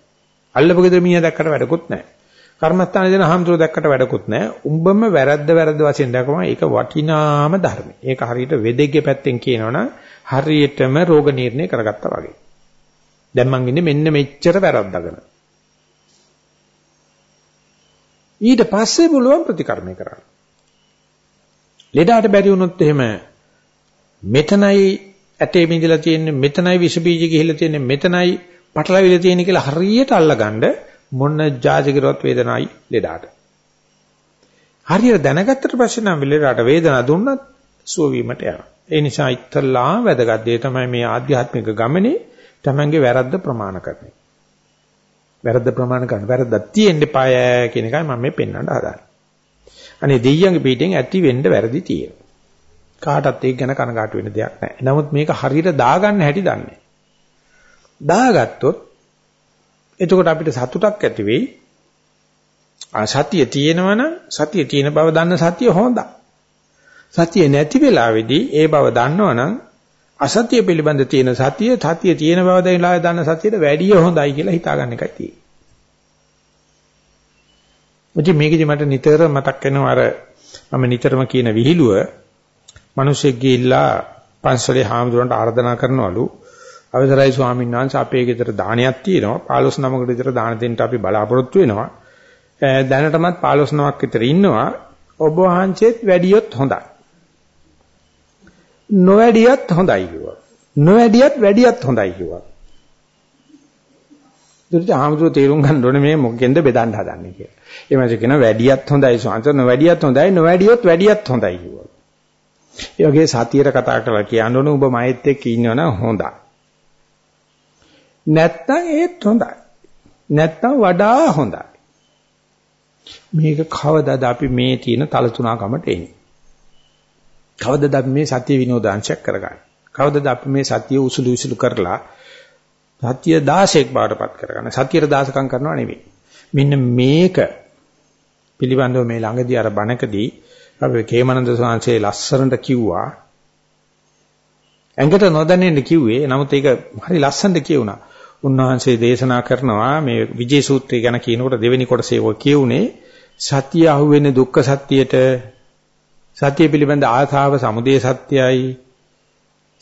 S1: අල්ලපු ගෙදර මීයා දැක්කට වැඩකුත් නැහැ. කර්මස්ථානයේ දෙන හාමුදුරුවෝ දැක්කට වැඩකුත් නැහැ උඹම වැරද්ද වැරද්ද වශයෙන් දැකපන් ඒක වටිනාම ධර්මයි. ඒක හරියට වෙදෙක්ගේ පැත්තෙන් කියනවනම් හරියටම රෝග නිర్ణය කරගත්තා වගේ. දැන් මං ඉන්නේ මෙන්න මෙච්චර වැරද්දගෙන. ඊට පස්සේ පුළුවන් ප්‍රතිකර්මය කරන්න. ලෙඩාට බැරි වුණොත් එහෙම මෙතනයි ඇටේ මිදලා තියෙන්නේ මෙතනයි විස බීජ ගිහිල්ලා තියෙන්නේ මෙතනයි පටලවිලා තියෙන්නේ කියලා හරියට අල්ලගන්න මොන જાති කරවත් වේදනাই ලෙඩාට. හරියට දැනගත්තට පස්සේ නම් ලෙඩාට වේදනාව දුන්නත් සුව වීමට යනවා. ඒ නිසා ඉතලා වැදගත් දේ තමයි මේ ආධ්‍යාත්මික ගමනේ තමන්ගේ වැරද්ද ප්‍රමාණ කරන්නේ. වැරද්ද ප්‍රමාණ කරන්න. වැරද්දක් තියෙන්න එපාය කියන එකයි මම මේ පෙන්වන්න හදාන්නේ. අනේ දෙයියන්ගේ පිටින් ඇති වෙන්න වැරදි තියෙනවා. කාටවත් ඒක ගැන කනගාටු වෙන්න දෙයක් නැහැ. නමුත් මේක හරියට දාගන්න හැටි දන්නේ. දාගත්තොත් එතකොට අපිට සතුටක් ඇති වෙයි. ආ සතිය තියෙනවනම් සතිය තියෙන බව දන්න සතිය හොඳයි. සතිය නැති වෙලාවේදී ඒ බව දන්නවනම් අසත්‍ය පිළිබඳ තියෙන සතිය සතිය තියෙන බව දැනලා දන්න සතියට වැඩිය හොඳයි කියලා හිතාගන්න එකයි තියෙන්නේ. මුචි මේකෙදි මට නිතර මතක් වෙනවා අර මම නිතරම කියන විහිළුව මිනිස්සෙක් ගිහිල්ලා පන්සලේ හාමුදුරන්ට ආර්දනා කරනවලු අවසරයි ස්වාමීන් වහන්සේ අපේ ගෙදර දානයක් තියෙනවා. 15 නමකට විතර දාන දෙන්න අපි බලාපොරොත්තු වෙනවා. දැනටමත් 15 නමක් විතර ඉන්නවා. ඔබ වහන්සේත් වැඩියොත් හොඳයි. නොවැඩියත් හොඳයි කිව්වා. නොවැඩියත් වැඩියත් හොඳයි කිව්වා. දුරට ආමතුරු තේරුම් ගන්න ඕනේ මේ මොකෙන්ද බෙදන්න හදන්නේ කියලා. ඒ මාසේ කියන වැඩියත් හොඳයි ස්වාමීන් නොවැඩියත් හොඳයි නොවැඩියොත් වැඩියත් හොඳයි කිව්වා. ඒ වගේ සතියට කතා කරලා කියන්න ඕනේ. ඔබ මයිත් එක්ක ඉන්නවනම් හොඳයි. නැත්තම් ඒත් හොඳයි. නැත්තම් වඩා හොඳයි. මේක කවදාද අපි මේ තියෙන තලතුණකමට එන්නේ? කවදාද අපි මේ සත්‍ය විනෝදාංශයක් කරගන්නේ? කවදාද අපි මේ සත්‍ය උසුළු උසුළු කරලා සත්‍ය 16ක් බාටපත් කරගන්න. සත්‍යයට දාසකම් කරනවා නෙවෙයි. මෙන්න මේක පිළිබඳව මේ ළඟදී අර බණකදී අපි කේමනන්ද සෝංශේ ලස්සනට කිව්වා. ඇඟට නොදැනෙන්න කිව්වේ. නමුත් ඒක හරි ලස්සනට කියුණා. උන්වහන්සේ දේශනා කරනවා මේ විජේ සූත්‍රය ගැන කියනකොට දෙවෙනි කොටසේ ඔය කියුනේ සත්‍ය අහුවෙන්නේ දුක්ඛ සත්‍යයට සත්‍ය පිළිබඳ ආසාව සමුදය සත්‍යයි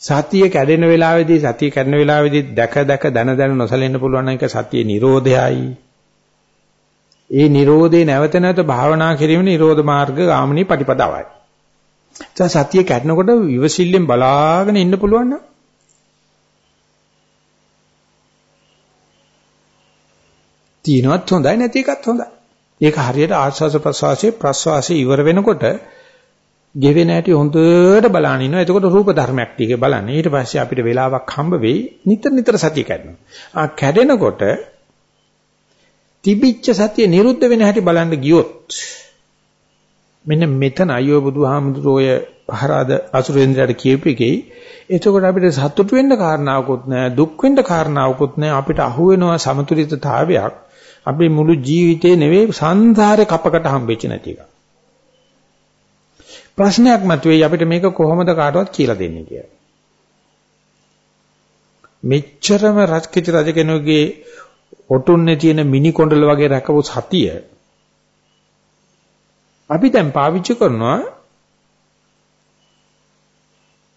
S1: සතිය කැඩෙන වෙලාවේදී සතිය කැඩෙන වෙලාවේදී දැක දැක දන දන නොසලෙන්න පුළුවන් එක සතිය නිරෝධයයි. ඒ නිරෝධේ නැවත නැවත භාවනා කිරීම නිරෝධ මාර්ග ගාමිනී ප්‍රතිපදාවයි. දැන් සතිය කැඩනකොට විවසිල්ලෙන් බලාගෙන ඉන්න පුළුවන් නම් තියෙනවත් හොඳයි නැති එකත් හොඳයි. ඒක හරියට ආස්වාස ප්‍රසවාසයේ ප්‍රසවාසයේ ඉවර වෙනකොට ගෙවෙන හැටි හොඳට බලන ඉන්නවා. එතකොට රූප ධර්මයක් ටික බලන්න. ඊට පස්සේ අපිට වෙලාවක් හම්බ වෙයි. නිතර නිතර සතිය කැඩෙනවා. ආ කැඩෙනකොට තිබිච්ච සතිය නිරුද්ධ වෙන හැටි බලන්න ගියොත් මෙන්න මෙතන අයෝ බුදුහාමුදුරෝය පහරාද අසුරේන්ද්‍රයාට කියපු එකේ එතකොට අපිට සතුට වෙන්න කාරණාවකුත් නැහැ දුක් වෙන්න කාරණාවකුත් නැහැ අපිට අහු වෙනවා සමතුලිතතාවයක් අපේ මුළු ජීවිතේ නෙවෙයි සංසාරේ කපකට හම්බෙච්ච නැති එකක් ප්‍රශ්නයක් මතුවේයි අපිට මේක කොහොමද කාටවත් කියලා දෙන්නේ කියලා. මෙච්චරම රජකිත රජ කෙනෙකුගේ ඔටුන්නේ තියෙන මිනි කොණ්ඩල වගේ රැකපු සතිය අපි දැන් පාවිච්චි කරනවා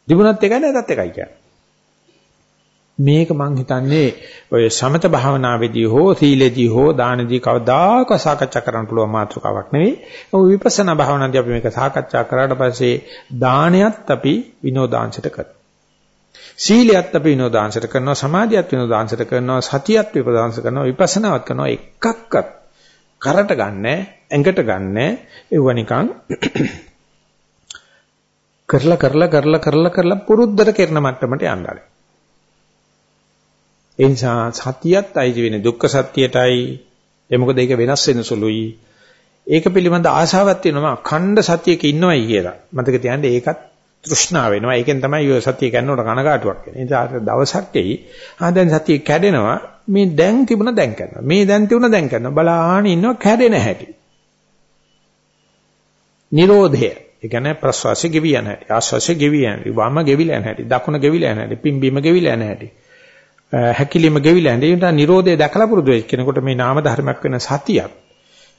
S1: දිනුනත් එකයි නැතත් එකයි කියන්නේ. මේක මං හිතන්නේ ඔය සමත භාවනාවේදී හෝ සීලේදී හෝ දානදී කවදාක සාකච්ඡා කරන්න පුළුවන් මාතෘකාවක් නෙවෙයි. ඔය විපස්සනා භාවනාදී අපි මේක සාකච්ඡා කරාට පස්සේ දානයත් අපි විනෝදාංශයට කරනවා. සීලයත් අපි විනෝදාංශයට කරනවා, සමාධියත් විනෝදාංශයට කරනවා, සතියත් විපදාංශ කරනවා, විපස්සනාවත් කරනවා. එකක්වත් කරට ගන්නෑ, ඇඟට ගන්නෑ. ඒව නිකන් කරලා කරලා කරලා කරලා කරලා පුරුද්දට කරන මට්ටමට යන්නයි. ඒ නිසා සතියත් අයිති වෙන්නේ දුක්ඛ සත්‍යයටයි. ඒ මොකද ඒක වෙනස් වෙන සුළුයි. ඒක පිළිබඳ ආශාවක් තියෙනවා අඛණ්ඩ සතියක ඉන්නවයි කියලා. මතක තියාගන්න ඒකත් තෘෂ්ණාව වෙනවා. ඒකෙන් තමයි ඔය සතිය ගන්නකොට කනගාටුවක් එන්නේ. ඒ නිසා දවසක් එයි. ආ දැන් සතිය කැඩෙනවා. මේ දැන් තිබුණ දැන් කරනවා. මේ දැන් තිබුණ දැන් කරනවා. බලාහන ඉන්නවා කැඩෙන හැටි. නිරෝධය. ඒ කියන්නේ ප්‍රස්වාසය ගෙවි යන හැටි. ආස්වාසය ගෙවි යන හැටි. වම ගෙවිලා යන හැටි. දකුණ ගෙවිලා යන හැටි. පිම්බීම ගෙවිලා යන හැටි. හැකිලිම ගෙවිලා යන. ඒ නිසා Nirodhe දැකලා පුරුදු වෙච්ච කෙනෙකුට මේ නාම ධර්මයක් වෙන සතියක්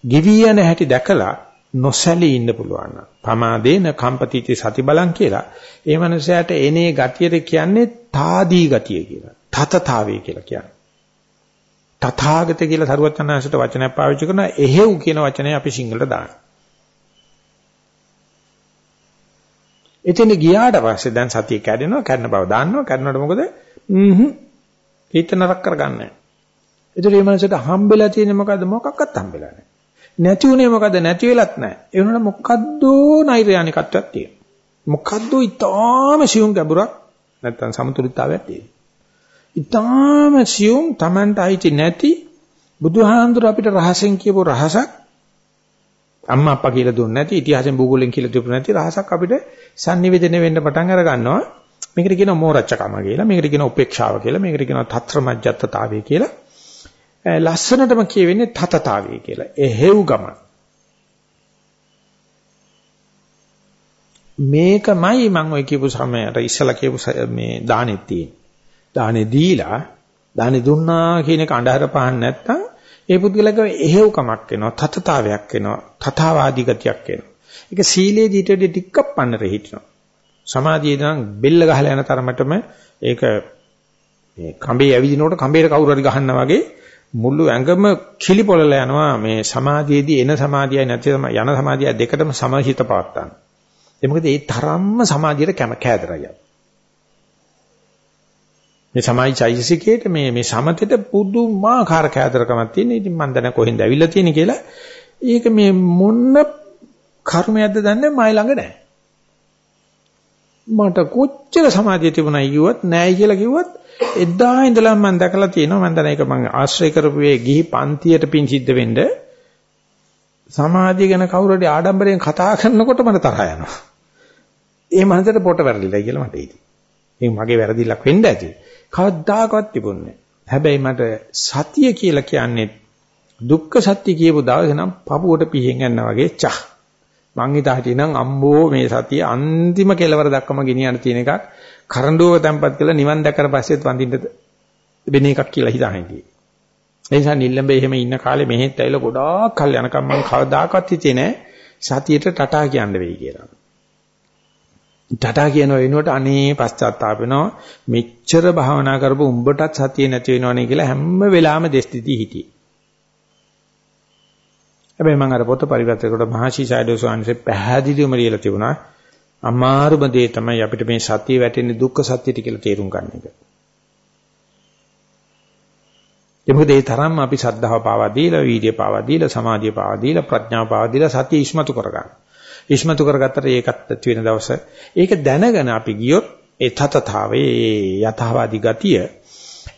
S1: ගෙවි යන හැටි දැකලා නොසැලී ඉන්න පුළුවන්. පමාදේන කම්පතිති සති බලං කියලා. ඒ මනුස්සයාට එනේ ගතියට කියන්නේ තාදී ගතිය කියලා. තතතාවේ කියලා කියන්නේ. තථාගත කියලා සරුවචනාංශයට වචනයක් පාවිච්චි කරනවා එහෙව් කියන වචනය අපි සිංහලට දානවා. එතන ගියාට පස්සේ දැන් සතිය කැඩෙනවා කැඩෙන බව දාන්නවා කැඩනකොට මොකද? හ්ම් හිත නරක කරගන්නේ. ඒතර මේ මනසට හම්බෙලා තියෙන්නේ මොකද්ද? මොකක්වත් හම්බෙලා නැහැ. නැති උනේ මොකද්ද? නැති වෙලත් නැහැ. ඒ වුණාට මොකද්ද නෛර්යානිකත්වයක් තියෙනවා. මොකද්ද ඊටාම සියුම් ගැඹුරක් නැත්තම් සමතුලිතතාවයක් තියෙනවා. ඊටාම සියුම් Tamanට අයිති නැති බුදුහාඳුර අපිට රහසෙන් කියපු රහසක් අම්මා අප්පා කියලා දුන්නේ නැති ඉතිහාසෙන් භූගෝලෙන් කියලා දුන්නු නැති රහසක් අපිට sannivedana වෙන්න පටන් අර ගන්නවා. මේකට කියනවා මෝරච්චකම කියලා. මේකට කියනවා උපේක්ෂාව කියලා. මේකට කියනවා තත්‍රමජ්ජත්තතාවය කියලා. ලස්සනටම කියවෙන්නේ තතතාවය කියලා. එහෙව් ගම. මේකමයි මම ඔය කියපු සමයට ඉස්සලා කියපු මේ දානෙත් තියෙන්නේ. දානේ දීලා දානේ දුන්නා කියන එක අඳහර පහන් නැත්තම් ඒ පුද්ගලක එහෙව් කමක් වෙනවා තතතාවයක් වෙනවා තථාවාදී ගතියක් වෙනවා. ඒක සීලේදී ඊට වඩා ටිකක් පන්නර හිටිනවා. සමාධියේ නම් බෙල්ල ගහලා යන තරමටම ඒක මේ කඹේ ඇවිදිනකොට කඹේට කවුරු හරි ගහනවා වගේ මුළු ඇඟම කිලිපොළල යනවා මේ සමාධියේදී එන සමාධියයි නැති යන සමාධිය දෙකටම සමහිත පවත්තන. ඒ මොකද ඒ තරම්ම සමාධියට කැම කෑදරයි. මේ සමාධි චෛතසිකයේට මේ මේ සමතෙට පුදුමාකාර කෑදරකමක් තියෙන. ඉතින් මම දැන කොහෙන්ද ඇවිල්ලා තියෙන්නේ කියලා. ඒක මේ මොන්න කර්මයක්ද දන්නේ මයි ළඟ නැහැ. මට කොච්චර සමාධිය තිබුණා කිව්වත් නැහැ කියලා කිව්වත් එදා ඉඳලා මම දැකලා තියෙනවා මම දැන් ඒක මම ආශ්‍රය කරපු ඒ ගිහි පන්තියට පින් සිද්ධ වෙන්න සමාධිය ගැන කවුරු හරි ආඩම්බරයෙන් කතා කරනකොට මට තරහ යනවා. ඒ මනසට පොට වැරදිලා කියලා මට හිතෙනවා. ඒක මගේ වැරදිලක් වෙන්න ඇති. කවදාකවත් තිබුණේ හැබැයි මට සතිය කියලා කියන්නේ දුක්ඛ සත්‍ය කියපු දවසේ නම් පපුවට පිහින් යනවා වගේ චා මං හිතා හිටියනම් අම්බෝ මේ සතිය අන්තිම කෙලවර දක්වම ගෙනියන්න තියෙන එකක් කරඬුවක තැම්පත් කරලා නිවන් දැකලා පස්සෙත් වඳින්න වෙන එකක් කියලා හිතා හිටියේ. ඒ නිසා නිල්ලඹේ එහෙම ඉන්න කාලේ මෙහෙත් ඇවිල්ලා ගොඩාක් කල් යනකම් මං කවදාකවත් හිතේ නෑ සතියට ටටා කියන්න වෙයි කියලා. ටටා කියන වෙනුවට අනේ පශ්චාත්තාප වෙනවා මෙච්චර භාවනා කරපු උඹටත් සතිය නැති වෙනවනේ කියලා හැම වෙලාවෙම දෙස්තිති හිටියේ. හැබැයි මම අර පොත පරිවර්තනකොට මහසි සයිඩෝ ස්වාමීන්සේ පැහැදිලිවම ලියලා තිබුණා අමාරුම දේ තමයි අපිට මේ සතිය වැටෙන්නේ දුක්ඛ සත්‍යයට කියලා තේරුම් ගන්න එක. ඒ මොකද ඒ තරම්ම අපි සද්ධාව පාවා දීලා, වීර්ය පාවා දීලා, සමාධිය පාවා දීලා, ප්‍රඥාව පාවා දීලා සතිය ඉස්මතු කරගන්න. ඉස්මතු කරගත්තට ඒකත් ඇති වෙන දවස. ඒක දැනගෙන අපි ගියොත් ඒ තතතාවේ යථාවාදී ගතිය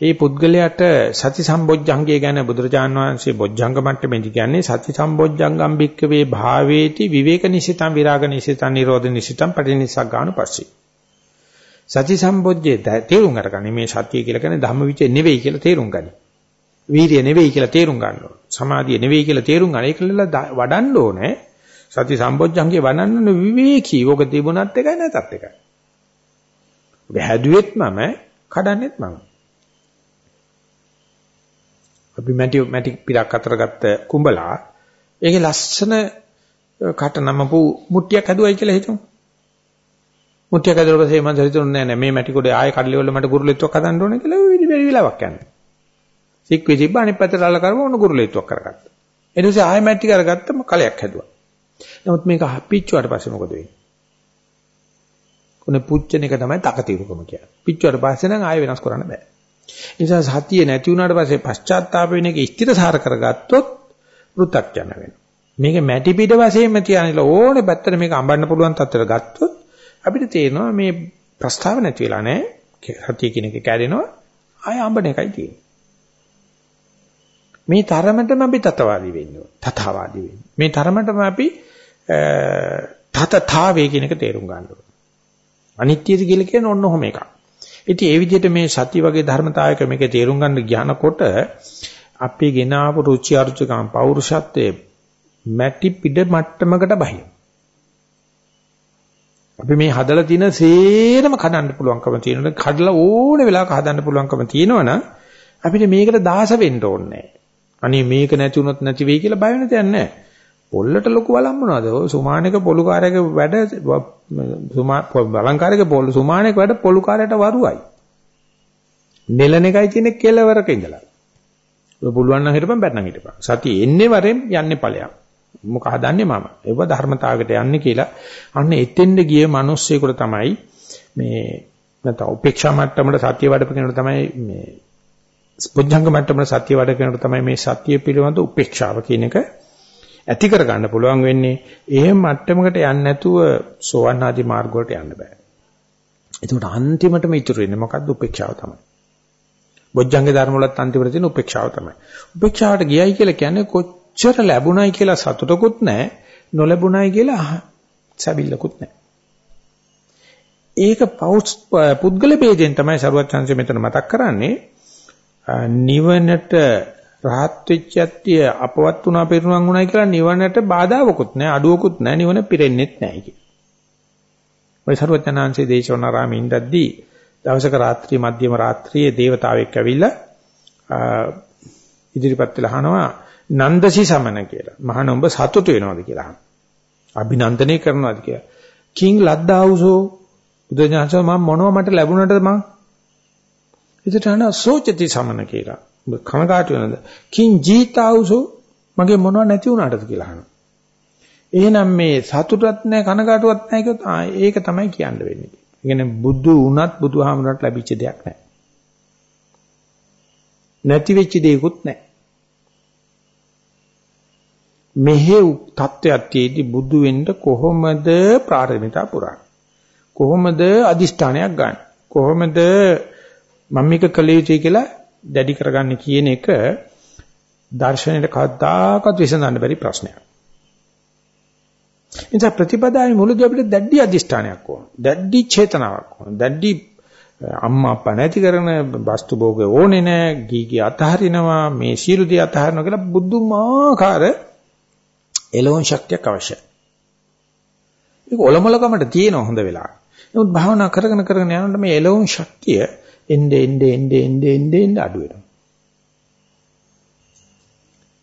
S1: ඒ පුද්ගලයාට සති සම්බොජ්ජංගය ගැන බුදුරජාන් වහන්සේ බොජ්ජංග මට්ටමේදී කියන්නේ සති සම්බොජ්ජංගම් බික්කවේ භාවේති විවේක නිසිතං විරාග නිසිතං නිරෝධ නිසිතං පටිනිස්සග්ගාන පස්සේ සති සම්බොජ්ජේ තේරුම් අරගන්නේ මේ සතිය කියලා කියන්නේ ධම්මවිචේ නෙවෙයි කියලා තේරුම් ගනි. වීර්ය නෙවෙයි කියලා තේරුම් ගන්න ඕන. සමාධිය නෙවෙයි කියලා තේරුම් ගන්න. ඒකලල වඩන්න ඕනේ. සති සම්බොජ්ජංගේ වඩන්න විවේකී. ඔක තිබුණත් එකයි නැතත් එකයි. ඔබ හැදුවෙත් මම කඩන්නෙත් මම. අපි මැටි මැටි පිටක් අතර ගත්ත කුඹලා ඒකේ ලස්සන කට නමපු මුට්ටියක් හදුවයි කියලා හිතමු. මුට්ටියක් හදුවා පස්සේ මම හිතුන්නේ නෑ නෑ මේ මැටි කොටේ ආයෙ කඩලි වල මට ගුරුලෙත්වක් හදන්න ඕනේ කියලා විදි බැරි වෙලාවක් යනවා. සික්කේ තිබ්බ අනිත් පැත්තට අල්ල කරම ඕන ගුරුලෙත්වක් කරගත්තා. ඊට පස්සේ ආයෙ මැටි කරගත්තම කලයක් හැදුවා. නමුත් මේක පිච්චුවාට පස්සේ මොකද වෙන්නේ? කොනේ පුච්චන එක තමයි තකතිරුකම කියන්නේ. පිච්චුවාට පස්සේ නම් ආයෙ වෙනස් කරන්න බෑ. නිසා සතිය නැති වුණාට පස්සේ පශ්චාත්තාප වෙන එක ස්ථිරසාර කරගත්තොත් පෘථග්ජන වෙනවා. මේක මැටි පිට වශයෙන්ම තියානිලා ඕනේ පැත්තට මේක අඹන්න පුළුවන් තත්ත්වයට ගත්තොත් අපිට තේරෙනවා මේ ප්‍රස්තාව නැති වෙලා නැහැ. සතිය කියන එක කැඩෙනවා. ආය අඹන එකයි තියෙන්නේ. මේ තරමටම අපි තතවාදී වෙන්න ඕන. තථාවාදී වෙන්න. මේ තරමටම අපි තතතාවේ කියන එක තේරුම් ගන්න ඕන. අනිත්‍යද කියලා කියන ඔන්න ඔහොම එකක්. ඉතින් ඒ විදිහට මේ සති වගේ ධර්මතාවයක මේකේ තේරුම් ගන්න ඥානකොට අපි ගෙන ආපු රුචි අරුචිකම් පෞරුෂත්වයේ මැටි පිට මට්ටමකට බහින. අපි මේ හදලා තියෙන සේරම කඩන්න පුළුවන්කම තියෙනවා. කඩලා ඕනේ වෙලාවක හදන්න පුළුවන්කම තියෙනවනම් අපිට මේකට දාස වෙන්න ඕනේ අනේ මේක නැති වුණොත් නැති වෙයි කියලා බය වෙන දෙයක් නැහැ. පොල්ලට ලොකු බලම් මොනවද? සුමානක පොලුකාරයක වැඩ සුමා බලංකාරයක පොල් සුමානක වැඩ පොලුකාරයට වරුවයි. නෙලන එකයි තියෙන්නේ කෙලවරක ඉඳලා. ඔය පුළුවන් නම් හිටපන් බැත්නම් හිටපන්. සතිය එන්නේ වරෙන් යන්නේ ඵලයක්. මොක හදන්නේ මම. ඒව ධර්මතාවයකට යන්නේ කියලා. අන්න එතෙන්ද ගිය මිනිස්සෙකුට තමයි මේ නැත්නම් උපේක්ෂා මට්ටමට සතිය වඩපු කෙනෙකුට තමයි මේ ස්පොජ්ජංග මට්ටමට සතිය වඩ කෙනෙකුට තමයි මේ සතිය පිළිබඳ උපේක්ෂාව කියන එක ඇති කර ගන්න පුළුවන් වෙන්නේ එහෙම මට්ටමකට යන්නේ නැතුව සෝවන් ආදී මාර්ග වලට යන්න බෑ. ඒකට අන්තිමටම ඉතුරු වෙන්නේ මොකද්ද උපේක්ෂාව තමයි. බොජ්ජංග ධර්ම වලත් අන්තිමට තියෙන උපේක්ෂාව තමයි. උපේක්ෂාවට ගියයි කියලා කියන්නේ කොච්චර ලැබුණයි කියලා සතුටකුත් නැහැ, නොලැබුණයි කියලා සැබිල්ලකුත් නැහැ. ඒක පුද්ගල ભેදයෙන් තමයි සරුවත් chance මෙතන මතක් කරන්නේ. නිවනට රහත් වෙච්ච යත්‍ය අපවත් වුණා පිරුණම් වුණා කියලා නිවනට බාධාවකුත් නැහැ අඩුවකුත් නැහැ නිවන පිරෙන්නෙත් නැහැ කිය. ඔය ਸਰවඥාන්සේ දේශවනාරාමේ ඉඳද්දී දවසක රාත්‍රී මධ්‍යම රාත්‍රියේ දේවතාවෙක් ඇවිල්ලා ඉදිරිපත් වෙලා අහනවා නන්දසි සමන කියලා. මහාන උඹ සතුට වෙනවද කියලා අහනවා. අභිනන්දනය කරනවද කියලා. කිං ලද්දාවුසෝ බුදුජානක මම මොනව මට ලැබුණාද මං ඒකට අන සෝචති සමන කියලා. කනගාටු වෙනද? කිං ජීතාවුසෝ මගේ මොනව නැති වුණාටද කියලා අහනවා. එහෙනම් මේ සතුටක් නැහැ කනගාටුවක් නැහැ කියොත් ඒක තමයි කියන්න වෙන්නේ. ඒ කියන්නේ බුදු වුණත් බුදුහාමුදුරන්ට ලැබිච්ච දෙයක් නැහැ. නැති වෙච්ච දෙයක්වත් නැහැ. මෙහෙව් தත්වයක් තියේදී බුදු වෙන්න කොහොමද ප්‍රාර්ථනිතා පුරන්නේ? කොහොමද අදිෂ්ඨානයක් ගන්න? කොහොමද මම මේක කළ යුතුයි කියලා දැඩි කරගන්නේ කියන එක දර්ශනයේ කවදාකවත් විසඳන්න බැරි ප්‍රශ්නයක්. එනිසා ප්‍රතිපදාවේ මුලදී අපිට දැඩි අදිෂ්ඨානයක් ඕන. දැඩි චේතනාවක් ඕන. දැඩි අම්මා අප්පා නැති කරන වස්තු භෝග ඕනේ නැහැ. ගීගී අතහරිනවා මේ සීල දී අතහරිනවා කියලා බුදුමාකාර එළවුන් ශක්තියක් අවශ්‍යයි. ඒක ඔලොමලකමට තියෙන හොඳ වෙලාව. නමුත් භාවනා කරගෙන කරගෙන යනකොට මේ එළවුන් ශක්තිය එnde ende ende ende ende ende අඩු වෙනවා.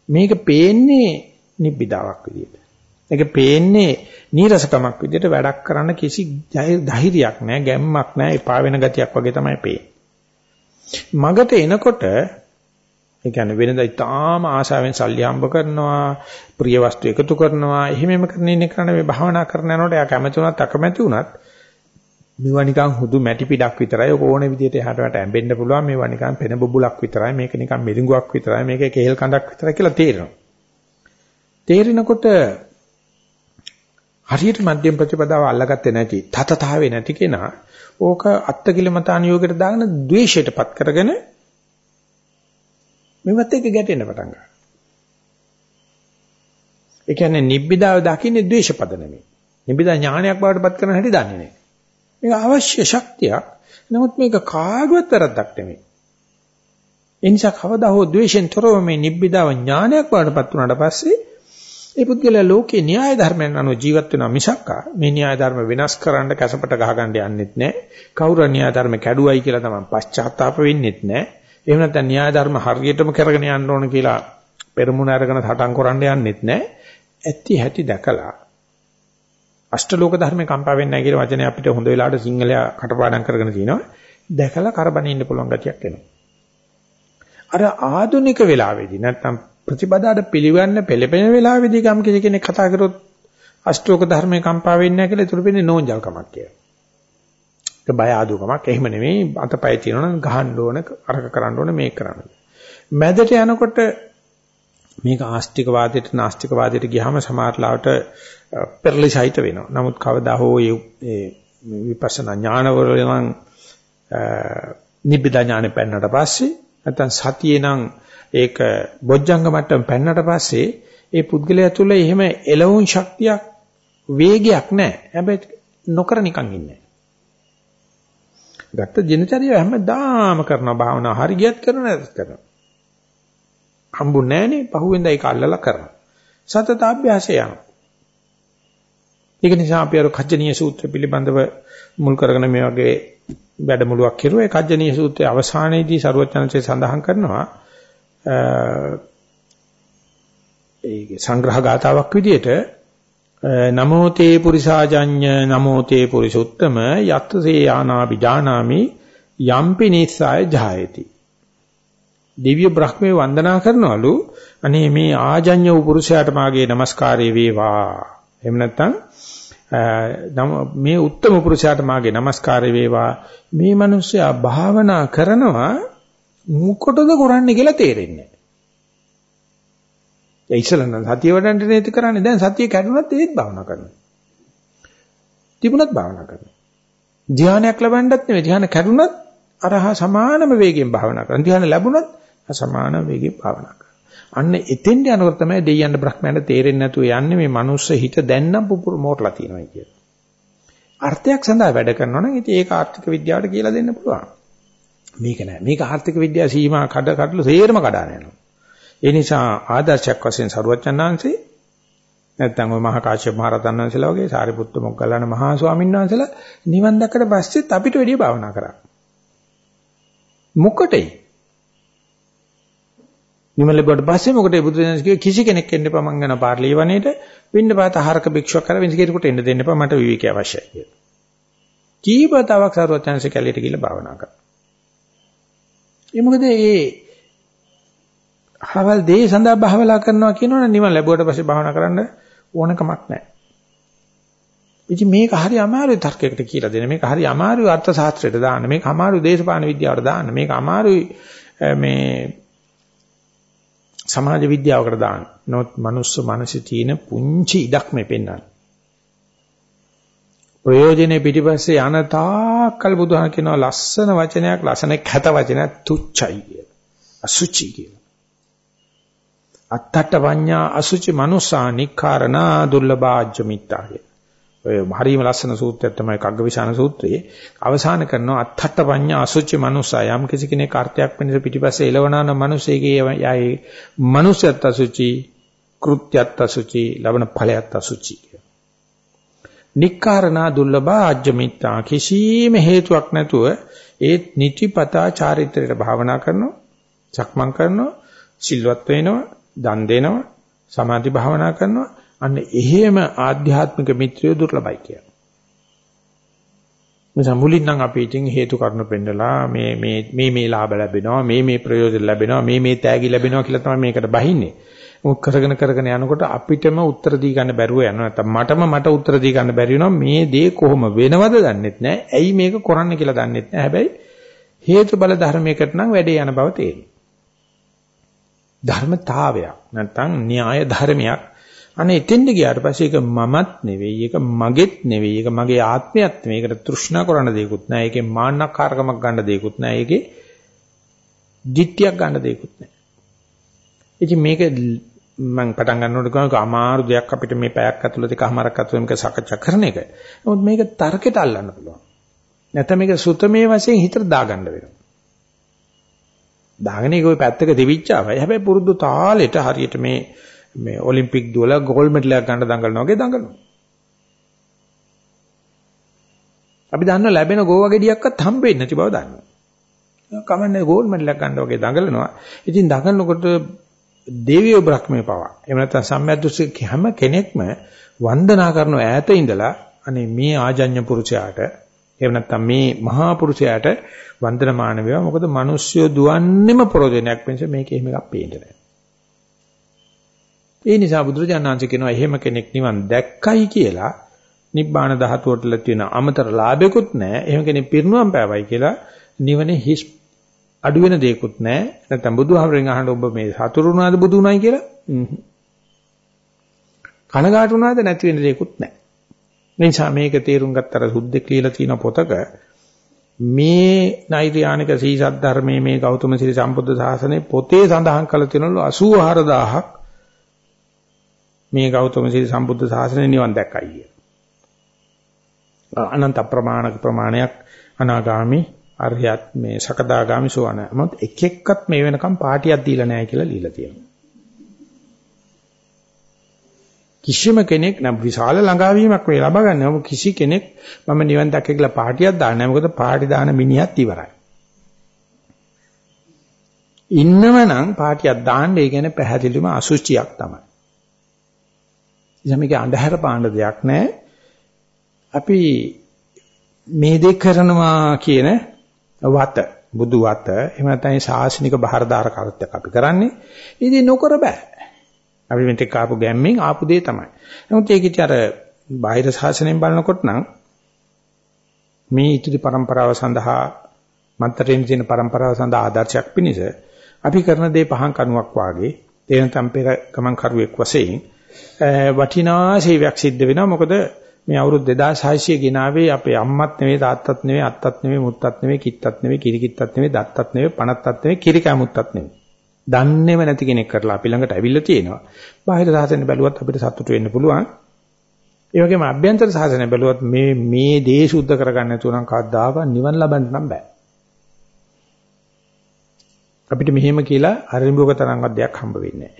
S1: මේක පේන්නේ නිබ්බිදාවක් විදියට. මේක පේන්නේ නීරසකමක් විදියට වැඩක් කරන්න කිසි ධෛර්යයක් නැහැ, ගැම්මක් නැහැ, එපා වෙන ගතියක් වගේ තමයි පේන්නේ. මගට එනකොට ඒ කියන්නේ වෙනදා ඉතාම ආශාවෙන් සල්ලි හම්බ කරනවා, ප්‍රිය වස්තු එකතු කරනවා. එහෙම එහෙම කරන ඉන්න කරන මේ භාවනා කරන යනකොට එයා කැමති වුණත් අකමැති වුණත් මේවා නිකන් හුදු මැටි පිටක් විතරයි. ඔක ඕනේ විදිහට එහාට වට ඇඹෙන්න පුළුවන්. මේවා නිකන් පෙන බබුලක් විතරයි. මේක නිකන් මිරිඟුවක් විතරයි. මේක කේල් කඳක් විතරයි කියලා තේරෙනවා. තේරෙනකොට හරියට මධ්‍යම ප්‍රතිපදාව අල්ලගත්තේ නැති, තතතාවේ නැති කෙනා ඕක අත්කිලමතාන යෝගයට දාගෙන ද්වේෂයටපත් කරගෙන මේවත් එක්ක ගැටෙන්න පටන් ගන්නවා. ඒ කියන්නේ නිබ්බිදාව දකින්නේ ද්වේෂපද නෙමෙයි. නිබ්බිදා ඥානයක් බවට පත් කරන හැටි දන්නේ නැහැ. මේක අවශ්‍ය ශක්තියක්. නමුත් මේක කාගවත් වැරද්දක් නෙමෙයි. ඒ නිසා කවදා හෝ ද්වේෂෙන් තොරව මේ නිබ්බිදාව ඥානයක් බවට පත් වුණාට පස්සේ ඒ පුද්ගලයා ලෝකේ න්‍යාය ධර්මයන් අනුව ජීවත් වෙනවා මිසක්කා මේ න්‍යාය ධර්ම වෙනස් කරන්න කැසපට ගහගන්න යන්නෙත් නැහැ. කවුරු න්‍යාය ධර්ම කැඩුවයි කියලා තමයි පශ්චාත්තාප වෙන්නෙත් නැහැ. එහෙම නැත්නම් න්‍යාය ධර්ම හරියටම කරගෙන යන්න ඕන කියලා පෙරමුණ අරගෙන සටන් කරන්න යන්නෙත් නැහැ. ඇත්ති හැටි දැකලා අෂ්ටලෝක ධර්මේ කම්පා වෙන්නේ නැහැ කියන වචනේ අපිට හොඳ වෙලාවට සිංහලයා කටපාඩම් කරගෙන තිනවා. දැකලා කරබනේ ඉන්න පුළුවන් ගතියක් එනවා. අර ආධුනික වෙලාවේදී නැත්නම් ප්‍රතිපදාට පිළිවන්න පෙළපෙන වෙලාවේදී ගම් කෙනෙක් කතා කරොත් අෂ්ටෝක ධර්මයේ කම්පා වෙන්නේ නැහැ කියලා ඒතර වෙන්නේ නෝන්ජල්කමක් කියලා. ඒක බය ආදුකමක්. එහෙම නෙමෙයි අතපය තියනවනම් ගහන්න ඕන, අරක කරන්න ඕන, මේක කරන්න. මැදට යනකොට මේක ආස්තික වාදයට නාස්තික වාදයට ගියාම සමහරట్లాවට පෙරලිසයිත වෙනවා. නමුත් කවදා හෝ ඒ විපස්සනා ඥානවල නම් නිබ්බිදා ඥානෙ පෙන්නට පස්සේ නැත්නම් සතියේ නම් ඒක බොජ්ජංග මට්ටම පෙන්නට පස්සේ ඒ පුද්ගලයා තුළ එහෙම එළවුන් ශක්තියක් වේගයක් නැහැ. හැබැයි නොකර නිකන් ඉන්නේ. ගත්ත දිනචරිය හැමදාම කරන භාවනා හරි ගියත් කරන නැත් කරනවා. හම්බුන්නේ නැහනේ පහුවෙන්ද ඒක අල්ලලා කරනවා. සතත අභ්‍යාසය යනවා. ඒක නිසා අපි අර කජ්ජනීය සූත්‍ර පිළිබඳව මුල් කරගෙන මේ වගේ වැඩමුළුවක් කෙරුවා. ඒ කජ්ජනීය සූත්‍රයේ අවසානයේදී සරුවචනන්සේ සඳහන් කරනවා ඒ සංග්‍රහ ගාතාවක් විදිහට නමෝ තේ පුරිසාජඤ්ඤ නමෝ තේ පුරිසුත්තම යත්තසේ ආනාපි ජානාමි යම්පි නිස්සාය ජායති දිව්‍ය බ්‍රහ්මේ වන්දනා කරනවලු. අනේ මේ ආජඤ්‍ය වූ පුරුෂයාට මාගේ নমස්කාරය වේවා. එහෙම නැත්නම් මේ උත්තම පුරුෂයාට මාගේ নমස්කාරය වේවා. මේ මිනිස්සයා භාවනා කරනවා මුකොටද කරන්නේ කියලා තේරෙන්නේ ඒ ඉස්සලන සතිය වඩන්න නේද කරන්නේ. දැන් සතිය කැඩුනත් ඒත් භාවනා කරනවා. තිබුණත් භාවනා කරනවා. ධානයක් ලබන්නත් නෙවෙයි. ධාන කැඩුනත් අරහා සමානම වේගයෙන් භාවනා කරනවා. ධාන ලැබුණත් සමාන වේගයෙන් භාවනා කරනවා. අන්න එතෙන්ට යනකොට තමයි දෙයයන් බ්‍රහ්මයන්ට තේරෙන්නේ නැතුව යන්නේ මේ මනුස්ස හිත දැන්නම් පුපුර මෝටලා තියෙනවා කියලා. අර්ථයක් සඳහා වැඩ කරනවා නම් ඉතින් ඒක ආර්ථික විද්‍යාවට කියලා දෙන්න පුළුවන්. මේක නෑ. මේක ආර්ථික විද්‍යාව සීමා කඩ කඩළු සේරම කඩාන යනවා. ඒ නිසා ආදර්ශයක් වශයෙන් සරුවච්චන්හන්සේ නැත්නම් ওই මහා කාශ්‍යප මහ රහතන් වහන්සේලා වගේ සාරිපුත්ත මොග්ගල්ලාන මහා ස්වාමීන් වහන්සේලා නිවන් දැක්කට පස්සෙත් අපිට වැඩිය භාවනා කරා. මොකටේ? නිමල බඩ පස්සේ මොකටේ බුදුදහම කිව්වේ කිසි කෙනෙක් එන්න එපා මං යන පාර්ලී වනයේට වෙන්න පාත ආහාරක භික්ෂුවක් කර වෙන කෙනෙකුට එන්න දෙන්න එපා මට විවේකී අවශ්‍යයි කියලා. කීපතාවක් සරුවච්චන්හන්සේ කැලේට ගිහිල්ලා භාවනා කරා. ඒ මොකද ඒ හවල් දේ සඳහා භාවනා කරනවා කියනවනේ නිවන ලැබුවට පස්සේ භාවනා කරන්න ඕනකමක් නැහැ. ඉතින් මේක හරි අමාරුයි තර්කයකට කියලා දෙන්න. මේක හරි අමාරුයි අර්ථ ශාස්ත්‍රයට දාන්න. මේක අමාරුයි දේශපාලන විද්‍යාවට දාන්න. මේක අමාරුයි මේ සමාජ විද්‍යාවකට දාන්න. නමුත් මනුස්ස මනසේ තියෙන පුංචි ඉඩක් මේ පෙන්වන්නේ. ප්‍රයෝජනේ පිටිපස්සේ යන තාක්කල් බුදුහාම කියනවා ලස්සන වචනයක් ලස්සන කැත වචනයක් තුච්චයි කියලා. අසුචි කියලා. අත්තට පඤ්ඤා අසුචි මනුසා නික්ඛාරණා දුර්ලභාජ්‍ය මිත්තාය. ඔය හරිම ලස්සන සූත්‍රයක් තමයි කග්ගවිශාන සූත්‍රයේ. අවසාන කරනවා අත්තට පඤ්ඤා අසුචි මනුසා යම් කිසි කෙනෙක් අර්ථයක් වෙනස පිටිපස්සේ එළවනා නම් මිනිසෙගේ යයි මනුස්සයත් අසුචි කෘත්‍යත් අසුචි ලබන ඵලයත් අසුචි නික්කාරණා දුර්ලභා අජ්ජමිත්තා කිසිම හේතුවක් නැතුව ඒ නිතිපතා චාරිත්‍රයට භාවනා කරනවා සක්මන් කරනවා සිල්වත් වෙනවා දන් දෙනවා සමාධි භාවනා කරනවා අන්න එහෙම ආධ්‍යාත්මික මිත්‍රයෝ දුර්ලභයි කියලා. මේ මුලින් නම් අපි ඉතින් හේතු කාරණා පෙන්නලා මේ මේ මේ මේ ලාභ ලැබෙනවා මේ මේ ප්‍රයෝජන ලැබෙනවා මේ මේ තෑගි ලැබෙනවා කියලා තමයි මේකට බහින්නේ. මොකක් කරගෙන කරගෙන යනකොට අපිටම උත්තර දී ගන්න බැරුව යනවා. නැත්නම් මටම මට උත්තර දී ගන්න බැරි වෙනවා මේ දේ කොහොම වෙනවද දන්නෙත් නැහැ. ඇයි මේක කරන්න කියලා දන්නෙත් නැහැ. හැබැයි හේතු බල ධර්මයකට නම් වැඩේ යන බව තේරෙනවා. ධර්මතාවයක් නැත්නම් න්‍යාය ධර්මයක් අනේ එතෙන්ද ගියාට පස්සේ ඒක මමත් නෙවෙයි ඒක මගේත් නෙවෙයි ඒක මගේ ආත්මයත් නෙවෙයි ඒකට තෘෂ්ණා කරන දෙයක්වත් නැහැ ඒකේ මාන්නකාරකමක් ගන්න දෙයක්වත් නැහැ ඒකේ දිට්ඨියක් ගන්න දෙයක්වත් නැහැ ඉතින් මේක මම පටන් ගන්නකොට කොහොමද අමාරු දෙයක් අපිට මේ පැයක් ඇතුළත එකමාරක් ඇතුළත මේක සාකච්ඡා කරන එක. නමුත් මේක තර්කයට අල්ලන්න පුළුවන්. නැත්නම් මේක සුතමේ වශයෙන් හිතට දාගන්න වෙනවා. දාගෙන ඒක ওই පැත්තක දෙවිච්චාවයි. හැබැයි පුරුදු තාලෙට හරියට මේ මේ ඔලිම්පික් දුවල ගෝල්ඩ් මෙඩල් එකක් ගන්න දඟලනවා වගේ දඟලනවා. අපි දන්න ලැබෙන ගෝවා ගෙඩියක්වත් හම්බෙන්නේ නැති බව දන්නවා. කමන්නේ ගෝල්ඩ් මෙඩල් එකක් ගන්න වගේ දඟලනවා. ඉතින් දඟලනකොට දේවියෝ බ්‍රහ්මේ පවා. එහෙම නැත්නම් සම්මද්දෘෂ්ටික හැම කෙනෙක්ම වන්දනා කරන ඈත ඉඳලා අනේ මේ ආජඤ්‍ය පුරුෂයාට එහෙම නැත්නම් මේ මහා පුරුෂයාට වන්දනමාන වේවා. මොකද මිනිස්සු දුවන්නේම ප්‍රෝජනයක් වෙනස මේක එහෙම එකක් පේන්නේ නැහැ. ඒ නිසා බුදුරජාණන් වහන්සේ කියනවා එහෙම කෙනෙක් නිවන් දැක්කයි කියලා නිබ්බාන ධාතුවට තියෙන අමතර ලාභයක්වත් නැහැ. එහෙම කෙනෙක් පිරිනුවම් පෑවයි කියලා නිවනේ හිස් අඩු වෙන දෙයක්වත් නැහැ. නැත්නම් බුදුහාමරෙන් අහන්න ඔබ මේ සතුරුුණාද බුදු උනායි කියලා? කනගාටු වුණාද නැති වෙන දෙයක්වත් නැහැ. නිසා මේක තේරුම් ගත්තර සුද්ධෙක් කියලා තියෙන පොතක මේ නෛර්යානික සීසත් ධර්මයේ මේ ගෞතම සිරි සම්බුද්ධ ශාසනයේ පොතේ සඳහන් කළ තියෙනලු 84000ක් මේ ගෞතම සිරි සම්බුද්ධ ශාසනය නිවන් දැක්කයි. අනන්ත ප්‍රමාණක ප්‍රමාණයක් අනාගාමි අරියත් මේ සකදාගාමි සෝවන. මොකද එක එක්කත් මේ වෙනකම් පාටියක් දීලා නැහැ කියලා লীලා තියෙනවා. කිසිම කෙනෙක් නම් විශාල ළඟාවීමක් වේ ලබා ගන්න. කිසි කෙනෙක් මම නිවන් දැක්ක කියලා පාටියක් දාන්නේ නැහැ. මොකද පාටි දාන මිනිහත් ඉවරයි. ඉන්නවනම් පාටියක් දාන්න ඒ කියන්නේ පැහැදිලිවම අසුචියක් තමයි. නිසා මේක අන්ධහැර පාන්න දෙයක් නැහැ. අපි මේ දේ කරනවා කියන වත බුදු වත එහෙම නැත්නම් ශාසනික බාහිරදාර කාර්යයක් අපි කරන්නේ. ඉතින් නොකර බෑ. අපි මෙතෙක් ආපු ගැම්මෙන් ආපු දේ තමයි. නමුත් ඒක ඉතින් අර බාහිර ශාසනයෙන් බලනකොට නම් මේ ඉතිරි પરම්පරාව සඳහා මන්තරෙන් තියෙන પરම්පරාව සඳහා ආදර්ශයක් පිණිස අපි කරන දේ පහන් කණුවක් වාගේ තේන තම්පෙර ගමන් කරුවෙක් වශයෙන් වටිනා සේවයක් සිද්ධ වෙනවා මොකද මේ අවුරුදු 2600 ගෙනාවේ අපේ අම්මත් නෙවෙයි තාත්තත් නෙවෙයි අත්තත් නෙවෙයි මුත්තත් නෙවෙයි කිත්තත් නෙවෙයි කිරිකිත්තත් නෙවෙයි දත්තත් නෙවෙයි පණත්තත් නෙවෙයි කිරිකැමුත්තත් නෙවෙයි. දන්නේම නැති කෙනෙක් කරලා අපි ළඟට ඇවිල්ලා තියෙනවා. බාහිර සාසන බැලුවත් අපිට සතුටු වෙන්න පුළුවන්. ඒ වගේම අභ්‍යන්තර සාසන බැලුවත් මේ මේ දේ සුද්ධ කරගන්න නැතුව නම් කවදාවත් නිවන් ලබන්න නම් බෑ. අපිට මෙහෙම කියලා අරිඹුක තරම්වත් දෙයක් හම්බ වෙන්නේ නැහැ.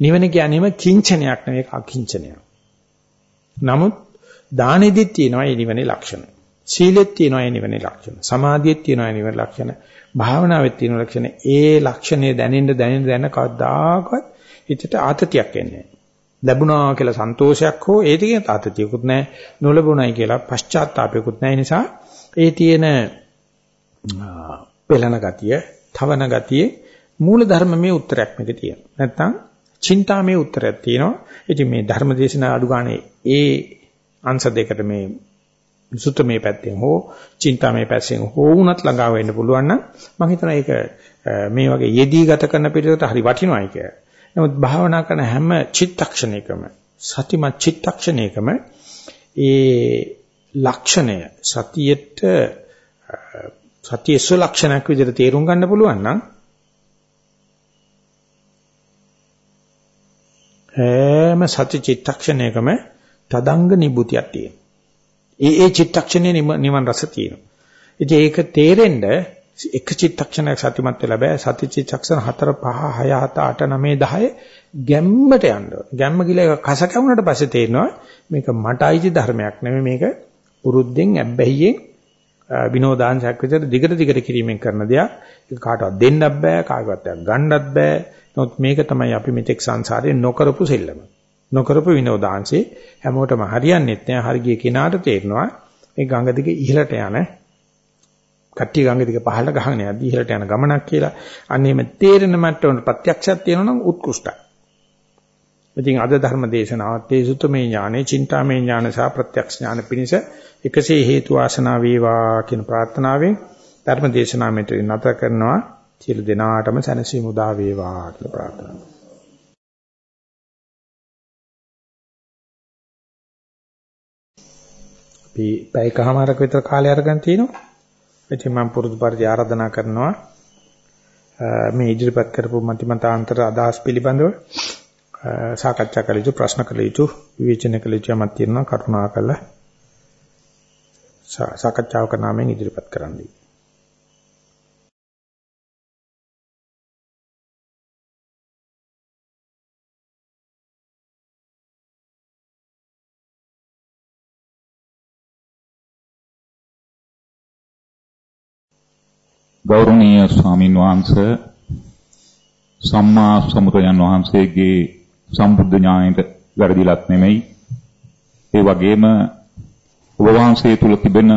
S1: නිවන කියන්නේම කිංචනයක් නෙවෙයි අකිංචනයක්. නමුත් දානෙදිත් තියෙනවා ඒ නිවනේ ලක්ෂණ. සීලෙත් තියෙනවා ඒ නිවනේ ලක්ෂණ. සමාධියෙත් තියෙනවා ඒ නිවනේ ලක්ෂණ. භාවනාවෙත් තියෙන ලක්ෂණ. ඒ ලක්ෂණය දැනෙන්න දැනෙන්න දැන කවදාකවත් හිතට ආතතියක් එන්නේ නැහැ. ලැබුණා කියලා සන්තෝෂයක් හෝ ඒ දිගේ ආතතියකුත් නැහැ. නොලැබුණයි කියලා පශ්චාත්තාවයකුත් නැහැ. නිසා ඒ තියෙන පෙළන ගතිය, තවන ගතියේ මූල ධර්මමේ උත්තරයක් මේක තියෙනවා. නැත්තම් චින්තාමේ උත්තරයක් තියෙනවා. ඉතින් මේ ධර්මදේශනා අඩු ගානේ ඒ අංශ දෙකට මේ සුත්තමේ පැත්තෙන් හෝ චින්තාමේ පැත්තෙන් හෝ උනත් ළඟා වෙන්න පුළුවන් නම් මම හිතනවා ඒක මේ වගේ යෙදී ගත කරන පිළිවෙලට හරි වටිනවායි කියලා. නමුත් භාවනා කරන හැම චිත්තක්ෂණයකම සතිමත් චිත්තක්ෂණයකම ඒ ලක්ෂණය සතියට සතියේ සුලක්ෂණයක් විදිහට තේරුම් ගන්න පුළුවන් නම් හැම සති චිත්තක්ෂණයකම තදංග නිබුතියක් තියෙනවා. ඒ ඒ චිත්තක්ෂණයේ නිවන් රස තියෙනවා. ඉතින් ඒක තේරෙන්න එක චිත්තක්ෂණයක් සතිමත් වෙලා බෑ. සති චිත්තක්ෂණ 4 5 6 7 8 9 10 ගැම්මට යන්න ගැම්ම කියලා එක කස කැවුනට පස්සේ තේරෙනවා මේක මට අයිති ධර්මයක් නෙමෙයි මේක පුරුද්දෙන් ඇබ්බැහියෙන් විනෝදාංශයක් විතර දිගට දිගට කිරීමෙන් කරන දෙයක්. ඒක කාටවත් දෙන්නත් බෑ, කාටවත් ගන්නත් බෑ. නමුත් මේක තමයි අපි මෙතෙක් සංසාරේ නොකරපු සෙල්ලම. නොකරපු විනෝදාංශේ හැමෝටම හරියන්නේත් නෑ. හරිය කෙනාට තේරෙනවා මේ ගඟ දිගේ ඉහළට යන කට්ටිය ගඟ දිගේ පහළට ගහගෙන යද්දි ඉහළට යන ගමනක් කියලා. අන්නේම තේරෙන මට්ටමට ප්‍රත්‍යක්ෂයක් තියෙනවා නම් උත්කෘෂ්ටයි. ඉතින් අද ධර්ම දේශනාවත් ඒ සුතමේ ඥානෙ, චින්තාමේ ඥාන සහ ප්‍රත්‍යක්ෂ ඥාන පිණිස එකසේ හේතු වාසනා වේවා කියන ප්‍රාර්ථනාවෙන් ධර්ම දේශනාව මෙතන නැත කරනවා. සියලු දෙනාටම සැනසීම උදා වේවා කියලා ප්‍රාර්ථනා කරනවා. අපි පැයකමාරක විතර කාලය අරගෙන තිනවා. ඉතින් මම පුරුදු පරිදි ආරාධනා කරනවා මේ ඉදිරිපත් කරපු මතිමතාන්තර අදහස් පිළිබඳව සාකච්ඡා කළ යුතු ප්‍රශ්න කළ යුතු විවේචන කළ යුතු යමක් තියෙනවා කරුණාකරලා සාකච්ඡාවක නාමයෙන් ඉදිරිපත් කරන්නයි.
S2: ගෞරවනීය ස්වාමින් වහන්සේ සම්මා සම්බුදුන් වහන්සේගේ සම්බුද්ධ ඥාණයට වැරදිලත් නෙමෙයි. ඒ වගේම ඔබ වහන්සේ තුල තිබෙන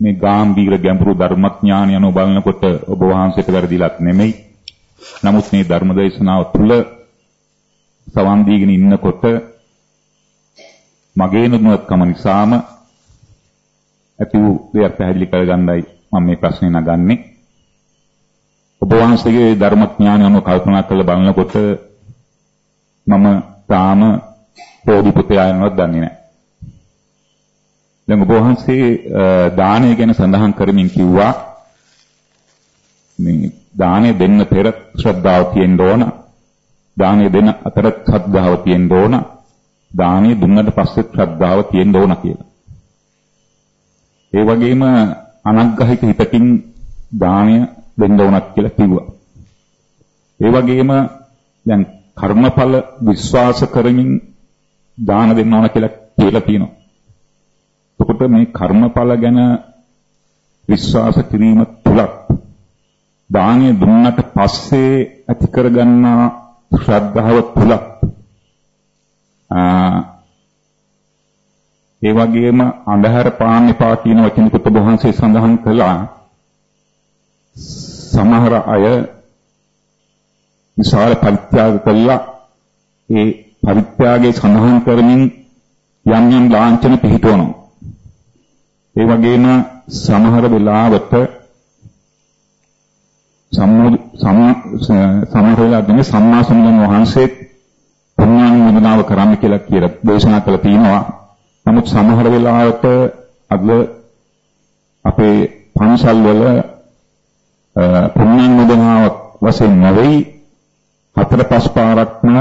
S2: මේ ගාම්භීර ගැඹුරු ධර්මඥානය අනුව බලනකොට ඔබ වහන්සේට වැරදිලත් නෙමෙයි. නමුත් මේ ධර්ම දේශනාව තුල සවන් දීගෙන ඉන්නකොට මගේ නුනුවත්කම නිසාම ඇති වූ දෙයක් පැහැදිලි කරගන්නයි මම මේ ප්‍රශ්නේ නගන්නේ. ඔබ වහන්සේගේ ධර්මඥානය අනුව කල්පනා කරලා බලනකොට මම තාම පොඩි පුතයා යනවත් දන්නේ නැහැ. දැන් ඔබ වහන්සේ දානය ගැන සඳහන් කරමින් කිව්වා මේ දානය දෙන්න පෙර ශ්‍රද්ධාව තියෙන්න ඕන. දානය දෙන අතර ශ්‍රද්ධාව තියෙන්න ඕන. දානය දුන්නට පස්සේ ශ්‍රද්ධාව තියෙන්න ඕන කියලා. ඒ වගේම අනග්‍රහිත හිතකින් දානය දෙන්න ඕනක් කියලා කිව්වා. ඒ වගේම දැන් කර්මඵල විශ්වාස කරමින් දාන දෙන්න ඕන කියලා කියලා තියෙනවා. එතකොට මේ කර්මඵල ගැන විශ්වාස කිරීම තුලත් දානය දුන්නට පස්සේ ඇති කරගන්නා ශ්‍රද්ධාව තුලත් ඒ වගේම අන්ධහර පාන්න එපා කියන වචනිකුත් ඔබ වහන්සේ සඳහන් කළා සමහර අය විශාල පරිත්‍යාග කළා ඒ පරිත්‍යාගයේ සඳහන් කරමින් යම් යම් ලාංඡන පිළිටවනවා ඒ වගේම සමහර වෙලාවට සමහර වෙලාවට සම්මා සම්බුදුන් වහන්සේ පුණ්‍යානුමෝදනාව කරන්න කියලා කියලා දේශනා කළා තියෙනවා. නමුත් සමහර වෙලාවට අද අපේ පන්සල් වල පුණ්‍යානුමෝදනාවක් වශයෙන් නෙවෙයි හතර පහ පාරක්ම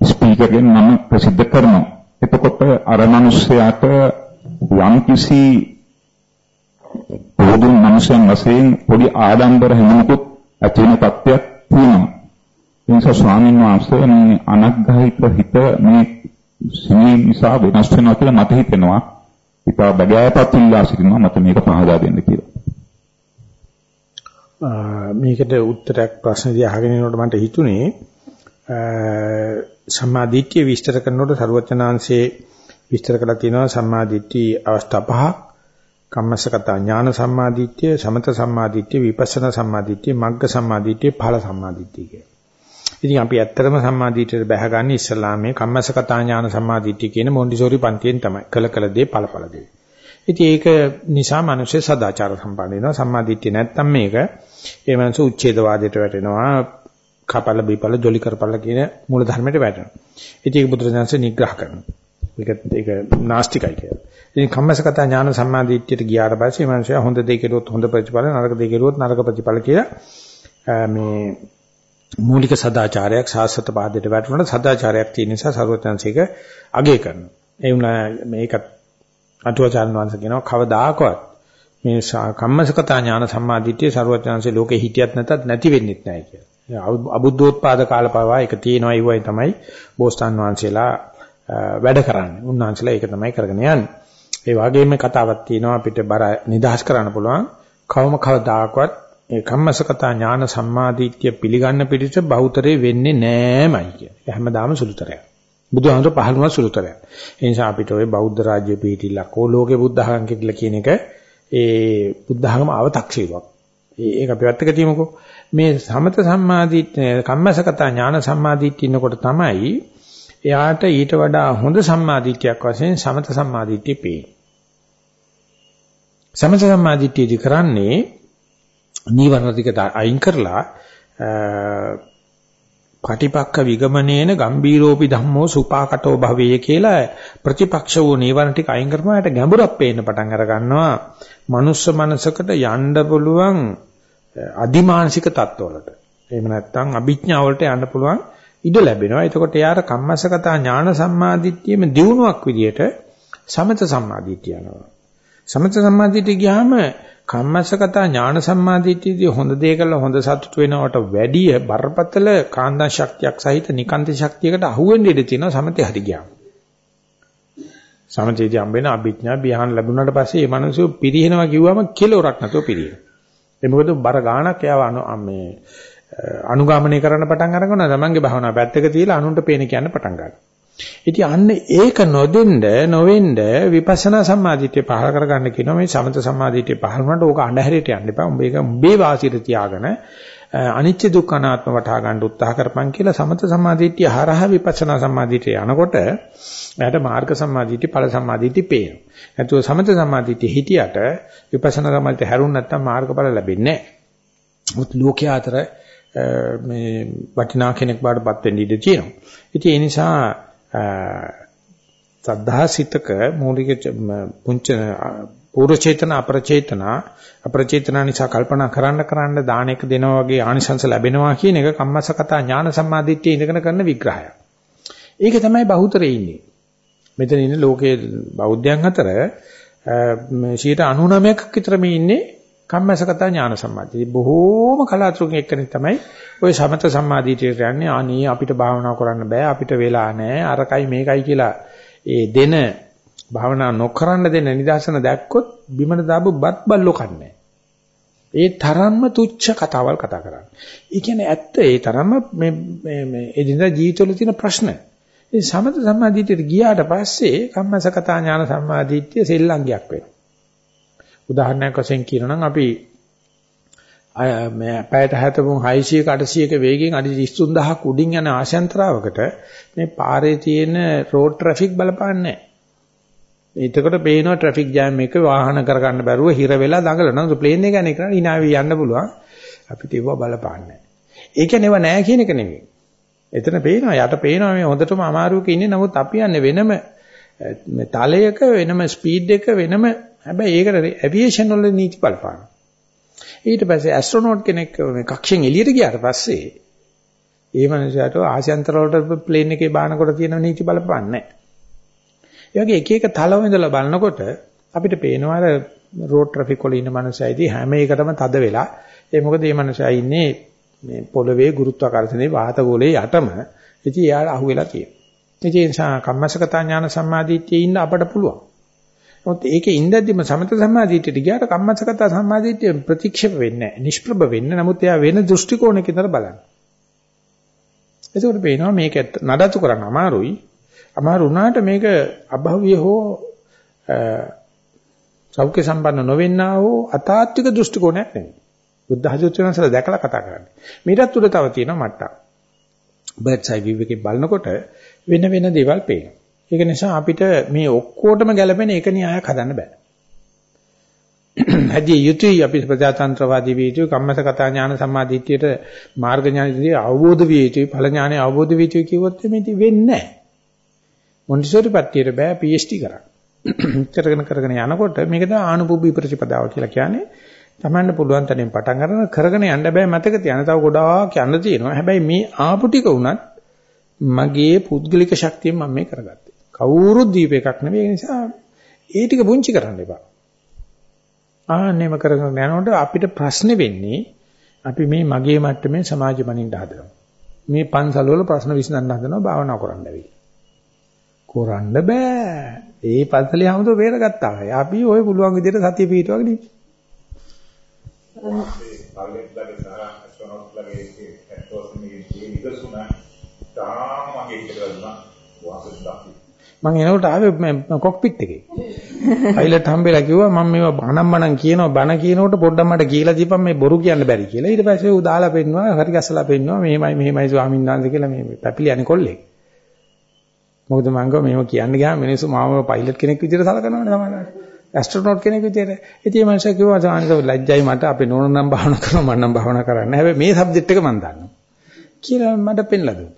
S2: ස්පීකර්ගෙන් නම ප්‍රසිද්ධ කරනවා. එතකොට අර මිනිස්යාට යම් කිසි පොදු මනුෂ්‍යයන් වශයෙන් පොඩි ආඩම්බර හැමකුත් ඇති වෙන තත්ත්වයක් තියෙනවා. ඒ නිසා ස්වාමීන් වහන්සේ මේ අනග්‍රහිත හිත මේ සිනී නිසා වෙනස් වෙනවා කියලා මට හිතෙනවා. ඒක බගෑපත් ඉල්ලා සිටිනවා මට මේක පහදා දෙන්න කියලා.
S1: මේකට උත්තරයක් ප්‍රශ්න දිහා අහගෙන ඉනකොට මට හිතුනේ සම්මාදිට්ඨිය විස්තර කරනකොට සරුවචනාංශයේ විස්තර කරලා තියෙනවා සම්මාදිට්ඨි අවස්ථා පහක් කම්මස්සගත ඥාන සම්මාදිට්ඨිය, සමත සම්මාදිට්ඨිය, විපස්සනා සම්මාදිට්ඨිය, මග්ග සම්මාදිට්ඨිය, ඵල සම්මාදිට්ඨිය කිය. ඉතින් අපි ඇත්තටම සම්මාදිට්ඨියට බැහැගන්නේ ඉස්ලාමයේ කම්මස්සගත ඥාන සම්මාදිට්ඨිය කියන මොන්ඩිසෝරි පන්තියෙන් තමයි. කළ කළ දේ ඵල ඵල දේ. ඉතින් ඒක නිසා මිනිස්සේ සදාචාර සම්පන්න වෙනවා. සම්මාදිට්ඨිය නැත්තම් මේක ඒ මනස උච්ඡේදවාදයට වැටෙනවා. කපල බිපල ජොලි කරපල කියන මූල ධර්මයට වැටෙනවා. ඉතින් ඒක බුදුරජාණන්සේ නිග්‍රහ කරනවා. ඒක ඒක නාස්තිකයි කියලා. ඉතින් කම්මසගත ඥාන සම්මාදිට්ඨියට ගියාට පස්සේ මනුස්සයා හොඳ දේ කෙරුවොත් හොඳ ප්‍රතිඵල නරක දේ කෙරුවොත් නරක ප්‍රතිඵල කියලා මේ මූලික සදාචාරයක් සාස්වත පාදයට වැටුණාට සදාචාරයක් තියෙන නිසා ਸਰවඥාන්සේක අගය කරනවා. ඒ වුණා මේක අටුවාචාර්ය වංශ කියනවා කවදාකවත් මේ කම්මසගත ඥාන සම්මාදිට්ඨිය ਸਰවඥාන්සේ ලෝකේ හිටියත් නැතත් නැති වෙන්නෙත් නැහැ කියලා. අබුද්ධෝත්පාද කාලපවා ඒක තියෙනවා ඒවයි තමයි බෝසතාන් වහන්සේලා වැඩ කරන්නේ. උන්වහන්සේලා ඒක තමයි කරගෙන යන්නේ. ඒ වගේම කතාවක් තියෙනවා අපිට බර නිදහස් කරන්න පුළුවන්. කවම කවදාකවත් ඒ කම්මසකතා ඥාන සම්මාදිට්ඨිය පිළිගන්න පිළිස බහුතරේ වෙන්නේ නෑමයි කියන්නේ. හැමදාම සුළුතරයක්. බුදුහාමර පහළ වුණා සුළුතරයක්. ඒ නිසා අපිට ওই බෞද්ධ රාජ්‍ය පිටිලක් ඕ ලෝකේ බුද්ධහගම් කියලා කියන එක ඒ බුද්ධහගම අව탁සීවක්. ඒක අපි වැත්තක තියමුකෝ. මේ සමත සම්මාදිට්ඨිය කම්මසකතා ඥාන සම්මාදිට්ඨිය ඉන්නකොට තමයි එයාට ඊට වඩා හොඳ සම්මාදිට්ඨියක් වශයෙන් සමත සම්මාදිට්ඨිය පේන්නේ. සමත සම්මාදිට්ඨියදී කරන්නේ නීවරණ ටික අයින් කරලා පටිපක්ක විගමනේන ගම්බීරෝපි ධම්මෝ සුපාකටෝ භවයේ කියලා ප්‍රතිපක්ෂ වූ නීවරණ ටික අයින් කරපුවාට ගැඹුරක් පේන්න පටන් අර ගන්නවා. මනුස්ස මනසකට යන්න පුළුවන් අදිමානසික තත්ත්වවලට. එහෙම නැත්නම් අභිඥාවලට යන්න පුළුවන් ඉඩ ලැබෙනවා. එතකොට යාර කම්මස්සගතා ඥාන සම්මාදිට්ඨියම දියුණුවක් විදියට සමත සම්මාදිට්ඨිය යනවා. සමත සම්මාදිට්ඨිය ගියාම කම්මස්සගතා ඥාන සම්මාදිට්ඨියදී හොඳ දේ කළා හොඳ සතුට වෙනවට වැඩිය බරපතල කාන්දා ශක්තියක් සහිත නිකාන්ත ශක්තියකට අහුවෙන්න ඉඩ තියෙනවා සමතේ හරි ගියාම. සමතේදී හම්බෙන අභිඥා බියහන් ලැබුණාට පස්සේ මේ මිනිස්සු පිරිනනවා කිව්වම කෙලවරක් නැතුව පිරිනනවා. ඒ මොකද බර ගාණක් එයාව මේ අනුගමනය කරන්න පටන් අරගෙන තමන්ගේ භාවනාව පැත්තක තියලා අනුන්ට පේන කියන්න පටන් ගන්නවා. ඉතින් අන්න ඒක නොදෙන්න නොවෙන්න විපස්සනා සම්මාදිටිය පහල කරගන්න කියනවා මේ සමත සම්මාදිටිය පහල වුණාට ඕක අඳුරට යන්න එපා. උඹ ඒක උඹේ වාසියට තියාගෙන අනිච්ච දුක්ඛ අනාත්ම වටහා ගන්න උත්සාහ කරපන් කියලා සමත සම්මාදිටිය හරහා විපස්සනා සම්මාදිටිය යනකොට එයාට මාර්ග සම්මාදිටිය ඵල සම්මාදිටිය පේනවා. නැතුව සමත සම්මාදිටිය හිටියට විපස්සනා සම්මාදිටිය හැරුණ නැත්නම් මාර්ගඵල ලැබෙන්නේ නැහැ. මුත් ලෝකයේ අතර මේ වටිනා කෙනෙක් බාටපත් වෙන්න ඉඩ තියෙනවා. ඉතින් ඒ නිසා සද්ධාසිතක මූලික පුංච පූර්ව චේතන අපරචේතන අපරචේතන නිසා කල්පනා කරන්න කරන්න දාන එක දෙනවා වගේ ආනිසංස ලැබෙනවා කියන එක කම්මස්සකතා ඥාන සම්මාදිට්ඨිය ඉඳගෙන කරන විග්‍රහයක්. ඒක තමයි බහුතරේ ඉන්නේ. මෙතන ඉන්න ලෝකයේ බෞද්ධයන් අතර 99ක් විතර මේ ඉන්නේ කම්මසගත ඥාන සම්මාදිට්ඨිය. බොහෝම කලාතුරකින් එක්කෙනෙක් තමයි ওই සමත සම්මාදිට්ඨියට යන්නේ. අනේ අපිට භාවනා කරන්න බෑ. අපිට වෙලා නැහැ. අරකයි මේකයි කියලා ඒ දෙන භාවනා නොකරන්න දෙන නිදර්ශන දැක්කොත් බිමන දාපු බත් බල්ලෝ කන්නේ. ඒ තරම්ම තුච්ච කතාවල් කතා කරන්නේ. ඒ කියන්නේ ඇත්ත ඒ තරම්ම මේ මේ මේ එදිනදා ජීවිතවල තියෙන ප්‍රශ්න. ඒ සමත සම්මාදිටියට ගියාට පස්සේ කම්මසකතා ඥාන සම්මාදිටිය සෙල්ලංගයක් වෙනවා. උදාහරණයක් වශයෙන් කියනනම් අපි මේ පැයට 70 600ක 800ක වේගෙන් අඩි 33000ක් උඩින් යන ආශයන්තරාවකට මේ පාරේ තියෙන රෝඩ් ට්‍රැෆික් බලපාන්නේ නැහැ. එතකොට පේනවා ට්‍රැෆික් ජෑම් එක වාහන කරගන්න බැරුව හිර වෙලා දඟලනවා. ප්ලේන් එක යන එක ඉනාවි යන්න පුළුවන්. අපිට ඒව බලපාන්නේ නැහැ. ඒ කියන්නේ ඒව නැහැ කියන එක නෙමෙයි. එතන පේනවා යට පේනවා මේ හොඳටම අමාරුවක ඉන්නේ. නමුත් අපි යන්නේ වෙනම තලයක වෙනම ස්පීඩ් එක වෙනම හැබැයි ඒකට ඇවියේෂන් වල නීති බලපාන. ඊට පස්සේ ඇස්ට්‍රොනොට් කෙනෙක් මේ කක්ෂයෙන් එළියට ගියාට පස්සේ ඒ මනුස්සයාට ආශයන්තර වලට ප්ලේන් එකේ බානකොට තියෙන නීති බලපාන්නේ නැහැ. ඒ වගේ එක එක තලව ඉඳලා බලනකොට අපිට පේනවා අර රෝඩ් ට්‍රැෆික් වල ඉන්න මනුස්සයයිදී හැම එකටම තද වෙලා ඒ මොකද මේ මනුස්සයා ඉන්නේ මේ පොළවේ ගුරුත්වාකර්ෂණයේ වාත ගෝලයේ යටම ඉතින් එයාට අහුවෙලා තියෙනවා. ඒ නිසා කම්මසකතා ඥාන සම්මාදිට්ඨියේ ඉන්න අපට පුළුවන්. මොකද ඒකේ ඉඳද්දිම සමත සම්මාදිටියට ගියාට කම්මස්සගත සම්මාදිටිය ප්‍රතික්ෂේප වෙන්නේ නැහැ. නිෂ්ප්‍රභ වෙන්නේ. නමුත් එයා වෙන දෘෂ්ටි කෝණයකින් ඉඳලා බලන්න. එතකොට පේනවා මේක නඩත්තු කරන්න අමාරුයි. අමාරු වුණාට මේක අභව්‍ය හෝ සෞඛ්‍ය සම්පන්න නොවෙන්නා වූ අතාත්වික දෘෂ්ටි කෝණයක් නෙවෙයි. බුද්ධ හසුචනසල දැකලා කතා කරන්නේ. මීටත් උඩ තව තියෙනවා මට්ටම්. බර්ඩ්ස් අයි view එකෙන් බලනකොට වෙන වෙන දේවල් පේනවා. ඒක නිසා අපිට මේ ඔක්කොටම ගැලපෙන එක න්‍යායක් හදන්න බෑ. හැදී යුතුයි අපි ප්‍රජාතන්ත්‍රවාදී විය යුතුයි කම්මස කතා ඥාන සම්මාදිට්ඨියට මාර්ග ඥානදී අවබෝධ විය යුතුයි ඵල ඥානෙ අවබෝධ විය යුතුයි කිව්වොත් මේ ඉතින් වෙන්නේ නැහැ. මොන්ටිසෝරි පත්තියට බෑ PhD කරන්න. කරගෙන කරගෙන යනකොට මේක තමයි ආනුභූමි ප්‍රතිපදාව කියලා කියන්නේ. තමන්න පුළුවන් තැනින් පටන් ගන්න කරගෙන යන්න බෑ මතක තියාගන්න. තව ගොඩාක් යන්න තියෙනවා. හැබැයි මේ ආපු ටික උනත් මගේ පුද්ගලික ශක්තියෙන් මම මේ කරගත්තේ. කවුරුත් දීප එකක් නෙවෙයි. ඒ නිසා ඒ ටික පුංචි කරන්න එපා. ආන්නේම කරගෙන යනකොට අපිට ප්‍රශ්න වෙන්නේ අපි මේ මගේ මට්ටමේ සමාජ මනින්න හදනවා. මේ පන්සල් වල ප්‍රශ්න විසඳන්න හදනවා භාවනා කරන්න වෙයි. කරන්න බෑ. ඒ පන්සලේ හැමෝම බේරගත්තා. අපි ওই පුළුවන් විදිහට සතිය පිටවගෙන ඉන්නේ.
S2: පල්ලෙත්ලගේ සහ ඇස්ට්‍රොනොට්ලගේ ඇටෝස්මේ නිදසුන තාම මගේ ඉස්සරහ දුනා වාසස්
S1: මම එනකොට ආවේ කොක්පිට් එකේ. පයිලට් හම්බෙලා කිව්වා මම මේවා බණම් බණම් කියනවා බණ කියනකොට පොඩ්ඩක් මට කියලා දීපන් මේ බොරු කියන්න බැරි කියලා. ඊට පස්සේ ඌ දාලා පෙන්නවා හරි ගස්සලා පෙන්නවා මෙහෙමයි මෙහෙමයි ස්වාමීන් වහන්සේ කියලා මේ පැපිලි යන්නේ කොල්ලෙක්. මොකද මම ගෝ මේව කියන්න ගියාම මිනිස්සු මාව පයිලට් කෙනෙක් විදිහට සලකනවානේ සමහරවිට. ඇස්ට්‍රොනොට් කෙනෙක් විදිහට. ඉතින් මේ මනුස්සයා කිව්වා සානිස ලැජ්ජයි මට අපේ නෝන නම් භාවනා කරනවා මම නම් භාවනා කරන්නේ. හැබැයි මේ සබ්ජෙක්ට් එක මම දන්නවා. කියලා මට පෙන්ලා දුන්නා.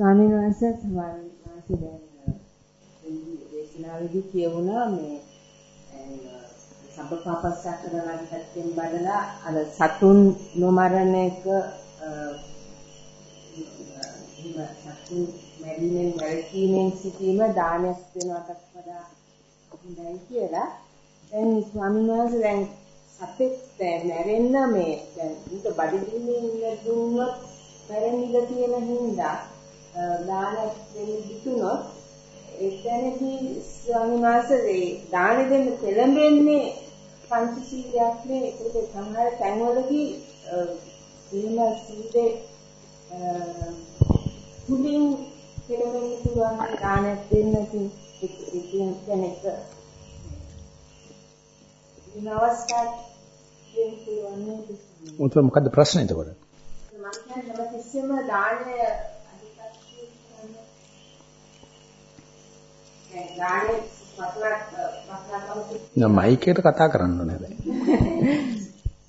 S3: ස්වාමීන් වහන්සේ ස්වාමීන් වහන්සේ ස්වාමීන් වහන්සේ දැන් දේශනාවේදී කියවුණා මේ සබ්බපාපස්සා කරලා පැත්තෙන් බලලා අර සතුන් නොමරණ එක සතුන් මැරීමෙන් වැළකීමෙන් සිටීම දානයක් වෙනවටත් වඩා හොඳයි කියලා. දැන් ස්වාමීන් වහන්සේ දැන් අපේ දැන් මැරෙන්න මේ දැන් උන්ට බඩගින්නේ ඉන්න දුන්නොත් මැරෙන්න ඉඩ තියෙන හින්දා දානයක් දෙන්න හිතුනොත් එතනදී ස්වාමීන් වහන්සේ දාන දෙන්න පෙළඹෙන්නේ පංචශීලයක් නේ. ඒකද සමහර තැන්වලදී එහෙම සීලේ කුලින් පෙළඹෙන්න පුළුවන් දානයක් දෙන්න කෙනෙක් ඉතින් අවස්ථාවක් දෙන්න පුළුවන්
S1: නේද? මොකද ප්‍රශ්නේ එතකොට?
S3: මම කියන්නේ හැමතිස්සෙම දානය
S1: නෑ මයිකේට කතා කරන්න ඕනේ හැබැයි.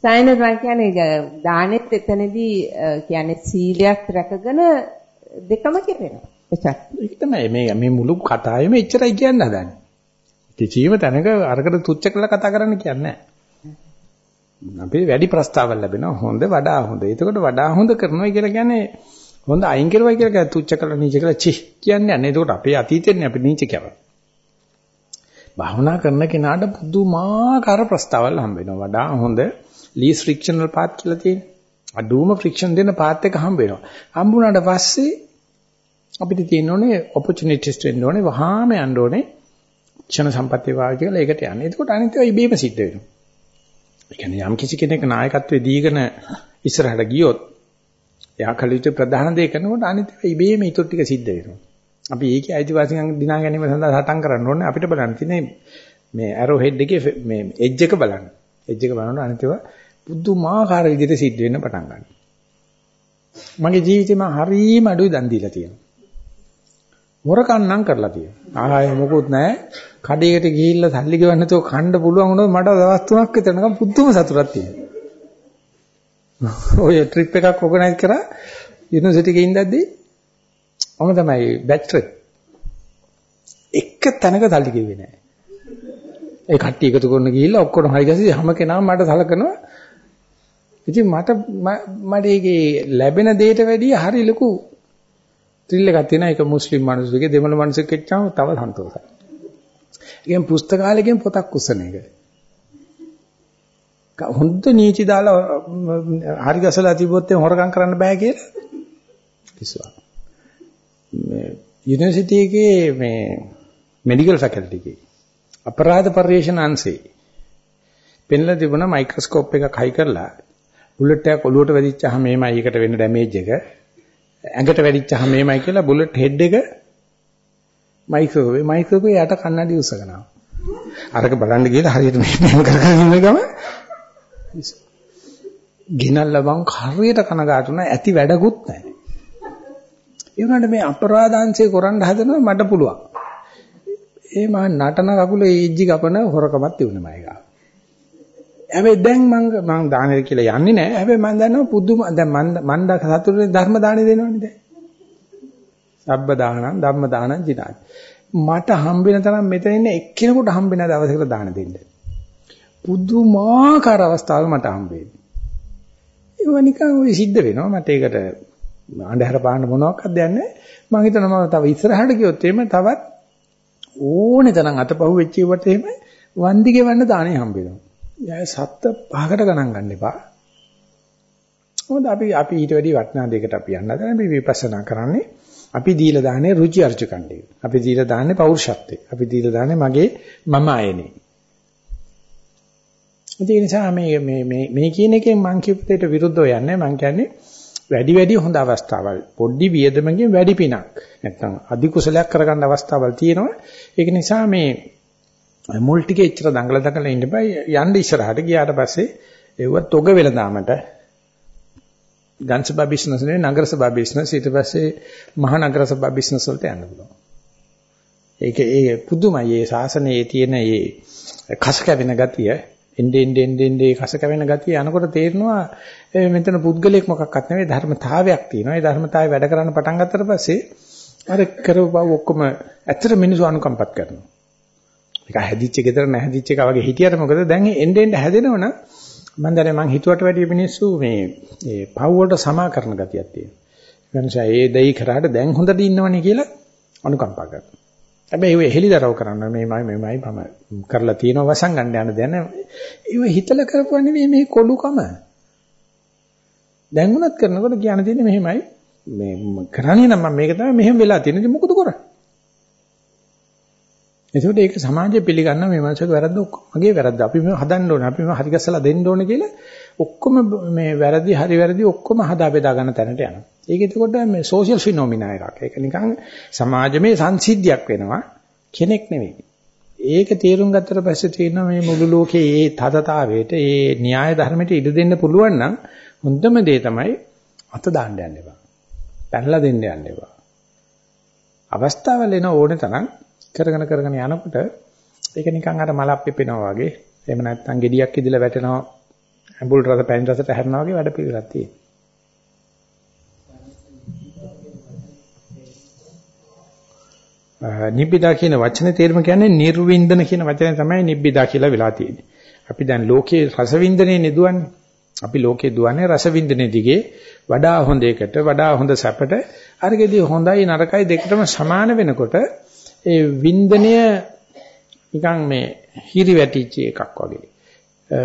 S3: සයිනස් මම කියන්නේ දානෙත් එතනදී කියන්නේ සීලයක් රැකගෙන දෙකම කෙරෙනවා. එච්චර.
S1: ඒක තමයි මේ මේ මුළු කතාවෙම එච්චරයි කියන්න හදන්නේ. කිසියම් තැනක අරකට තුච්ච කරලා කතා කරන්න කියන්නේ නැහැ. අපි වැඩි ප්‍රස්තාවල් ලැබෙනවා හොඳ වඩා හොඳ. එතකොට වඩා හොඳ කරනවා කියලා කියන්නේ හොඳ අයින් කරුවයි කියලා කියන්නේ තුච්ච කරලා නීච කරලා චි කියන්නේ නැහැ. එතකොට අපේ අතීතෙන්නේ අපි නීච කියනවා. භාවනා කරන කෙනාට පුදුමාකාර ප්‍රස්තාවල් හම්බ වෙනවා. වඩා හොඳ least frictional path කියලා තියෙන. අඩුම friction දෙන path එක හම්බ වෙනවා. හම්බුණාට පස්සේ අපිට තියෙන ඕනේ opportunities දෙන්න ඕනේ. වහාම යන්න ඕනේ. ක්ෂණ සම්පත්තිය වාගේ කියලා ඒකට යන්නේ. එතකොට අනිත් ඒවා ඉබේම සිද්ධ වෙනවා. ඒ කියන්නේ යම් කිසි කෙනෙක් නායකත්වයේ දීගෙන ඉස්සරහට ගියොත් එයා කල යුතු ප්‍රධාන දේ කරනකොට අනිත් ඉබේම ඊටු ටික සිද්ධ වෙනවා. අපි ඒකේ අයිතිවාසිකම් දිනා ගැනීම සඳහා සටන් කරන්න ඕනේ. අපිට බලන්න තියෙන්නේ මේ ඇරෝ හෙඩ් එකේ මේ එජ් එක බලන්න. එජ් එක බලනකොට අනිත් ඒවා පුදුමාකාර විදිහට සිද්ධ වෙන්න පටන් ගන්නවා. මගේ ජීවිතේ මම හරීම අඩුයි දන් දීලා තියෙනවා. මොරකන්නම් කරලා තියෙනවා. ආයෙ මොකුත් නැහැ. කඩේකට ගිහිල්ලා සල්ලි ගෙවන්න නැතුව කන්න පුළුවන් වුණොත් මට දවස් තුනක් විතර නිකන් පුදුම සතුටක් තියෙනවා. ඔය ට්‍රිප් එකක් ඕගනයිස් කරා යුනිවර්සිටි එකේ ඉඳද්දී මම තමයි බැච් ට්‍රිප් එක තැනක සල්ලි කිව්වේ නැහැ. ඒ කට්ටිය එකතු කරන ගිහිල්ලා ඔක්කොම හරි ගිහලා හැම කෙනාම මට සලකනවා. ඉතින් මට මට ඒකේ ලැබෙන දෙයට වැඩිය හරි ලොකු ත්‍රිල් එකක් තියෙනවා. ඒක මුස්ලිම් මිනිස්සුගේ දෙමළ මිනිස්සුෙක් එක්කම තව සන්තෝෂයි. ඒකෙන් පුස්තකාලයකින් පොතක් උස්සන එක. හොඳ නීති දාලා හරි ගසලා තිබ්බොත් හොරකම් කරන්න බෑ කියලා කිව්වා. මේ යුනිවර්සිටි එකේ මේ මෙඩිකල් ෆැකල්ටි එකේ අපරාධ පර්යේෂණ අංශේ පෙන්ලා තිබුණා මයික්‍රොස්කෝප් එකක් හයි කරලා බුලට් එකක් ඔලුවට වැදිච්චාම මේමයි ඒකට වෙන ඩැමේජ් එක ඇඟට වැදිච්චාම මේමයි කියලා බුලට් හෙඩ් එක මයික්‍රෝවේ මයික්‍රෝවේ යට කන්නඩි උස්සගෙනවා. අරක බලන්න ගිහලා හරියට මෙහෙම කරගෙන ඉන්න ගම ගෙනල්ලා බං හරියට කනගාටු නැහැ ඇති වැඩකුත් නැහැ. ඒ වුණාට මේ අපරාධාංශේ කරන්න හදනවා මට පුළුවන්. ඒ මම නටන කකුල ඊජ්ජි කපන හොරකමක් තිබුණා මම ඒක. හැබැයි දැන් මම මම දානෙ කියලා යන්නේ නැහැ. හැබැයි මම දන්නවා පුදුම දැන් මන් මණ්ඩ සතුටේ ධර්ම දානෙ දෙනවනේ දැන්. සබ්බ දානං ධම්ම දානං ජිනාති. මට හම්බෙන තරම් මෙතන ඉන්න එක්කෙනෙකුට හම්බෙන දවසකට දාන දෙන්න. පුදුමාකාර අවස්ථාවල මට හම්බෙන්නේ. ඒව නිකන් ඔය සිද්ධ වෙනවා. මට ඒකට අන්ධහර පාන්න මොනවාක්වත් දෙයක් නැහැ. මම හිතනවා තව ඉස්සරහට ගියොත් එහෙම තවත් ඕනේ තරම් අතපහුව වෙච්ච ඒවට එහෙම වන්දි ගෙවන්න දාණේ හම්බ වෙනවා. යාය සත්ත පහකට ගණන් ගන්න එපා. මොකද අපි අපි ඊට වැඩි වටිනා දෙයකට අපි යන්න හදන අපි විපස්සනා කරන්නේ. අපි දීලා දාන්නේ රුචි අරුචිකණ්ඩේ. අපි දීලා දාන්නේ පෞරුෂත්වේ. අපි දීලා දාන්නේ මගේ මම ආයනේ. ඒ නිසා මේ මේ මේ මේ කියන එකෙන් මං කියපු දෙයට විරුද්ධව යන්නේ මං කියන්නේ වැඩි වැඩි හොඳ අවස්ථාවල්. පොඩි වියදමකින් වැඩි පිනක්. නැත්තම් අධි කුසලයක් කරගන්න අවස්ථාවල් තියෙනවා. ඒක නිසා මේ මුල් ටිකේ ඉච්චර දඟල දඟල ඉන්න බෑ. යන්න ඉස්සරහට ගියාට පස්සේ ඒව තොග වෙලඳාමට ගන්සබා බිස්නස් නේ නගර සභා බිස්නස්. ඊට පස්සේ මහා නගර සභා බිස්නස් වලට යන්න පුළුවන්. ඒක ඒ පුදුමයි. ඒ ශාසනයේ තියෙන ඒ කස කැවෙන ගතිය. එන්නේ එන්නේ එන්නේ කස කැවෙන ගතිය යනකොට තේරෙනවා මෙතන පුද්ගලයක් මොකක්වත් නෙවෙයි ධර්මතාවයක් තියෙනවා. ඒ ධර්මතාවය වැඩ කරන්න පටන් ගත්තට පස්සේ අර කරව බව ඔක්කොම ඇත්තට මිනිස්සු අනුකම්පත් කරනවා. ඒක හැදිච්ච ගෙදර නැහැදිච්ච එක වගේ හිටියට මොකද දැන් එන්නේ එන්නේ හැදෙනවනම් මම දන්නේ මං හිතුවට වැඩිය මිනිස්සු මේ ඒ පව් වලට සමා කරන ගතියක් තියෙනවා. ඒ නිසා ඒ දෙයි කරාට දැන් හොඳට ඉන්නවනේ කියලා අනුකම්පා කරනවා. හැබැයි ඒ හෙලිදරව් කරන්න මේ මම මේමයි මම කරලා තියෙනවා වසන් ගන්න යන දැන ඒව හිතලා කරපුවා නෙවෙයි මේ කොඩුකම. දැන් උනත් කරනකොට කියන්න තියෙන්නේ මෙහෙමයි මේ කරන්නේ නම් මම මේක තමයි මෙහෙම වෙලා තියෙන්නේ ඉතින් මොකද කරන්නේ? එතකොට ඒක සමාජය පිළිගන්න මේ මානසික වැරද්ද ඔක්කොම මගේ වැරද්ද. අපි මේව හදන්න ඕනේ. අපි මේව හරි ගස්සලා දෙන්න ඕනේ කියලා ඔක්කොම මේ වැරදි හරි වැරදි ඔක්කොම හදා බෙදා ගන්න තැනට යනවා. ඒක එතකොට මේ සෝෂියල් ෆිනොමිනා එකක්. ඒක නිකන් සමාජමේ සංසිද්ධියක් වෙනවා. කෙනෙක් නෙවෙයි. ඒක තේරුම් ගත්තට පස්සේ තියෙනවා මේ මුළු ලෝකයේ මේ තදතාවයට, මේ න්‍යාය ධර්මයට ඉඩ දෙන්න පුළුවන් නම් හොඳම දේ තමයි අත දාන්න යන්න එපා. පැනලා දෙන්න යන්න එපා. අවස්ථාවල එන ඕනේ තරම් කරගෙන කරගෙන යනකොට ඒක නිකන් අර මලක් පිපෙනවා වගේ එහෙම නැත්නම් ගෙඩියක් ඉදලා වැටෙනවා ඇඹුල් රස පැණි රසට හැරෙනවා වගේ වැඩ පිළිවෙලක් තියෙනවා. නිබ්බිදා කියන වචනේ තේරුම කියන්නේ නිර්වින්දන කියන වචනේ තමයි නිබ්බිදා කියලා වෙලා තියෙන්නේ. අපි දැන් ලෝකයේ රසවින්දනේ නෙදුවන්නේ. අපි ලෝකේ දුවන්නේ රසවින්දනේ දිගේ වඩා හොඳ එකට වඩා හොඳ සැපට අරගෙදී හොඳයි නරකයි දෙකටම සමාන වෙනකොට ඒ වින්දනය නිකන් මේ හිරි වැටිච්ච එකක් වගේ.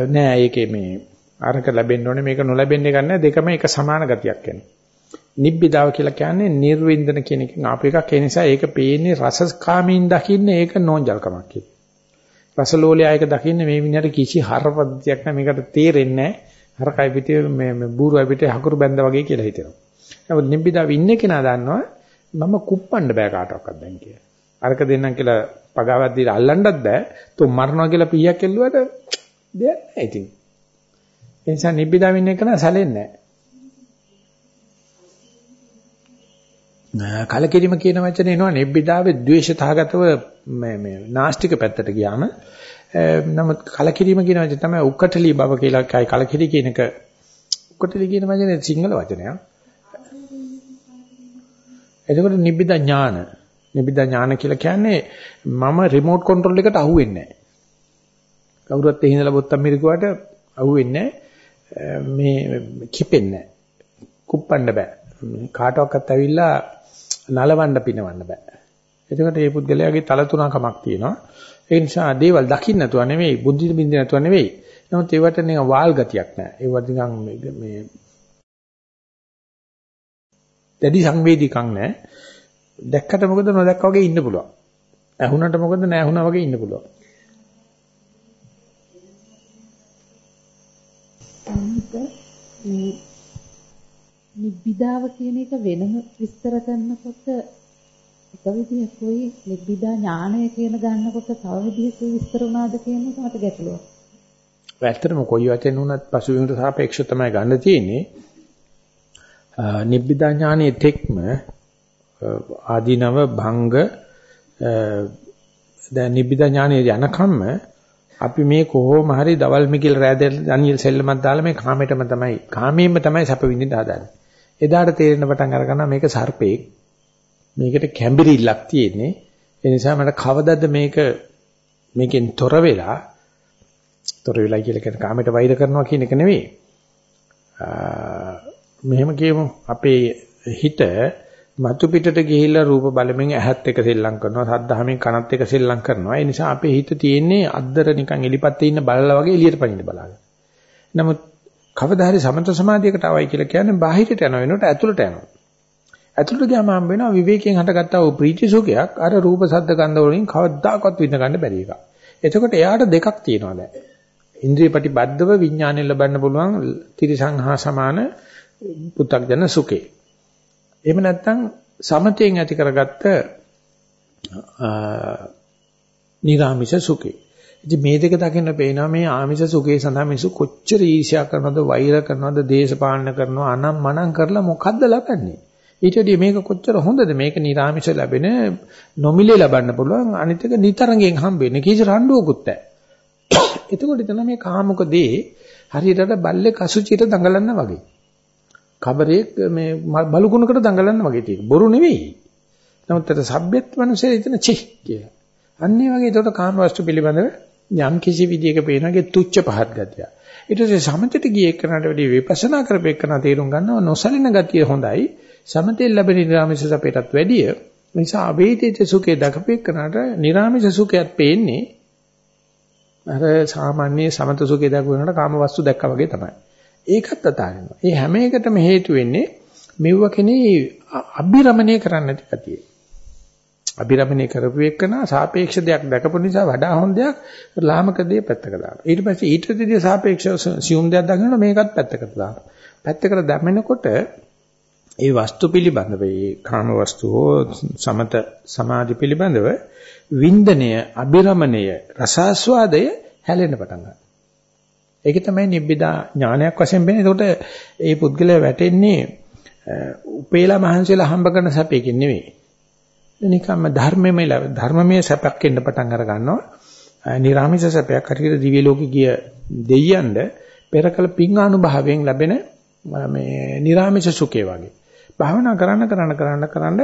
S1: නෑ ඒකේ මේ අරක ලැබෙන්න ඕනේ මේක නොලැබෙන්නේ ගන්න දෙකම එක සමාන ගතියක් එනවා. නිබ්බිදාව කියලා කියන්නේ නිර්වින්දන කියන එකෙන් ආපු එකක්. ඒ නිසා ඒක පේන්නේ රසකාමීන් දකින්න ඒක නෝන්ජල්කමක් කියලා. රසලෝලයා ඒක දකින්න මේ විදිහට කිසි හරපද්ධතියක් නැහැ මේකට තේරෙන්නේ නැහැ. හරකයි පිටේ මේ බූරුවයි පිටේ හකුරු බැඳ වගේ කියලා හිතෙනවා. නමුත් නිබ්බිදාව ඉන්නේ කෙනා දන්නවා මම කුප්පන්න බෑ කාටවත් දැන් කියලා. අරක දෙන්නම් කියලා පගාවක් දීලා අල්ලන්නත් බෑ. તો මරනවා කියලා පීයක් එල්ලුවට දෙයක් නැහැ ඉතින්. ඒ නිසා නිබ්බිදාවින් එක නා සැලෙන්නේ නැහැ. කලකිරීම කියන වචනේ එනවා නිබ්බිදාවේ ද්වේෂතාවගතව මේ මේ නාස්තික පැත්තට ගියාම නමුත් කලකිරීම කියන වචනේ තමයි උක්කටලී බව කියලා කයි කලකිරී කියන එක උක්කටලී කියන වචනේ සිංහල වචනයක්. එතකොට නිබ්බිදා ඥාන නිබ්බිදා ඥාන කියලා කියන්නේ මම රිමෝට් කන්ට්‍රෝල් එකට අහුවෙන්නේ නැහැ. කවුරුත් එහි ඉඳලා බොත්තම් මිරිකුවට අහුවෙන්නේ මේ කිපෙන්නේ නැහැ. කුප්පන්න බෑ. කාටවත් ඇවිල්ලා නලවන්න පිනවන්න බෑ. එතකොට මේ පුද්ගලයාගේ තල තුනකමක් තියෙනවා. ඒ නිසා දේවල් දකින්න නැතුව නෙවෙයි, බුද්ධි බින්දින නැතුව නෙවෙයි. නමුත් ඒවට නිකන් වාල් ගතියක් නැහැ. ඒවට නිකන් මේ දැඩි සංවේදීකම් නැහැ. දැක්කට මොකද නොදැක්කා වගේ ඉන්න පුළුවන්. ඇහුණට මොකද නැහැ වගේ ඉන්න පුළුවන්.
S4: මේ නිබ්බිදාව කියන එක වෙනම විස්තර කරනකොට ඒක විදිහකුයි නිබ්බිදා ඥානය කියන ගන්නකොට තව විදිහක විස්තර වුණාද කියන එක මට ගැටලුවක්.
S1: ඇත්තටම කොයි වචෙන් වුණත් පසුබිමට සාපේක්ෂව තමයි ගන්න තියෙන්නේ. නිබ්බිදා ඥානයේ තෙක්ම ආදීනව භංග දැන් නිබ්බිදා ඥානයේ යනකම්ම අපි මේ කොහොම හරි දවල් මිකිල් රෑදෙල් ඩැනියෙල් සෙල්ලමක් දාලා මේ කාමයටම තමයි කාමයෙන්ම තමයි සැප විඳින්න හදන්නේ. එදාට තේරෙන පටන් අරගන්නවා මේක සර්පෙක්. මේකට කැම්බිරිල්ලක් තියෙන්නේ. ඒ නිසා මට කවදද මේක මේකෙන් තොර වෙලා තොර වෙලා කියලා කියන කාමයට වෛර කරනවා කියන එක නෙවෙයි. මෙහෙම කියමු අපේ හිත මතු පිටට ගිහිල්ලා රූප බලමින් ඇහත් එක සෙල්ලම් කරනවා සද්ධාමෙන් කනත් එක සෙල්ලම් කරනවා ඒ නිසා අපේ හිත තියෙන්නේ අද්දර නිකන් එලිපත්තේ ඉන්න බලලා වගේ එළියට පනින්න බලාගෙන. නමුත් කවදා හරි සමත සමාධියකට අවයි කියලා කියන්නේ බාහිරට යන වෙනකොට ඇතුළට යනවා. ඇතුළට ගියාම හම්බ වෙනවා විවේකයෙන් හටගත්තා වූ ප්‍රීති සුඛයක් අර රූප සද්ද ගන්ධ වලින් කවදාකවත් විඳ ගන්න බැරි එකක්. එතකොට එයාට දෙකක් තියෙනවා දැන්. ඉන්ද්‍රිය ප්‍රතිබද්ධව විඥාණය ලබන්න පුළුවන් ත්‍රිසංහා සමාන පු탁ජන සුඛේ. එහෙම නැත්නම් සමතයෙන් ඇති කරගත්ත නිරාමිෂ සුඛේ. ඉතින් මේ දෙක දකින්න පේනවා මේ ආමිෂ සුඛේ සඳහා මිනිස්සු කොච්චර ඊර්ෂ්‍යා කරනවද වෛර කරනවද දේශපාලන කරනවා අනම් මනම් කරලා මොකද්ද ලබන්නේ? ඊට වඩා මේක කොච්චර හොඳද මේක නිරාමිෂ ලැබෙන නොමිලේ ලබන්න පුළුවන් අනිත් එක නිතරගෙන් හම්බෙන්නේ කිසි රණ්ඩුවකුත් නැහැ. එතකොට එතන මේ කාමක දේ හරියට බල්ලේ කසුචියට දඟලන්න වගේ. කබරේ මේ බලුකුණකට දඟලන්න වගේ තියෙන. බොරු නෙවෙයි. නමුත් අර සભ્યත් මනුස්සය එතන චි කියලා. අන්න ඒ වගේ ඒකට කාම වස්තු පිළිබඳව යම් කිසි විදියක පේනගේ තුච්ච පහත් ගතිය. ඊට පස්සේ සමතට ගියේ එක්කනට වැඩි විපස්සනා කරපේකන තේරුම් ගන්නවා නොසලින ගතිය හොඳයි. සමතෙන් ලැබෙන නිරාමිෂ සපේටත් වැඩිය. නිසා අවේදිත සුඛේ දකපේකනට නිරාමිෂ සුඛයත් පේන්නේ අර සාමාන්‍ය සමත සුඛේ දක්ව වෙනකොට කාම වස්තු දැක්කා වගේ තමයි. ඒකත් අතාරිනවා. ඒ හැම එකටම හේතු වෙන්නේ මෙව්ව කෙනේ අභිරමණය කරන්න නැති කතිය. අභිරමණය කරපු එකන සාපේක්ෂ දෙයක් දැකපු නිසා වඩා හොඳ දෙයක් ලාමක දෙය පැත්තකට දානවා. ඊට පස්සේ ඊට දෙවිය සාපේක්ෂව සියුම් දෙයක් දකිනවා මේකත් පැත්තකට දානවා. පැත්තකට දැම්මෙනකොට ඒ වස්තු පිළිබඳව ඒ කාම වස්තු හෝ සමත සමාධි පිළිබඳව වින්දනය, අභිරමණය, රසාස්වාදය හැලෙන්න පටන් ගන්නවා. ඒක තමයි නිබ්බිදා ඥානයක් වශයෙන් වෙන්නේ. ඒකට ඒ පුද්ගලයා වැටෙන්නේ උපේලා මහන්සියලා හම්බ කරන සැපයකින් නෙවෙයි. නිකම්ම ධර්මමය ධර්මමය සැපක් එන්න පටන් අර ගන්නවා. නිර්ාමිෂ සැපයක් හරියට දිව්‍ය ලෝකෙ ගිය දෙයියන්ද පෙරකල පිංආනුභාවයෙන් ලැබෙන මේ නිර්ාමිෂ සුඛය වගේ. භාවනා කරන්න කරන්න කරන්න කරන්න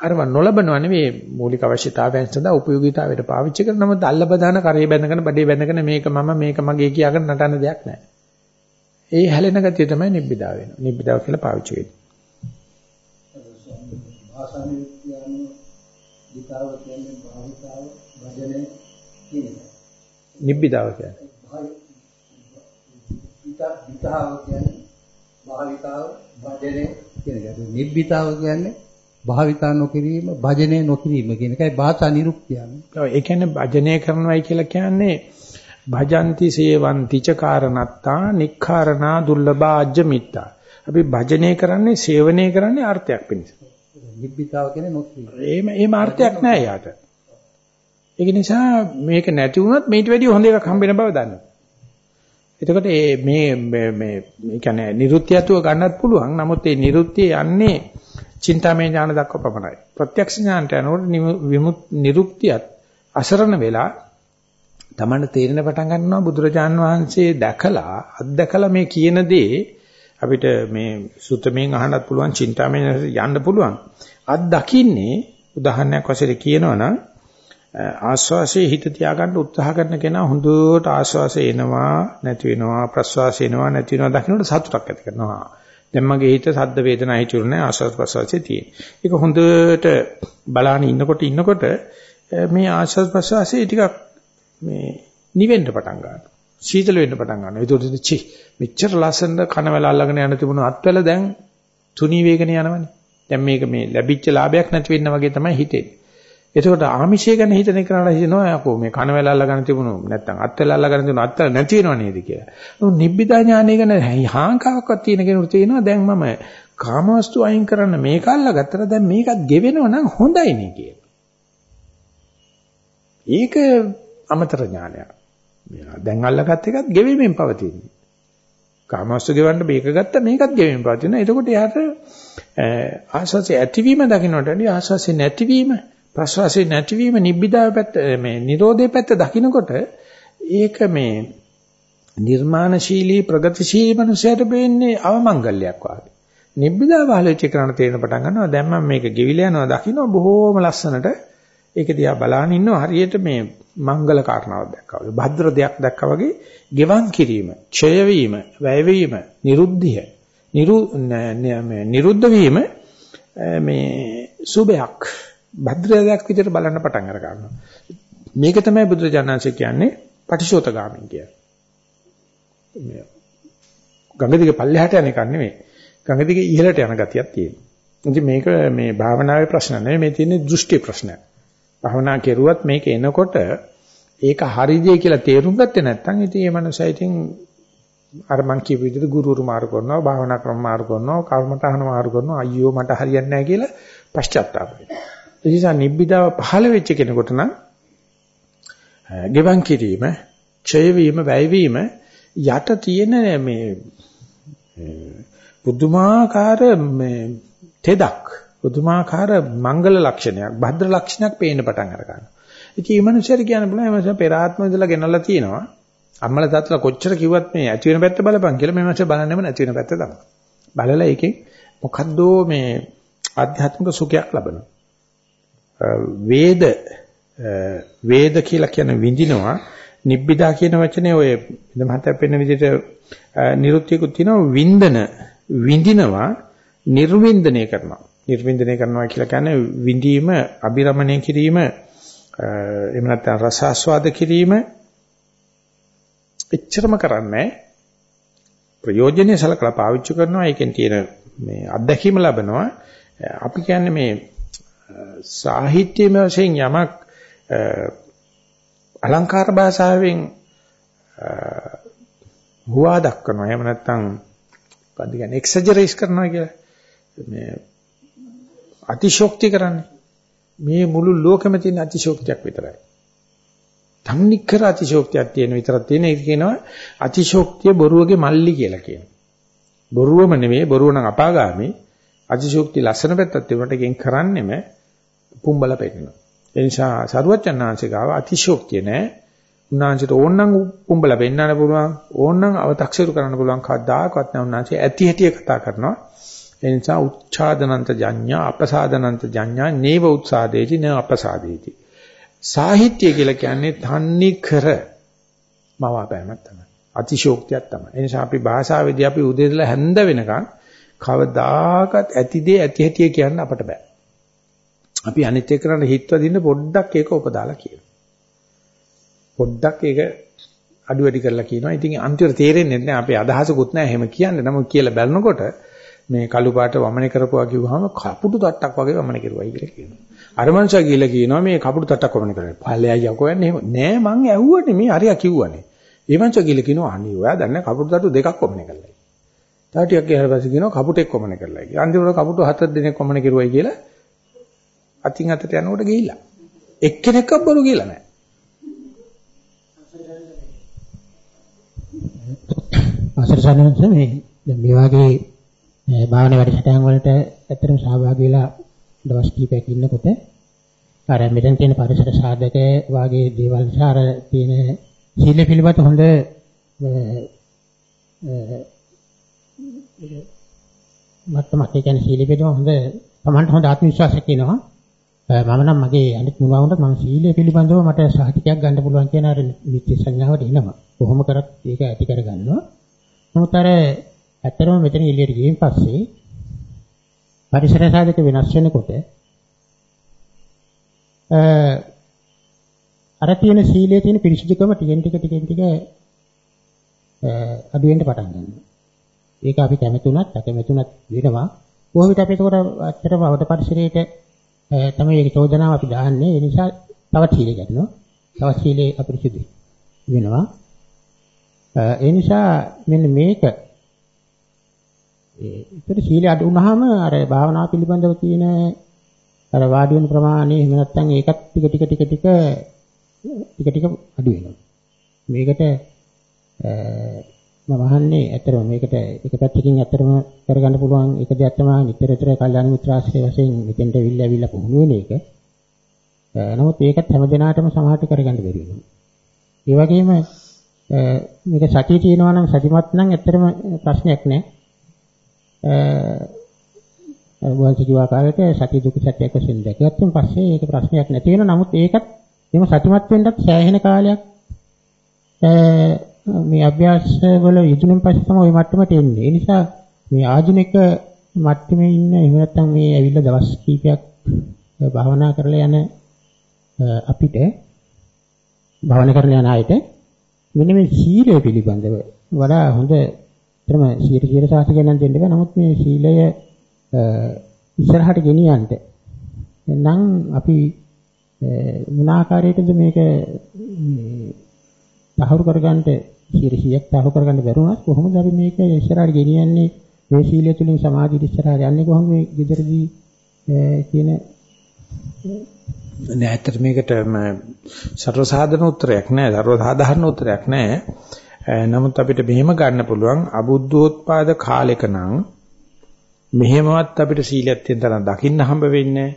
S1: අරව නොලබනව නෙවෙයි මූලික අවශ්‍යතාවයන් සඳහා උපයෝගීතාවයට පාවිච්චි කරන නමුත් අල්ල බදාන කරේ බැඳගෙන බඩේ බැඳගෙන මේක මම මේක මගේ කියාගෙන නටන දෙයක් නැහැ. ඒ හැලෙන ගතිය තමයි නිබ්බිදාව වෙනවා. නිබ්බිදාව කියලා පාවිච්චි වෙන්නේ. නිබ්බිදාව කියන්නේ.
S5: විතාව කියන්නේ භාවිතාව වදනේ කියන එක. නිබ්බිතාව කියන්නේ භාවිතා නොකිරීම, භජනය නොකිරීම කියන එකයි භාෂා නිරුක්තියන්නේ.
S1: ඔව් ඒ කියන්නේ භජනය කරනවයි කියලා කියන්නේ භජಂತಿ සේවಂತಿ ච කාරණත්තා නික්ඛාරණා දුර්ලභාජ්‍ය මිත්තා. අපි භජනය කරන්නේ සේවනය කරන්නේ අර්ථයක් පිණිස.
S5: නිබ්බිතාව කියන්නේ නොකිරීම.
S1: එහෙම එහෙම අර්ථයක් නැහැ යාට. ඒක නිසා මේක නැති වුණොත් මේට වැඩිය හොඳ එකක් හම්බ වෙන බව දන්නවා. එතකොට මේ මේ මේ කියන්නේ නිරුත්‍යත්ව ගන්නත් පුළුවන්. නමුත් මේ නිරුත්‍ය යන්නේ චින්තාමය ඥාන දක්වා පමණයි. ප්‍රත්‍යක්ෂ ඥානට යනකොට විමුත් නිරුක්තියත් අසරණ වෙලා තමන්න තේරෙන පටන් ගන්නවා බුදුරජාන් වහන්සේ දැකලා අත්දැකලා මේ කියන දේ අපිට මේ සුතමෙන් අහන්නත් පුළුවන් චින්තාමය යන්න පුළුවන්. අත් දකින්නේ උදාහරණයක් වශයෙන් කියනවනම් ආස්වාසේ හිත තියාගන්න උත්සාහ කරන කෙනා හොඳට ආස්වාසේ එනවා නැති වෙනවා ප්‍රස්වාසේ එනවා නැති වෙනවා දකින්නට සතුටක් ඇති කරනවා. දැන් මගේ හිත සද්ද වේදනා හිතුරු නැහැ ආස්වාද ප්‍රසවාසයේ තියෙන. ඒක හොඳට බලාන ඉන්නකොට ඉන්නකොට මේ ආස්වාද ප්‍රසවාසයේ ටිකක් මේ නිවෙන්න පටන් ගන්නවා. සීතල වෙන්න පටන් ගන්නවා. ඒකට චි මෙච්චර ලස්සන කනවැල අල්ලගෙන යන තිබුණු අත්වල දැන් තුනී වේගන යනවනේ. දැන් මේක මේ ලැබිච්ච ලාභයක් නැති වෙන්න වගේ තමයි හිතෙන්නේ. එතකොට ආමිෂය ගැන හිතන එකනට හිතනවා යකෝ මේ කන වැල අල්ලගෙන තිබුණු නැත්තම් අත් වැල අල්ලගෙන තිබුණු අත් නැති වෙනව නේද කියලා. නමුත් නිබ්බිදා ඥානය ගැන හාංකාවක්වත් තියෙන කෙනෙකුට තේනවා දැන් මම කාමවස්තු අයින් කරන්න මේක අල්ලගත්තට දැන් මේකත් ගෙවෙනව නම් හොඳයි නේ කියලා. ඒක අමතර ඥානයක්. දැන් අල්ලගත් එකත් ගෙවීමෙන් පවතින්නේ. කාමවස්තු ගෙවන්න මේක ගත්ත මේකත් ගෙවීමෙන් පවතිනවා. එතකොට යාට ආශාසය ඇතිවීම දකින්නට වඩා ආශාසය නැතිවීම ප්‍රසවාසය නැතිවීම නිබ්බිදාව පැත්ත මේ නිරෝධයේ පැත්ත දකින්නකොට ඒක මේ නිර්මාණශීලී ප්‍රගතිශීලී මනුස්සයට වෙන්නේ අවමංගල්‍යයක් වගේ. නිබ්බිදා වහලෙච්ච කරණ තේරෙන පටන් ගන්නවා. දැන් මම මේක ගෙවිලා යනවා දකින්න බොහෝම ලස්සනට ඒක දිහා බලාගෙන ඉන්නවා හරියට මේ මංගල කාරණාවක් දැක්කා වගේ. භද්‍ර දෙයක් දැක්කා වගේ ගෙවන් කිරීම, ඡය වීම, වැය වීම, නිරුද්ධිය, නිරුද්ධ වීම මේ සුභයක් භද්‍රයක් විදිහට බලන්න පටන් අර ගන්නවා. මේක තමයි බුදුරජාණන්සේ කියන්නේ පටිශෝතගාමින් කියන්නේ. මේ ගංගා දිගේ පල්ලෙහාට යන එකක් නෙමෙයි. ගංගා දිගේ ඉහළට යන ගතියක් තියෙනවා. ඉතින් මේක මේ භාවනාවේ ප්‍රශ්න නෙමෙයි මේ තියෙන්නේ දෘෂ්ටි ප්‍රශ්නයක්. භාවනා කෙරුවත් මේක එනකොට ඒක හරියදී කියලා තේරුම් ගත්තේ නැත්නම් ඉතින් මේ මනසයි ඉතින් අර මං කියපු විදිහට ගුරුවරු මාරු කරනවා භාවනා ක්‍රම මාරු කරනවා කර්මතහන මාරු කරනවා අයියෝ මට හරියන්නේ නැහැ කියලා පශ්චාත්තාප වෙනවා. ඒ නිසා නිබ්බිදාව පහළ වෙච්ච කෙනෙකුට නම් ගෙවන් කිරීම, ඡය වීම, වැය වීම යට තියෙන මේ පුදුමාකාර මේ තෙදක් පුදුමාකාර මංගල ලක්ෂණයක් භද්‍ර ලක්ෂණයක් පේන්න පටන් අර ගන්නවා. ඉතින් මේ මනුස්සයර කියන්න බුණා මේ මනුස්සයා පෙර ආත්ම ඉඳලා ගෙනල්ලා තියෙනවා. අම්මලා තාත්තලා කොච්චර කිව්වත් මේ ඇති වෙන පැත්ත බලපන් කියලා මේ මනුස්සයා බලන්නේම නැති වෙන පැත්ත තමයි. බලලා ඒකෙන් මොකද්දෝ මේ ආධ්‍යාත්මික සුඛයක් ලබනවා. වේද වේද කියලා කියන විඳිනවා නිබ්බිදා කියන වචනේ ඔය මහතර පෙන්න විදිහට නිරුත්තියකුත් තියෙනවා වින්දන විඳිනවා නිර්වින්දනය කරනවා නිර්වින්දනය කරනවා කියලා කියන්නේ විඳීම අබිරමණය කිරීම එහෙම නැත්නම් රස ආස්වාද කිරීම එච්චරම කරන්නේ ප්‍රයෝජනෙ සලකලා පාවිච්චි කරනවා. ඒකෙන් තියෙන මේ අත්දැකීම ලැබෙනවා. අපි කියන්නේ මේ සාහිත්‍යමය වශයෙන් යමක් අලංකාර භාෂාවෙන් හුවා දක්වනවා. එහෙම නැත්නම් මොකක්ද කියන්නේ එක්සජරේට් කරනවා කියලා. මේ අතිශෝක්ති කරන්නේ. මේ මුළු ලෝකෙම තියෙන අතිශෝක්තියක් විතරයි. තන්නිකර අතිශෝක්තියක් තියෙන විතරක් තියෙන එක කියනවා අතිශෝක්තිය බොරුවගේ මල්ලි කියලා කියනවා. බොරුවම නෙමෙයි බොරුව නම් අපාගාමි. අතිශෝක්තිය ලස්සන පැත්තක් තිබුණට එකෙන් කරන්නෙම පුම්බල පෙන්නනවා. ඒ නිසා සරුවචනාංශිකාව අතිශෝක්තිය නෑ. උන්වහන්සේට ඕනනම් පුම්බල පෙන්නන්න පුළුවන් ඕනනම් අව탁සිරු කරන්න පුළුවන් කවදාකවත් නෑ උන්වහන්සේ ඇති හැටි කතා කරනවා. ඒ නිසා උච්ඡාදනන්ත ජඤ්ඤා අපසාදනන්ත ජඤ්ඤා නේව උත්සාදේති න අපසාදේති. සාහිත්‍ය කියලා කියන්නේ තන්නේ කර මවාපෑමක් තමයි. අතිශෝක්තියක් තමයි. ඒ නිසා අපි භාෂාවේදී අපි උදේ ඉඳලා හැන්ද වෙනකන් කවදාකවත් ඇතිදේ ඇති හැටි කියන්න අපට බෑ. අපි අනිත් එක කරන්න හිතව දින්න පොඩ්ඩක් ඒක උපදාලා කියනවා. පොඩ්ඩක් ඒක අඩු වැඩි කරලා කියනවා. ඉතින් අන්තිමට තේරෙන්නේ නැහැ අපේ අදහසකුත් නැහැ එහෙම කියන්නේ. නමුත් කියලා බලනකොට මේ කළු පාට වමනේ කරපුවා කිව්වහම කපුටු තට්ටක් වගේ වමනේ කරුවයි කියලා කියනවා. අර මනුස්සයා කියලා කියනවා මේ කපුටු තට්ටක් වමනේ කරන්නේ. පල්ලෙයයි යකෝ යන්නේ එහෙම. නෑ මං ඇහුවනේ මේ අරියා කිව්වනේ. ඒ මනුස්සයා කියලා කියනවා අනේ ඔයා දන්නේ කපුටු තට්ටු දෙකක් වමනේ කරලා. තව ටිකක් ගියාට පස්සේ කියනවා කපුටෙක් වමනේ කරලා කියලා. අන්තිමට කපුටු හතර දිනක් වමනේ කරුවයි කියලා අතින් අතට යනකොට ගිහිල්ලා. එක්කෙනෙක්ව බොරු කියලා නෑ.
S6: අසර සම්මත මේ දැන් මේ වගේ භාවනා වැඩසටහන් වලට ඇත්තටම සහභාගී වෙලා දවස් කිහිපයක් ඉන්නකොට අර මෙතන තියෙන පරිසර සාධක වාගේ දේවල් නිසා අර තියෙන සීල පිළිබඳ හොඳ මත්තමක් ඒ කියන්නේ සීල පිළිබඳ හොඳ තමන්ට හොඳ ආත්ම විශ්වාසයක් එනවා මම නම් මගේ අනිත් මුලාවුන්ට මම සීලය පිළිබඳව මට සාහිතිකයක් ගන්න පුළුවන් කියන අර නිත්‍ය සංඥාවට එනවා. කොහොම කරත් ඒක ඇති කරගන්නවා. නමුත් අර ඇත්තටම මෙතන එළියට ගියන් පස්සේ පරිසර සාධක වෙනස් වෙනකොට අර තියෙන සීලයේ තියෙන පිරිසිදුකම ටිකෙන් ටික ටිකෙන් ටික අඩු වෙන්න පටන් ගන්නවා. ඒක අපි කැමතුණත් අකමැතුණත් වෙනවා. කොහොම විට අපි ඒකට ඇත්තටම අවද පරිසරයේට තමයි ඒක චෝදනාව අපි දාන්නේ. ඒ නිසා තවත් සීලය ගන්නවා. තවත් සීලේ අපිරිසිදු වෙනවා. ඒ නිසා මෙන්න මේක ඒ ඒතර සීලය අඩු වුණාම අර භාවනා පිළිබඳව තියෙන අර වාඩි වෙන ප්‍රමාණය එහෙම නැත්නම් ඒකත් ටික ටික ටික ටික ටික ටික අඩු වෙනවා. මේකට මම අහන්නේ ඇත්තටම මේකට එක පැත්තකින් ඇත්තටම කරගන්න පුළුවන් එක දෙයක් තමයි නිතර නිතර කල්යාණ මිත්‍රාශ්‍රය වශයෙන් මෙතෙන්ට විල්ල ඇවිල්ලා පුහුණු වෙන එක. නමුත් ඒකත් හැම දිනාටම සමහරට කරගන්න බැරි වෙනවා. ඒ වගේම මේක සතිය තියෙනවා නම් සතිමත් නම් ඇත්තටම ප්‍රශ්නයක් නෑ. වහන්සේ කිව්ව ආකාරයට සතිය දුක සත්‍යයක් වශයෙන් දැකගත්තන් පස්සේ ඒක ප්‍රශ්නයක් නැති වෙනවා. නමුත් ඒකත් එම සතිමත් වෙන්නත් සෑහෙන කාලයක් මේ අභ්‍යාස වල යෙදුණෙන් පස්සේ තමයි ওই මට්ටමට එන්නේ. ඒ නිසා මේ ආධුනික මට්ටමේ ඉන්න එහෙම නැත්නම් මේ ඇවිල්ලා දවස් කීපයක් භාවනා කරලා යන අපිට භාවනා කරලා යන අයට මෙන්න මේ සීලය පිළිබඳව වඩා හොඳ තරම 100 සාහිත්‍ය ගැන දෙන්න බෑ. නමුත් මේ සීලය ඉස්සරහට ගෙනියන්න නම් අපි මොන ආකාරයකද මේක තහවුරු කරගන්න 100ක් තහවුරු කරගන්න බැරුණත් කොහොමද අපි මේක ඉස්සරහට ගෙනියන්නේ? මේ සීලය තුලින් සමාධිය ඉස්සරහට යන්නේ කොහොමද මේ gederදී කියන?
S1: නෑ ඇත්තට මේකට සර්ව සාධන උත්තරයක් නෑ සර්ව සාධාරණ උත්තරයක් නෑ. නමුත් අපිට මෙහෙම ගන්න පුළුවන් අබුද්ධෝත්පාද කාලෙක නම් මෙහෙමවත් අපිට සීලයක් තියෙන තරම් දකින්න හම්බ වෙන්නේ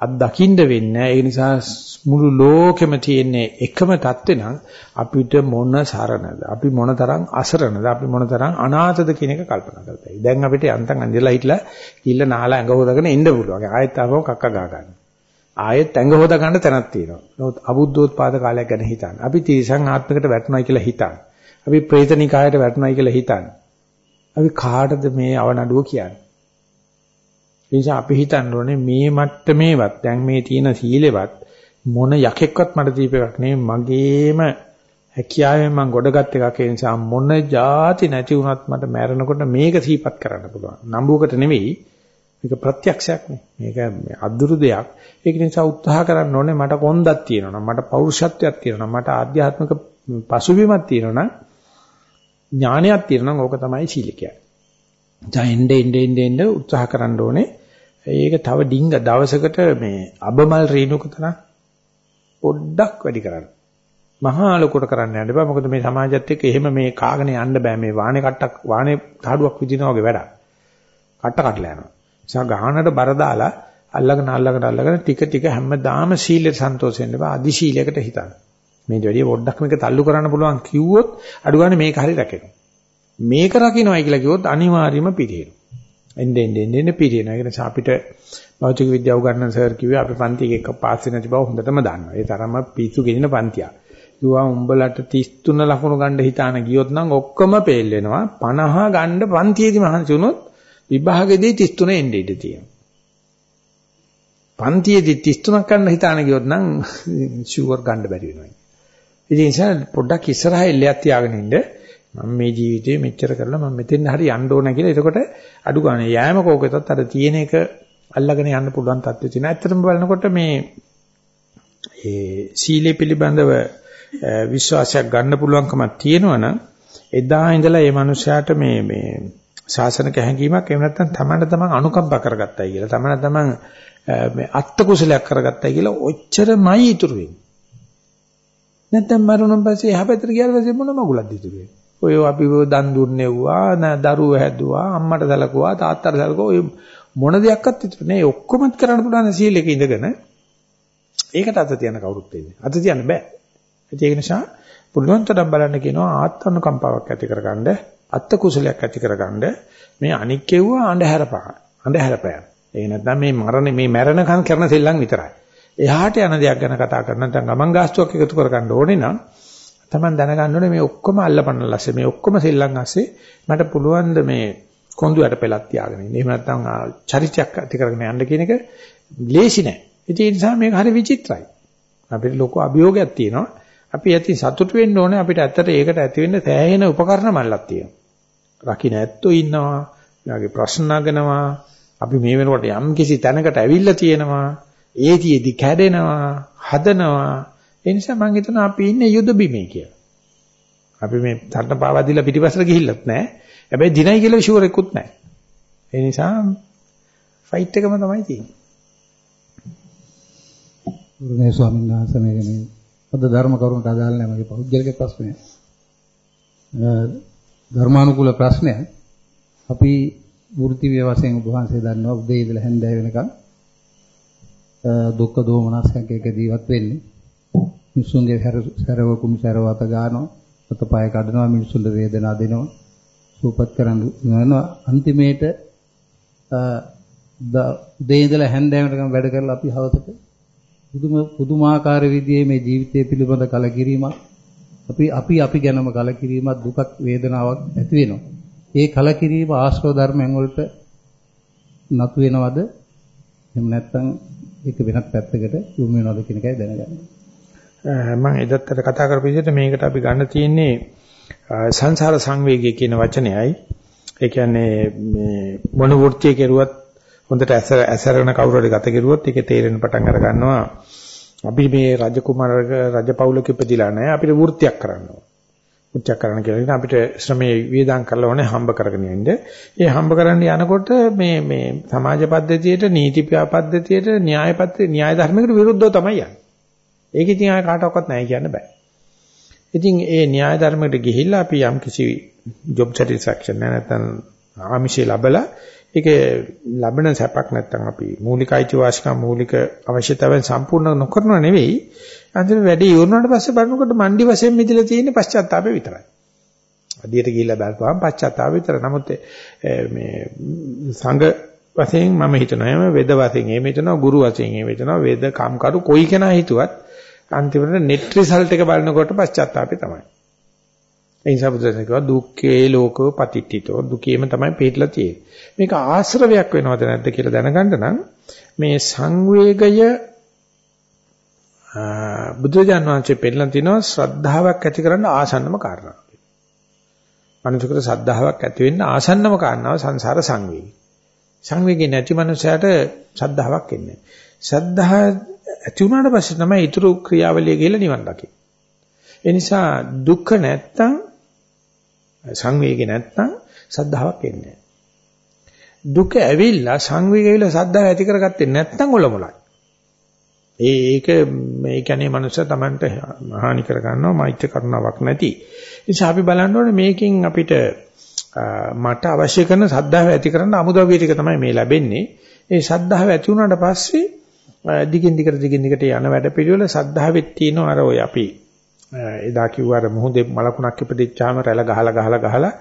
S1: අත් දකින්න වෙන්නේ ඒ නිසා මුළු ලෝකෙම තියෙන එකම தත්ත්වේ නම් අපිට මොන සරණද අපි මොන තරම් අසරණද අපි මොන තරම් අනාථද කියන එක කල්පනා කරතයි. දැන් අපිට යන්තම් අඳලා හිටලා කිල්ල නාලා ඇඟ හොදගෙන ඉන්න පුළුවන්. ආයෙත් ආවම කක්ක ගා ගන්න. ආයෙත් ඇඟ හොදා ගන්න තැනක් තියෙනවා. නමුත් අබුද්ධෝත්පාද කාලයක් ගැන හිතන්න. අපි තිරිසන් ආත්මයකට වැටුණා කියලා හිතන්න. අපි ප්‍රේතනිකායට වැටුණා කියලා හිතන්න. අපි කාටද මේ අවනඩුව කියන්නේ? ඒ නිසා අපි හිතන්න ඕනේ මේ මට්ටමේවත් දැන් මේ තියෙන සීලෙවත් මොන යකෙක්වත් මට දීප එකක් නෙවෙයි මගේම හැකියාවෙන් මම ගොඩගත් එකක් ඒ නිසා මොන જાති නැති වුණත් මට මැරෙනකොට මේක සීපත් කරන්න පුළුවන්. නම්බුවකට නෙවෙයි මේක ප්‍රත්‍යක්ෂයක් නේ. මේක අදුරු දෙයක්. ඒක නිසා උත්සාහ කරන්න ඕනේ මට කොන්දක් තියෙනවා මට පෞරුෂත්වයක් තියෙනවා මට ආධ්‍යාත්මික පසුබිමක් තියෙනවා ඥානයක් තියෙනවා ඕක තමයි සීලකය. දැන් එnde ende ende ende උත්සාහ කරන්න ඕනේ ඒක තව ඩිංග දවසකට මේ අබමල් රේණුක තරම් පොඩ්ඩක් වැඩි කරන්න. මහා ලොකුට කරන්න යන්න බෑ. මොකද මේ සමාජයත් එක්ක එහෙම මේ කාගෙන යන්න බෑ. මේ වාහනේ කට්ටක් වාහනේ තාඩුවක් විදිනා වගේ වැඩක්. කට්ට කඩලා යනවා. නිසා ගහනට බර දාලා අල්ලගෙන අල්ලගෙන අල්ලගෙන ටික ටික හැමදාම සීලෙට සන්තෝෂ වෙන්න බෑ. අදි සීලයකට හිතන්න. මේ දෙවිය පොඩ්ඩක් මේක තල්ලු කරන්න පුළුවන් කිව්වොත් අඩු ගන්න මේක හරි රැකෙනවා. මේක රකින්නයි කියලා කිව්වොත් අනිවාර්යයෙන්ම පිළිහෙනවා. එන්නේ එන්නේ එන්නේ පිළිහෙනවා. ඒ නිසා අපිට භෞතික විද්‍යාව උගන්වන සර් කිව්වේ අපි පන්ති එකක පාස් වෙන නැති බව හොඳටම දන්නවා. ඒ තරම්ම පිස්සු ගෙනින පන්තියක්. කිව්වා උඹලට 33 ලකුණු ගන්න හිතාන ගියොත් නම් ඔක්කොම පේල් වෙනවා. 50 ගන්න පන්තියේදී මහන්සි වුණොත් විභාගෙදී 33 එන්නේ ඉඳී තියෙනවා. පන්තියේදී 33ක් ගන්න හිතාන ගියොත් නම් ෂුවර් ගන්න බැරි වෙනවා. ඉතින් ඒ නිසා පොඩ්ඩක් ඉස්සරහා එල්ලයක් තියාගෙන ඉන්න මම මේ ජීවිතේ මෙච්චර කරලා මම මෙතෙන් හරි යන්න ඕන කියලා. එතකොට අඩු ගන්න යෑම කෝකෙතත් අර තියෙන එක අල්ලගෙන යන්න පුළුවන් තත්ත්වෙ තියෙනවා. ඇත්තටම බලනකොට මේ ඒ සීලේ පිළිබඳව විශ්වාසයක් ගන්න පුළුවන්කමක් තියෙනවනම් එදා ඉඳලා මේ මනුස්සයාට මේ මේ ශාසනික හැඟීමක් එහෙම නැත්නම් තමන්ට තමන් අනුකම්ප කරගත්තයි කියලා. තමන්ට තමන් මේ අත්ත කුසලයක් කරගත්තයි කියලා ඔච්චරමයි ඉතුරු වෙන්නේ. නැත්නම් මරුණන් පස්සේ එහා පැත්තට ගියාට පස්සේ මොන මගුලක්ද ඉතුරු වෙන්නේ? ඔය අපි දන් දුන්නේව්වා, දරුවෝ හැදුවා, අම්මට සැලකුවා, තාත්තට සැලකුවා, ඔය මොන දෙයක්වත් ඉතුරු නෑ. ඔක්කොමත් කරන්න පුළුවන් සීලෙක ඉඳගෙන ඒකට අත තියන කවුරුත් වෙන්නේ. අත තියන්න බෑ. ඒක නිසා පුළුවන් තරම් බලන්න කියනවා ආත්මනුකම්පාවක් ඇති කරගන්න, අත්ත කුසලයක් ඇති කරගන්න මේ අනික් කෙව්වා අඳුරපහ. අඳුරපෑම. ඒ නැත්නම් මේ මරණ මේ මැරෙනකන් කරන සෙල්ලම් විතරයි. එහාට යන දෙයක් ගැන කතා කරන නැත්නම් ගමන් ගාස්තුවක් එකතු කරගන්න ඕනේ නම් Taman දැනගන්න ඕනේ මේ ඔක්කොම අල්ලපන්නලස්සේ මේ ඔක්කොම සෙල්ලම් ඇස්සේ මට පුළුවන් ද මේ කොඳුයට පෙලක් තියාගෙන ඉන්න. එහෙම නැත්නම් චරිතයක් ඇති කරගෙන යන්න කියන එක ලේසි නෑ. ඒ නිසා මේක හරි විචිත්‍රයි. අපිට ලොකු අභියෝගයක් තියෙනවා. අපි ඇති සතුටු වෙන්න ඕනේ අපිට ඇත්තට ඒකට ඇති වෙන්න තෑහෙන උපකරණ මල්ලක් තියෙනවා. රකින්න ඇත්තෝ ඉන්නවා. යාගේ ප්‍රශ්න නගනවා. අපි මේ වෙනකොට යම් කිසි තැනකට ඇවිල්ලා තියෙනවා. ඒතියෙදි කැඩෙනවා, හදනවා. ඒ නිසා මම හිතනවා අපි ඉන්නේ යුද බිමේ කියලා. අපි මේ තරණ පාවා දීලා පිටිපස්සට ගිහිල්ලත් නැහැ. හැබැයි දිනයි කියලා ෂුවර් එකකුත් නැහැ. ඒ නිසා ෆයිට් එකම තමයි තියෙන්නේ.
S5: ගුරුනේ ස්වාමීන් වහන්සේ මේක මේ අද ධර්ම කරුණට අදාළ නැහැ මගේ පෞද්ගලික ප්‍රශ්නය. ධර්මානුකූල ප්‍රශ්නය. අපි වෘත්ති වශයෙන් ඔබ වහන්සේ දන්නවා උදේ ඉඳලා හැන්දෑව වෙනකන් දුක්ඛ දෝමනස්යක් එක ජීවත් වෙන්නේ. මිනිසුන්ගේ සැරව කුමි සැරව අත ගන්නවා, අතපය කඩනවා, මිනිසුන්ට වේදනාව දෙනවා. සූපත් කරන්න යනවා අන්තිමේට උදේ ඉඳලා හැන්දෑව වෙනකන් වැඩ කරලා අපි හවසට පුදුම පුදුමාකාර විදිහේ මේ ජීවිතය පිළිබඳ කලකිරීමක් අපි අපි අපි ගැනම කලකිරීමක් දුකක් වේදනාවක් ඇති වෙනවා. ඒ කලකිරීම ආශ්‍රව ධර්මයන් වලට නතු වෙනවද? එහෙම නැත්නම් ඒක වෙනත් පැත්තකට යොමු වෙනවද කියන එකයි දැනගන්න.
S1: මම එදත් කතා කරපු විදිහට මේකට අපි ගන්න තියෙන්නේ සංසාර සංවේගය කියන වචනයයි. ඒ කියන්නේ මේ මොන වෘත්තිය කෙරුවත් හොඳට ඇසරගෙන කවුරු හරි ගත කෙරුවොත් ඒකේ තේරෙන පටන් අර ගන්නවා. අපි මේ රජකුමාරක රජපෞලක ඉපදිලා නැහැ අපිට වෘත්තියක් කරන්න ඕන. වෘත්තියක් කරන්න කියලා ඉතින් අපිට ශ්‍රමයේ වියදම් කරලා ඕනේ හම්බ කරගෙන යන්න. ඒ හම්බ කරන්න යනකොට මේ මේ සමාජ පද්ධතියට නීති පද්ධතියට න්‍යාය පද්ධතිය න්‍යාය ධර්මයකට විරුද්ධව තමයි යන්නේ. ඒක ඉතින් ආය කාටවත් නැහැ කියන්න බෑ. ඉතින් ඒ න්‍යාය ධර්මයකට ගිහිල්ලා අපි යම් කිසි job satisfaction නැත්නම් ආමිෂය ලැබලා ඒක ලැබෙන සැපක් නැත්නම් අපි මූලික අයිතිවාසිකම් මූලික අවශ්‍යතාවයන් සම්පූර්ණ නොකරනව නෙවෙයි අන්තිම වැඩේ ඉවරනට පස්සේ බලනකොට මණ්ඩි වශයෙන් මිදලා තියෙන පශ්චාත්තාපය විතරයි. අදියට ගිහිල්ලා බලපුවාම පශ්චාත්තාපය විතර. නමුත් මේ සංඝ වශයෙන් මම හිතනවා එම වෙද වශයෙන් එහෙම හිතනවා ගුරු වශයෙන් එහෙම හිතනවා වේද කම්කරු කොයි කෙනා හිතුවත් අන්තිමට net result එක බලනකොට පශ්චාත්තාපය තමයි. ඒ නිසා බුදුසසුන කිව්වා දුක්ඛේ ලෝකෝ පතිට්ඨිතෝ දුකේම තමයි පිටලා තියෙන්නේ. මේක ආශ්‍රවයක් වෙනවද නැද්ද කියලා දැනගන්න නම් මේ සංවේගය බුදුරජාන් වහන්සේ පෙන්නලා තිනවා ශ්‍රද්ධාවක් ඇති කරන්න ආසන්නම කාරණා. මනුෂ්‍යකර ශ්‍රද්ධාවක් ඇති වෙන්න ආසන්නම කාරණාව සංසාර සංවේගය. සංවේගය නැති මනුෂයාට ශ්‍රද්ධාවක් එන්නේ නැහැ. ශ්‍රද්ධා ඇති වුණාට පස්සේ තමයි ඊතුරු ක්‍රියාවලිය කියලා නිවන් දකින්නේ. ඒ නිසා දුක්ඛ නැත්තම් සංවේගය නැත්තම් සද්ධාාවක් එන්නේ දුක ඇවිල්ලා සංවේගය ඇවිල්ලා සද්ධාව ඇති කරගත්තේ නැත්තම් ඔලොමලයි. ඒ ඒක මේ කියන්නේ මනුස්සය Tamanට හානි කර ගන්නවා මෛත්‍රී කරුණාවක් නැති. නිසා අපි බලන්න ඕනේ මේකෙන් අපිට මට අවශ්‍ය කරන සද්ධාව ඇති කරන්න අමුද්‍රව්‍ය ටික තමයි මේ ලැබෙන්නේ. ඒ සද්ධාව ඇති වුණාට පස්සේ දිගින් දිගට දිගින් දිගට යන වැඩ පිළිවෙල සද්ධාවෙත් තියෙනවා අර ඔය අපි එදා කිව්වා අර මොහොතේ මලකුණක් ඉපදිච්චාම රැළ ගහලා ගහලා ගහලා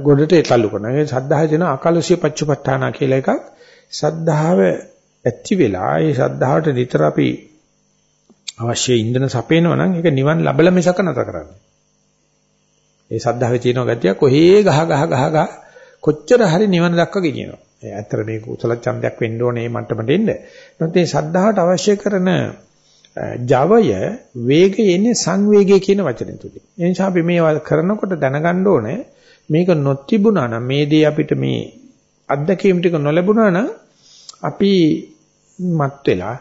S1: ගොඩට ඒකල්ලු කරනවා. ඒ සද්ධාහය දෙන අකලසිය පච්චපට්ඨාන කියලා එකක්. සද්ධාව ඇති වෙලා ඒ සද්ධාවට නිතර අපි අවශ්‍ය ඉන්ධන සපේනවා නම් ඒක නිවන් ලැබල මිසක නැතර කරන්නේ. ඒ සද්ධාවේ තියෙන ගතිය කොහේ ගහ ගහ ගහ ගහ කොච්චර හරි නිවන දක්වා ගෙනියනවා. ඒ ඇත්තට මේක උසල ඡන්දයක් වෙන්න ඕනේ මේ මට්ටමට එන්න. නැත්නම් මේ සද්ධාවට අවශ්‍ය කරන ජවය වේගය එන්නේ සංවේගය කියන වචනේ තුලින්. ඒ නිසා අපි මේ කරනකොට දැනගන්න ඕනේ මේක නොතිබුණා නම් මේ දේ අපිට මේ අත්දැකීම් ටික නොලැබුණා නම් අපි මත් වෙලා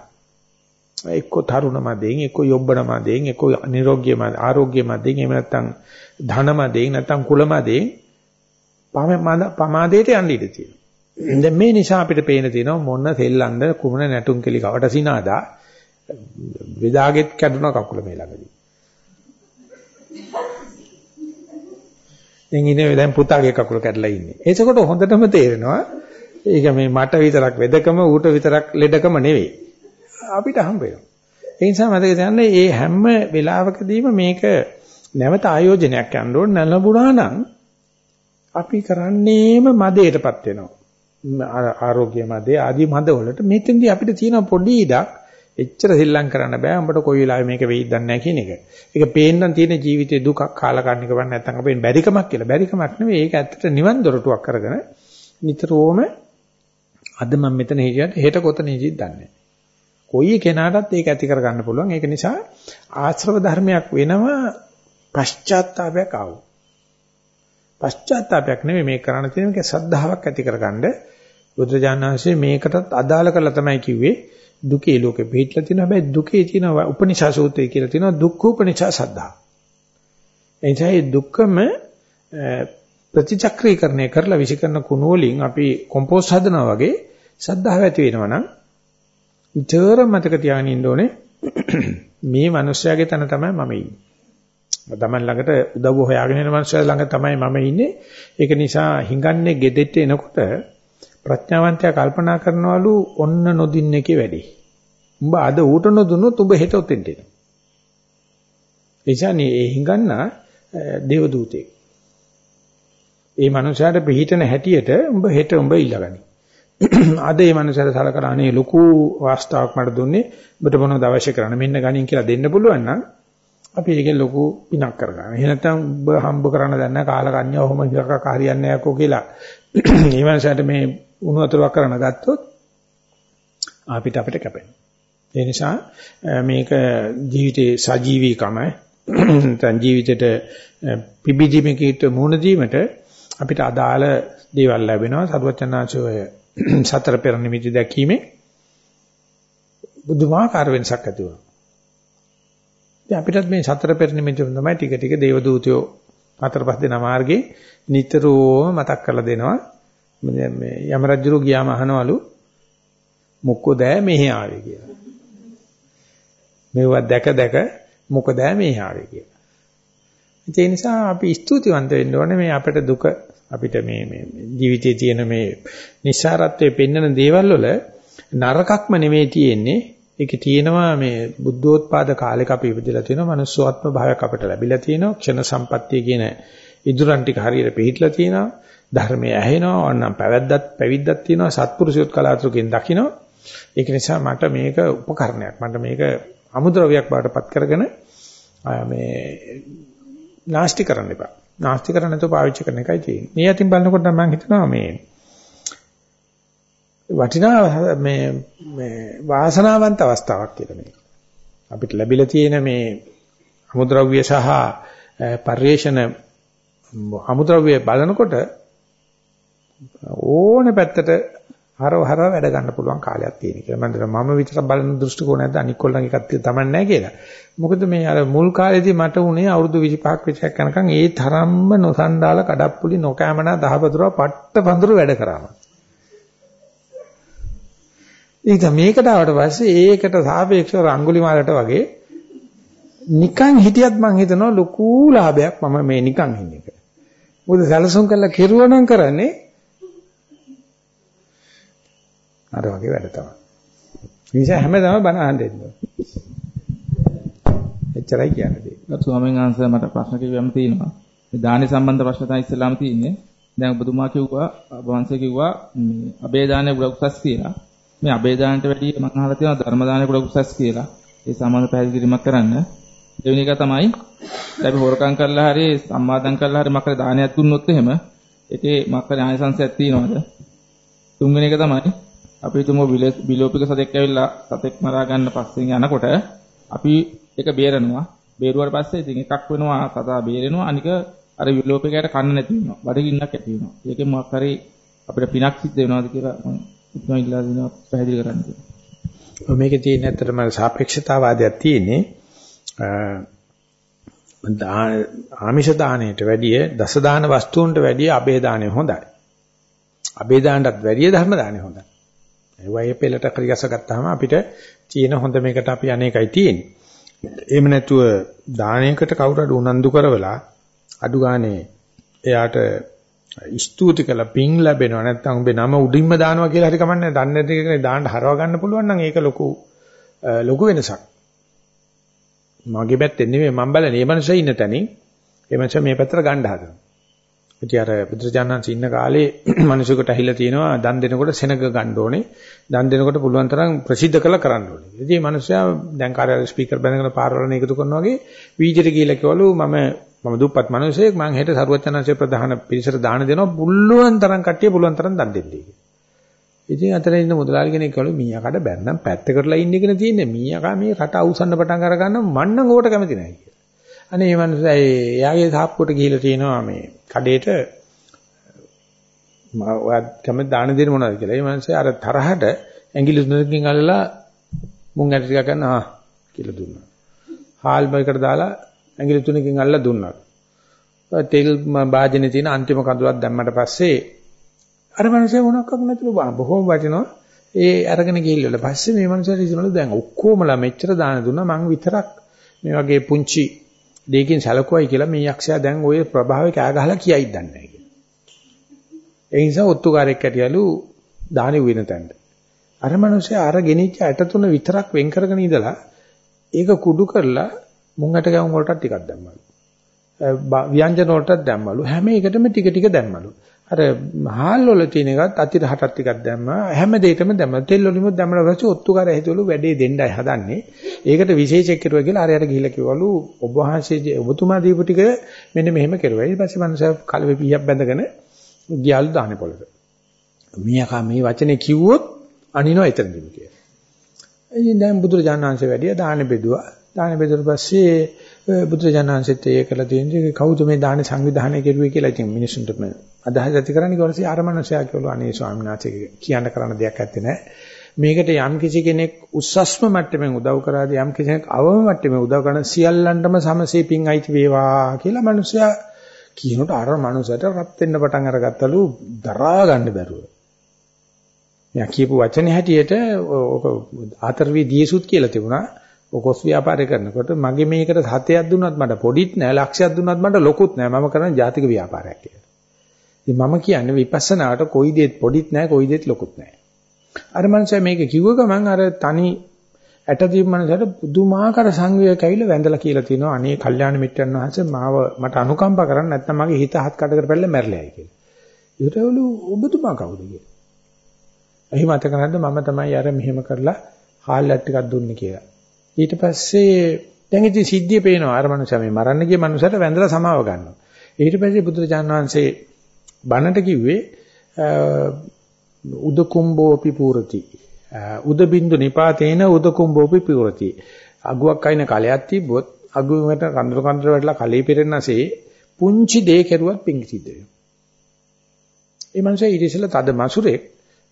S1: එක්ක තරුණ මදෙන් එක්ක යොබ්බන මදෙන් එක්ක නිරෝග්‍ය මද ආරෝග්‍ය මදෙන් එහෙම නැත්නම් ධන මදෙන් නැත්නම් කුල මදෙන් පමාදයට යන්න ඉඩ තියෙනවා. දැන් මේ නිසා අපිට පේන තියෙනවා මොන සෙල්ලන්ද කුමන නැටුම් කෙලි කවට සිනාදා විදාගෙත් කැඩුන කකුල මේ ළඟදී. දැන් ඉන්නේ දැන් පුතාගේ කකුල කැඩලා ඉන්නේ. ඒසකොට හොඳටම තේරෙනවා ඒක මේ මට විතරක් වෙදකම ඌට විතරක් ලෙඩකම නෙවෙයි. අපිට හම්බ වෙනවා. ඒ නිසා මතක තියාගන්න මේ හැම වෙලාවකදීම මේක නැවත ආයෝජනයක් යන්න ඕන නැලබුණා නම් අපි කරන්නේම මදයටපත් වෙනවා. ආරෝග්‍ය මදේ ආදී මද වලට මෙතෙන්දී අපිට තියෙන පොඩි ඉඩක් එච්චර සිල්ලම් කරන්න බෑ. උඹට කොයි වෙලාවෙ මේක වෙයිද දන්නේ නැහැ කියන එක. ඒක පේන්නම් තියෙන ජීවිතේ දුකක් කාලකන්නික වන් නැත්නම් අපෙන් බැරිකමක් කියලා. බැරිකමක් නෙවෙයි. ඒක ඇත්තට නිවන් දොරටුවක් කරගෙන නිතරම අද මම මෙතන හිටියට හෙට කොතන හිටියද දන්නේ නැහැ. කොයි කෙනාටත් ඒක ඇති කරගන්න පුළුවන්. ඒක නිසා ආශ්‍රව ධර්මයක් වෙනවා පශ්චාත්තාවයක් ආවෝ. පශ්චාත්තාවයක් නෙවෙයි මේ කරණ තියෙන මේක සද්ධාාවක් ඇති කරගන්න බුදුරජාණන් වහන්සේ මේකටත් අදාළ කරලා තමයි කිව්වේ දුකේ ලෝකෙ පිටලා තියෙනවා. හැබැයි දුකේ තියෙන උපනිෂා සූත්‍රය කියලා තියෙනවා දුක්ඛ උපනිෂා සද්ධා. එනිසා මේ දුක්ඛම ප්‍රතිචක්‍රීකරණය කරලා විසිකරන කුණු වලින් අපි කොම්පෝස්ට් හදනවා වගේ සද්ධාව ඇති වෙනවා නම් විතර මතක තියාගෙන ඉන්න ඕනේ මේ මිනිස්යාගේ තන තමයි මම ඉන්නේ. තමන් ළඟට උදව්ව හොයාගෙන යන මිනිස්සයා ළඟ තමයි මම ඉන්නේ. ඒක නිසා හංගන්නේ ගෙදෙට්ට එනකොට ප්‍රඥාවන්තයා කල්පනා කරනවලු ඔන්න නොදින්න එකේ වැඩි. උඹ අද ඌට නොදුන්නොත් උඹ හෙට උතෙන්ට එනවා. එනිසා මේ හංගන්න දේව දූතෙක්. ඒ මනුස්සයාට පිළිහිටන හැටියට උඹ හෙට උඹ ඉල්ලගනි. අද මේ මනුස්සයාට සලකලා අනේ ලොකු වාස්තාවක් මට දුන්නේ ඔබට මොනවද අවශ්‍ය කරන්නේ මෙන්න ගණන් කියලා දෙන්න පුළුවන් නම් අපි ඒකෙන් ලොකු පිනක් කරගන්න. එහෙ නැත්නම් ඔබ හම්බ කරන්න දැන්න කාලා කන්‍යා ඔහොම හිරක හරියන්නේ නැකෝ කියලා. මේ මනුස්සයාට මේ උණු වතුරක් කරන්න ගත්තොත් අපිට අපිට කැපෙනවා. ඒ නිසා මේක ජීවිතේ සජීවීකම නැත්නම් ජීවිතේට පිබිදීමකට මුහුණ දීමට අපිට අදාළ දේවල් ලැබෙනවා සරුවචනාංශය සතර පෙර නිමිති දැකීමේ බුදුමාකාර වෙනසක් ඇති වුණා. ඉතින් අපිටත් මේ සතර පෙර නිමිති තමයි ටික ටික දේව දූතයෝ හතර පහ දෙනා මාර්ගේ නිතරම මතක් කරලා දෙනවා. මේ යම රජුරු ගියාම අහනවලු මොකද මෙහි ආවේ කියලා. මේවා දැක දැක මොකද මෙහි ආවේ කියලා. ඒ නිසා අපි ස්තුතිවන්ත වෙන්න ඕනේ මේ අපිට දුක අපිට මේ මේ ජීවිතයේ තියෙන මේ නිස්සාරත්වයේ පෙන්වන දේවල් වල නරකක්ම නෙමෙයි තියෙන්නේ. ඒකේ තියෙනවා මේ බුද්ධෝත්පාද කාලෙක අපි ඉපදලා තියෙනවා manussාත්ම භාවයක් අපිට ලැබිලා තියෙනවා ක්ෂණ සම්පත්තිය කියන ඉදුරන් ටික හරියට පිළිහිట్లా තියෙනවා ධර්මයේ ඇහෙනවා වන්නම් පැවැද්දත් පැවිද්දක් තියෙනවා සත්පුරුෂයොත් කලාතුරකින් දකිනවා ඒක නිසා මට මේක උපකරණයක් මට මේක අමුද්‍රව්‍යයක් බවට පත් කරගෙන මේ නාස්ති කරන්න එපා. නාස්ති කරන්න නැතුව පාවිච්චි කරන එකයි තියෙන්නේ. මේ අතින් බලනකොට මම හිතනවා මේ වටිනා මේ මේ වාසනාවන්ත අවස්ථාවක් කියලා මේක. අපිට ලැබිලා තියෙන මේ අමුද්‍රව්‍ය සහ පරිේශන අමුද්‍රව්‍ය බලනකොට ඕනේ පැත්තට හරව හරව වැඩ ගන්න පුළුවන් කාලයක් තියෙන කියලා. මම දන්නවා මම විතර බලන දෘෂ්ටි කෝණයක්ද අනික් කොල්ලන් එකක් තමයි නැහැ කියලා. මොකද මේ අර මුල් කාලේදී මට උනේ අවුරුදු 25ක් විතරක් යනකම් ඒ තරම්ම නොසන්ඩාල කඩප්පුලි නොකෑමනා දහවතුරා පට්ට පඳුරු වැඩ කරාම. ඒක මේකට ආවට පස්සේ ඒකට සාපේක්ෂව රංගුලිමාලට වගේ නිකන් හිටියත් මං හිතනවා ලොකු ලාභයක් මම මේ නිකන් ඉන්න එක. මොකද සැලසුම් කරලා කෙරුවනම් කරන්නේ අර වගේ වැඩ තමයි. ඒ නිසා හැමදාම බණ අහන්න දෙන්න. එච්චරයි කියන්නේ.
S7: ගරු ස්වාමීන් වහන්සේ මට ප්‍රශ්න කිව්වම තියෙනවා. මේ දානි සම්බන්ධ ප්‍රශ්න තමයි ඉස්සෙල්ලාම තියෙන්නේ. දැන් ඔබතුමා කිව්වා වංශය කිව්වා මේ අබේ දානය උසස් කියලා. මේ අබේ දානට වැඩිය මම අහලා තියෙනවා ධර්ම දානය උසස් කියලා. ඒ සම්බන්ධ පැහැදිලි කිරීමක් කරන්න. දෙවෙනි එක තමයි අපි හොරකම් කරලා හරි සම්මාදම් කරලා හරි මකර දානයක් දුන්නොත් එහෙම ඒකේ මකර ආයසංශයක් තියෙනවද? තුන්වෙනි එක තමයි අපි හිතමු බිලෝපික සතෙක් ඇවිල්ලා සතෙක් මරා ගන්න පස්සෙන් යනකොට අපි ඒක බේරනවා. බේරුවාට පස්සේ ඉතින් එකක් වෙනවා සතා බේරෙනවා අනික අර විලෝපකයට කන්න නැති වෙනවා. බඩගින්නක් ඇති වෙනවා. ඒකෙන් මොකක් හරි අපිට පිනක් සිද්ධ වෙනවද කියලා මම ඉක්මන ඉල්ලා දෙනවා පැහැදිලි කරන්න කියලා.
S1: මේකේ තියෙන ඇත්තටම සාපේක්ෂතාවාදයක් තියෙන්නේ. ආමිෂ දාණයට වැඩිය දස දාන වස්තුන්ට වැඩිය අබේ දාණය හොඳයි. අබේ දාණයටත් වැඩිය ධර්ම දාණය හොඳයි. ඒ වගේ පෙළට කරිගස ගත්තාම අපිට තියෙන හොඳ මේකට අපි අනේකයි තියෙන්නේ. එහෙම නැතුව දානයකට කවුරු හරි උනන්දු කරවලා අඩු ගානේ එයාට ස්තුති කළ පිං ලැබෙනවා නැත්නම් උඹේ නම උඩින්ම දානවා කියලා හරි කමන්නේ දන්නේ නැති කෙනෙක් දාන්න හරව ගන්න පුළුවන් නම් ඒක ලොකු ලොකු වෙනසක්. මගේ පැත්තෙන් නෙමෙයි මම බලන්නේ මේ මනුස්සයා ඉන්න තැනින් මේ මනුස්සයා මේ පැත්තට ගන්න හදනවා. ඉතින් අර බුදුරජාණන් ඉන්න කාලේ මිනිසෙකුට ඇහිලා තියෙනවා දන් දෙනකොට සෙනග ගන්න ඕනේ. දන් දෙනකොට පුළුවන් තරම් ප්‍රසිද්ධ කළ කරන්න ඕනේ. ඉතින් මේ මිනිස්සයා දැන් කාර්යාලේ ස්පීකර් බැඳගෙන පාරවලන එකතු කරනවා වගේ වීජිට ගිහිල්ලා කිව්වලු මම මම දුප්පත් මිනිසෙක් මං හෙට සරුවචනංශයේ ප්‍රධාන පිරිසට දාන දෙනවා පුළුවන් තරම් කට්ටිය පුළුවන් තරම් දන් දෙන්නේ. ඉතින් අතන ඉන්න මුදලාලි කෙනෙක් කළු මීයා කඩ බැන්නම් පැත්තකටලා ඉන්න එකනේ තියෙන්නේ. මීයා කා මේ රට අවුස්සන්න පටන් අර ගන්නවා මන්නම් ඕකට කැමති නැහැ කියලා. අනේ මේ මනුස්සයා එයාගේ සාප්පුවට ගිහිල්ලා තියෙනවා මේ කඩේට ඔයා කැමති දාන දෙන්න මොනවද කියලා. ඒ මනුස්සයා අර තරහට ඇඟිලි තුනකින් අල්ලලා මුං ඇට ටිකක් ගන්න ආ කියලා දුන්නා. හාල් බයකට දාලා ඇඟිලි තුනකින් අල්ලලා දුන්නා. තෙල් භාජනේ තියෙන අන්තිම කඳුලක් දැම්මට පස්සේ අර මනුස්සයා මොනක්වත් නැතුළු බොහොම වටිනවා. ඒ අරගෙන ගිහිල්ලා පස්සේ මේ මනුස්සයාට ඉතිනවලු දැන් ඔක්කොමලා මෙච්චර දාන දුන්නා මං විතරක් මේ වගේ පුංචි දෙයකින් සැලකුවයි කියලා මේ යක්ෂයා දැන් ওই ප්‍රභාවේ කෑ ගහලා කියයිද දන්නේ නැහැ කියලා. ඒ නිසා ඔත්තුකාරයෙක් ඇටියලු දානි වෙන තැනට. අර මනුස්සයා අර ගෙනිච්ච ඇට තුන විතරක් වෙන් කරගෙන ඉඳලා ඒක කුඩු කරලා මුං ඇට ගැවුම් වලට ටිකක් දැම්මලු. ව්‍යංජන වලටත් දැම්මලු. හැම එකටම ටික ටික දැම්මලු. අර හාල් වල තියෙන එකත් අතිර හටක් ටිකක් දැම්මා. හැම දෙයකම දැම්මා. තෙල් වලිමුත් දැම්මලා පස්සේ ඔත්තුකාරය හිතවලු වැඩේ දෙන්නයි හදන්නේ. ඒකට විශේෂයක් කෙරුවා කියලා අරයට ගිහිල්ලා කිව්වලු ඔබ වහන්සේ ඔබතුමා දීපු ටික මෙන්න මෙහෙම කෙරුවා. ඊට පස්සේ මනුස්සයා කලවේ පීයක් බැඳගෙන ගියාලු දාහනේ පොළට. මියාකා මේ වචනේ කිව්වොත් අනිනවා එතනදිම කියලා. ඉතින් දැන් බුදුරජාණන් වහන්සේ වැඩිය දාහනේ බෙදුවා. දාහනේ බෙදුවට පස්සේ බුදුරජාණන් වහන්සේත් ඒ කළ තියෙන්නේ කවුද මේ දාහනේ සංවිධානය කෙරුවේ කියලා ඉතින් මිනිසුන්ට අදහස් ඇති කරන්නේ ඊට ආර මනුස්සයා කියවලු අනේ ස්වාමීන් වහන්සේ කියන්න කරන්න දෙයක් නැත්තේ නෑ. මේකට යම් කිසි කෙනෙක් උස්සස්ම මට්ටමින් උදව් කරාද යම් කිසි කෙනෙක් අවම මට්ටමින් උදව් කරන සියල්ලන්ටම සමසේ පිං අයිති වේවා කියලා මනුස්සයා කියනකොට අර මනුස්සයට රත් වෙන්න පටන් අරගත්තලු දරා ගන්න බැරුව. මෙයා කියපු වචනේ හැටියට ඔක ආතරවි දියසුත් කියලා තිබුණා. ඔකොස් ව්‍යාපාරය කරනකොට මගේ මේකට හතයක් දුන්නත් මට පොඩිත් නෑ ලක්ෂයක් දුන්නත් මට ලොකුත් නෑ මම කරන්නේ ජාතික ව්‍යාපාරයක් කියලා. ඉතින් මම කියන්නේ විපස්සනාට කොයි දෙයක් පොඩිත් නෑ කොයි දෙයක් ලොකුත් නෑ. අර මනුස්සයා මේක කිව්ව ගමන් අර තනි ඇටදීම් මනසට පුදුමාකාර සංවේගයක් ඇවිල්ලා වැඳලා කියලා තියෙනවා අනේ කල්යාණ මිත්‍රයන් වහන්සේ මාව මට අනුකම්පා කරන්න නැත්නම් මගේ හිත හත් කඩකට පැල්ල මැරලයි කියලා. ඊටවලු ඔබතුමා කවුද කියලා. එහි මතක නැද්ද මම තමයි අර මෙහෙම කරලා හාල්ලක් ටිකක් දුන්නේ කියලා. ඊට පස්සේ දැන් ඉතින් සිද්ධිය පේනවා අර මනුස්සයා මේ මරන්න ගිය මනුස්සයාට වැඳලා සමාව ගන්නවා. ඊට පස්සේ බුදුරජාණන් වහන්සේ බණට කිව්වේ උදකුම්බෝපි පූරති. උද බින්දු නිපාතේන උද කුම්භෝපි පිවරති අගුවක් අයින කලයක් තිබ්බොත් අගුවකට කඳුළු කඳුළු වැටලා කලී පිරෙන්නසේ පුංචි දේ කෙරුවත් පිං සිද්ධ වෙනවා. ඒ මනුස්සයා ඊට ඉස්සෙල්ලා තද මසුරෙක්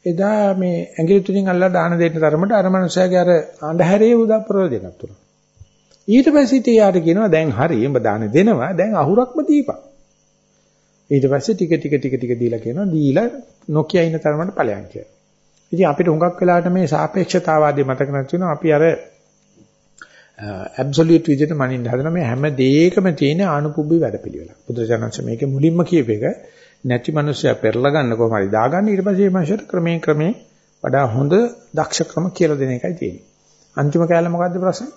S1: එදා මේ ඇඟිලි තුලින් අල්ලලා දාන දෙන්න තරමට අර මනුස්සයාගේ අර අඳුරේ උදා ප්‍රයෝජනක් තුන ඊට පස්සේ තියාට කියනවා දැන් හරි උඹ දාන දෙනවා දැන් අහුරක්ම දීපන්. ඊට පස්සේ ටික ටික ටික ටික දීලා කියනවා දීලා නොකිය ඉන්න තරමට ඵලයන් කියලා. ඉතින් අපිට හුඟක් වෙලාවට මේ සාපේක්ෂතාවාදී මතක නැතිවෙනවා අපි අර ඇබ්සලියුට් විදිහට මනින්න හදන මේ හැම දෙයකම තියෙන ආනුපුබ්බි වැඩපිළිවෙල. බුදුරජාණන්ස මේකේ මුලින්ම කියපේක නැති මිනිස්සයා පෙරලා ගන්න කොහොම හරි දාගන්න ඊට පස්සේ මේ මිනිස්සට ක්‍රමයෙන් ක්‍රමයෙන් වඩා හොඳ දක්ෂකම කියලා දෙන එකයි තියෙන්නේ. අන්තිම කැලේ මොකද්ද ප්‍රශ්නේ?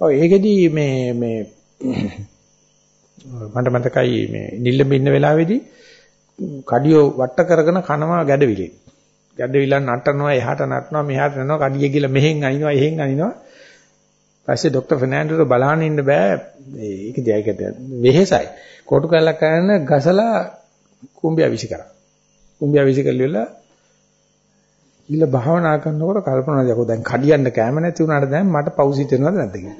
S1: ඔව් ඒකෙදි මේ මේ මට මතකයි මේ නිල්ලඹ ඉන්න වෙලාවේදී කඩියෝ වට කරගෙන කනවා ගැඩවිලි. ගැඩවිලන් නටනවා එහාට නටනවා මෙහාට යනවා කඩිය ගිහලා මෙහෙන් අනිනවා එහෙන් අනිනවා. පස්සේ ડોક્ટર ෆර්නෑන්ඩෝට බලන්න ඉන්න බෑ. ඒක දෙයකට වෙහෙසයි. කොටු කැලක් කරන ගසලා කුඹියා විසි කරා. කුඹියා විසි කළේලා ඊළ භාවනා කරනකොට කල්පනා කරලා දැන් කඩියන්න කැම නැති වුණාට දැන් මට පෞසිත වෙනවද නැද්ද කියලා.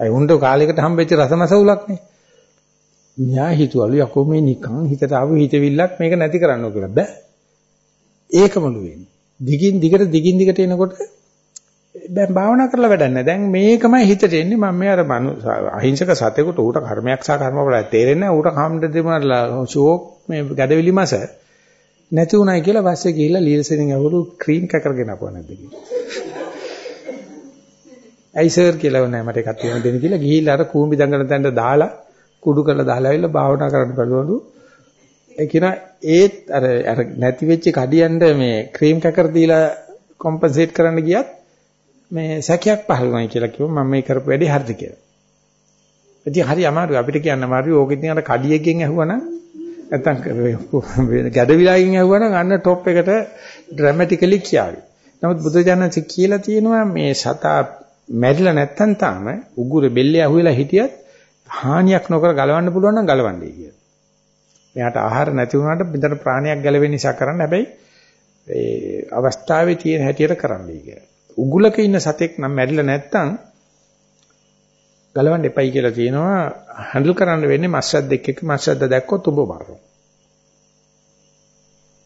S1: අය උණ්ඩ කාලයකට හම්බෙච්ච රසමසවුලක් නේ. මෙයා හිතුවලු යකෝ මේ නිකන් හිතට ආව හිතවිල්ලක් මේක නැති කරන්න කියලා බෑ. ඒකමලු වෙන්නේ. දිගින් දිගට දිගින් දිගට එනකොට දැන් භාවනා කරලා වැඩක් නැහැ. දැන් මේකමයි හිතට එන්නේ මම මේ අර අහිංසක සතෙකුට ඌට කර්මයක් සහ කර්මවල තේරෙන්නේ නැහැ. ඌට කාමද දෙමරලා ෂෝක් මේ ගැඩවිලි මාස නැති උනායි කියලා පස්සේ ගිහිල්ලා ලීල්සෙනින් ඇවලු ක්‍රීම් කකරගෙන ආපුවා නැද්ද කියලා. ඇයි සර් කියලා නෑ මට එකක් තියෙන දෙන්න කියලා ගිහිල්ලා අර කූඹි දඟන තැනට දාලා කුඩු කරලා දාලා ඇවිල්ලා භාවනා කරන්න බලවලු. ඒ කියන ඒත් අර අර නැති වෙච්ච කඩියන්ට මේ ක්‍රීම් කකර් දීලා කොම්පන්සේට් කරන්න ගියත් මේ සැකයක් පහළ වුණා කියලා කිව්වා මම මේ කරපු වැඩේ හරිද කියලා. ඉතින් හරි අමාරුයි අපිට කියන්න අමාරුයි ඕක ඉතින් අර කඩියකින් ඇහුවනම් නැත්තම් ගැඩවිලාකින් ඇහුවනම් අන්න টොප් එකට ඩ්‍රැමැටිකලි කියාවි. නමුත් බුදුජානක කියලා තියෙනවා මේ සතා මැරිලා නැත්තම් තාම උගුර බෙල්ලේ අහුවෙලා හිටියත් හානියක් නොකර ගලවන්න පුළුවන් නම් ගලවන්නයි කියලා. මෙයාට ආහාර නැති වුණාට බින්දට ප්‍රාණයක් ගැලවෙන්න නිසා කරන්න හැබැයි ඒ අවස්ථාවේ තියෙන හැටියට කරන්නයි කියලා. උගුලක ඉන්න සතෙක් නම් මැරිලා නැත්තම් ගලවන්න එපයි කියලා කියනවා හැන්ඩල් කරන්න වෙන්නේ මස්සද්ද එක්ක මස්සද්ද දැක්කොත් උඹ මරනවා.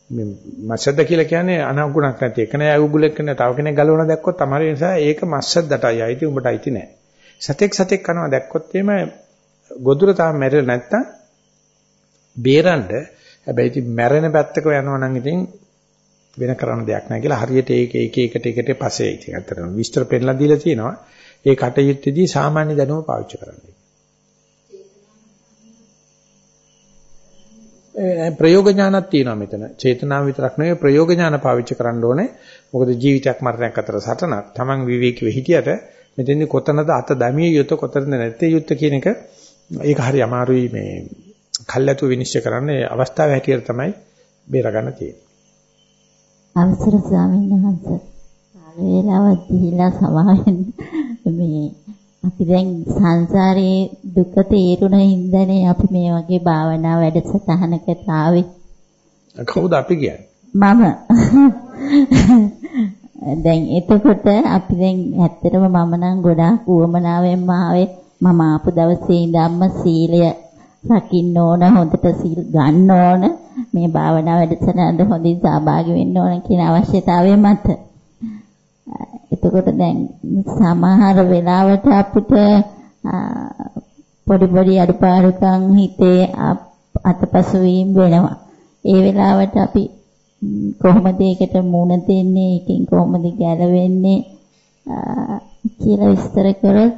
S1: මේ මස්සද්ද කියලා කියන්නේ අනගුණක් නැති එක නෑ උගුලෙක් නෑ තව කෙනෙක් ගලවන දැක්කොත් තමයි නිසා ඒක මස්සද්දටයි අයිති උඹට අයිති නෑ. සතෙක් සතෙක් කනවා දැක්කොත් එimhe ගොදුර තාම මැරෙලා නැත්තම් බේරන්න හැබැයි ඉතින් මැරෙන පැත්තක යනවා නම් ඉතින් වෙන කරන්න දෙයක් නැහැ කියලා හරියට ඒක එක එකට එකට පස්සේ ඉතින් අතරම විස්තර පෙන්නලා දීලා තියෙනවා ඒ කටයුත්තේදී සාමාන්‍ය දැනුම පාවිච්චි කරන්න. ප්‍රයෝග ඥානක් තියෙනවා මෙතන. චේතනාව විතරක් නෙවෙයි ප්‍රයෝග ඥාන පාවිච්චි කරන්න ඕනේ. මොකද ජීවිතයක් මරණයක් අතර සටනක්. Taman විවේකීව හිටියට මෙතෙන්දි කොතනද අත දමිය යුත කොතනද නැත්තේ යුත් කියන එක ඒක හරි අමාරුයි මේ කල්ැතු විනිශ්චය කරන්න අවස්ථාව හැටියට තමයි බේරගන්න තියෙන්නේ.
S8: අවසර ස්වාමීන් වහන්සේ කාල වේලාවක් දීලා සමාවෙන් මේ අපි දැන් සංසාරයේ දුක තේරුණ හින්දානේ අපි මේ වගේ භාවනා වැඩසටහනකට ආවේ.
S1: කවුද අපි කියන්නේ?
S8: මම. දැන් එතකොට අපි දැන් ඇත්තටම මම නම් ගොඩාක් උවමනාවෙන්ම ආවේ මම ආපු දවසේ ඉඳන්ම සීලය රකින්න ඕන හොඳට සීල් ගන්න ඕන මේ භාවනා වැඩසටහනට හොඳින් සහභාගී වෙන්න ඕන කියන අවශ්‍යතාවය මත එතකොට දැන් සමහර වෙලාවට අපිට පොඩි පොඩි අඩපාරුකම් හිතේ අතපසු වීම වෙනවා. ඒ වෙලාවට අපි කොහොමද ඒකට මුණ දෙන්නේ? ඒකෙන් කොහොමද ගැලවෙන්නේ? කියලා විස්තර කරොත්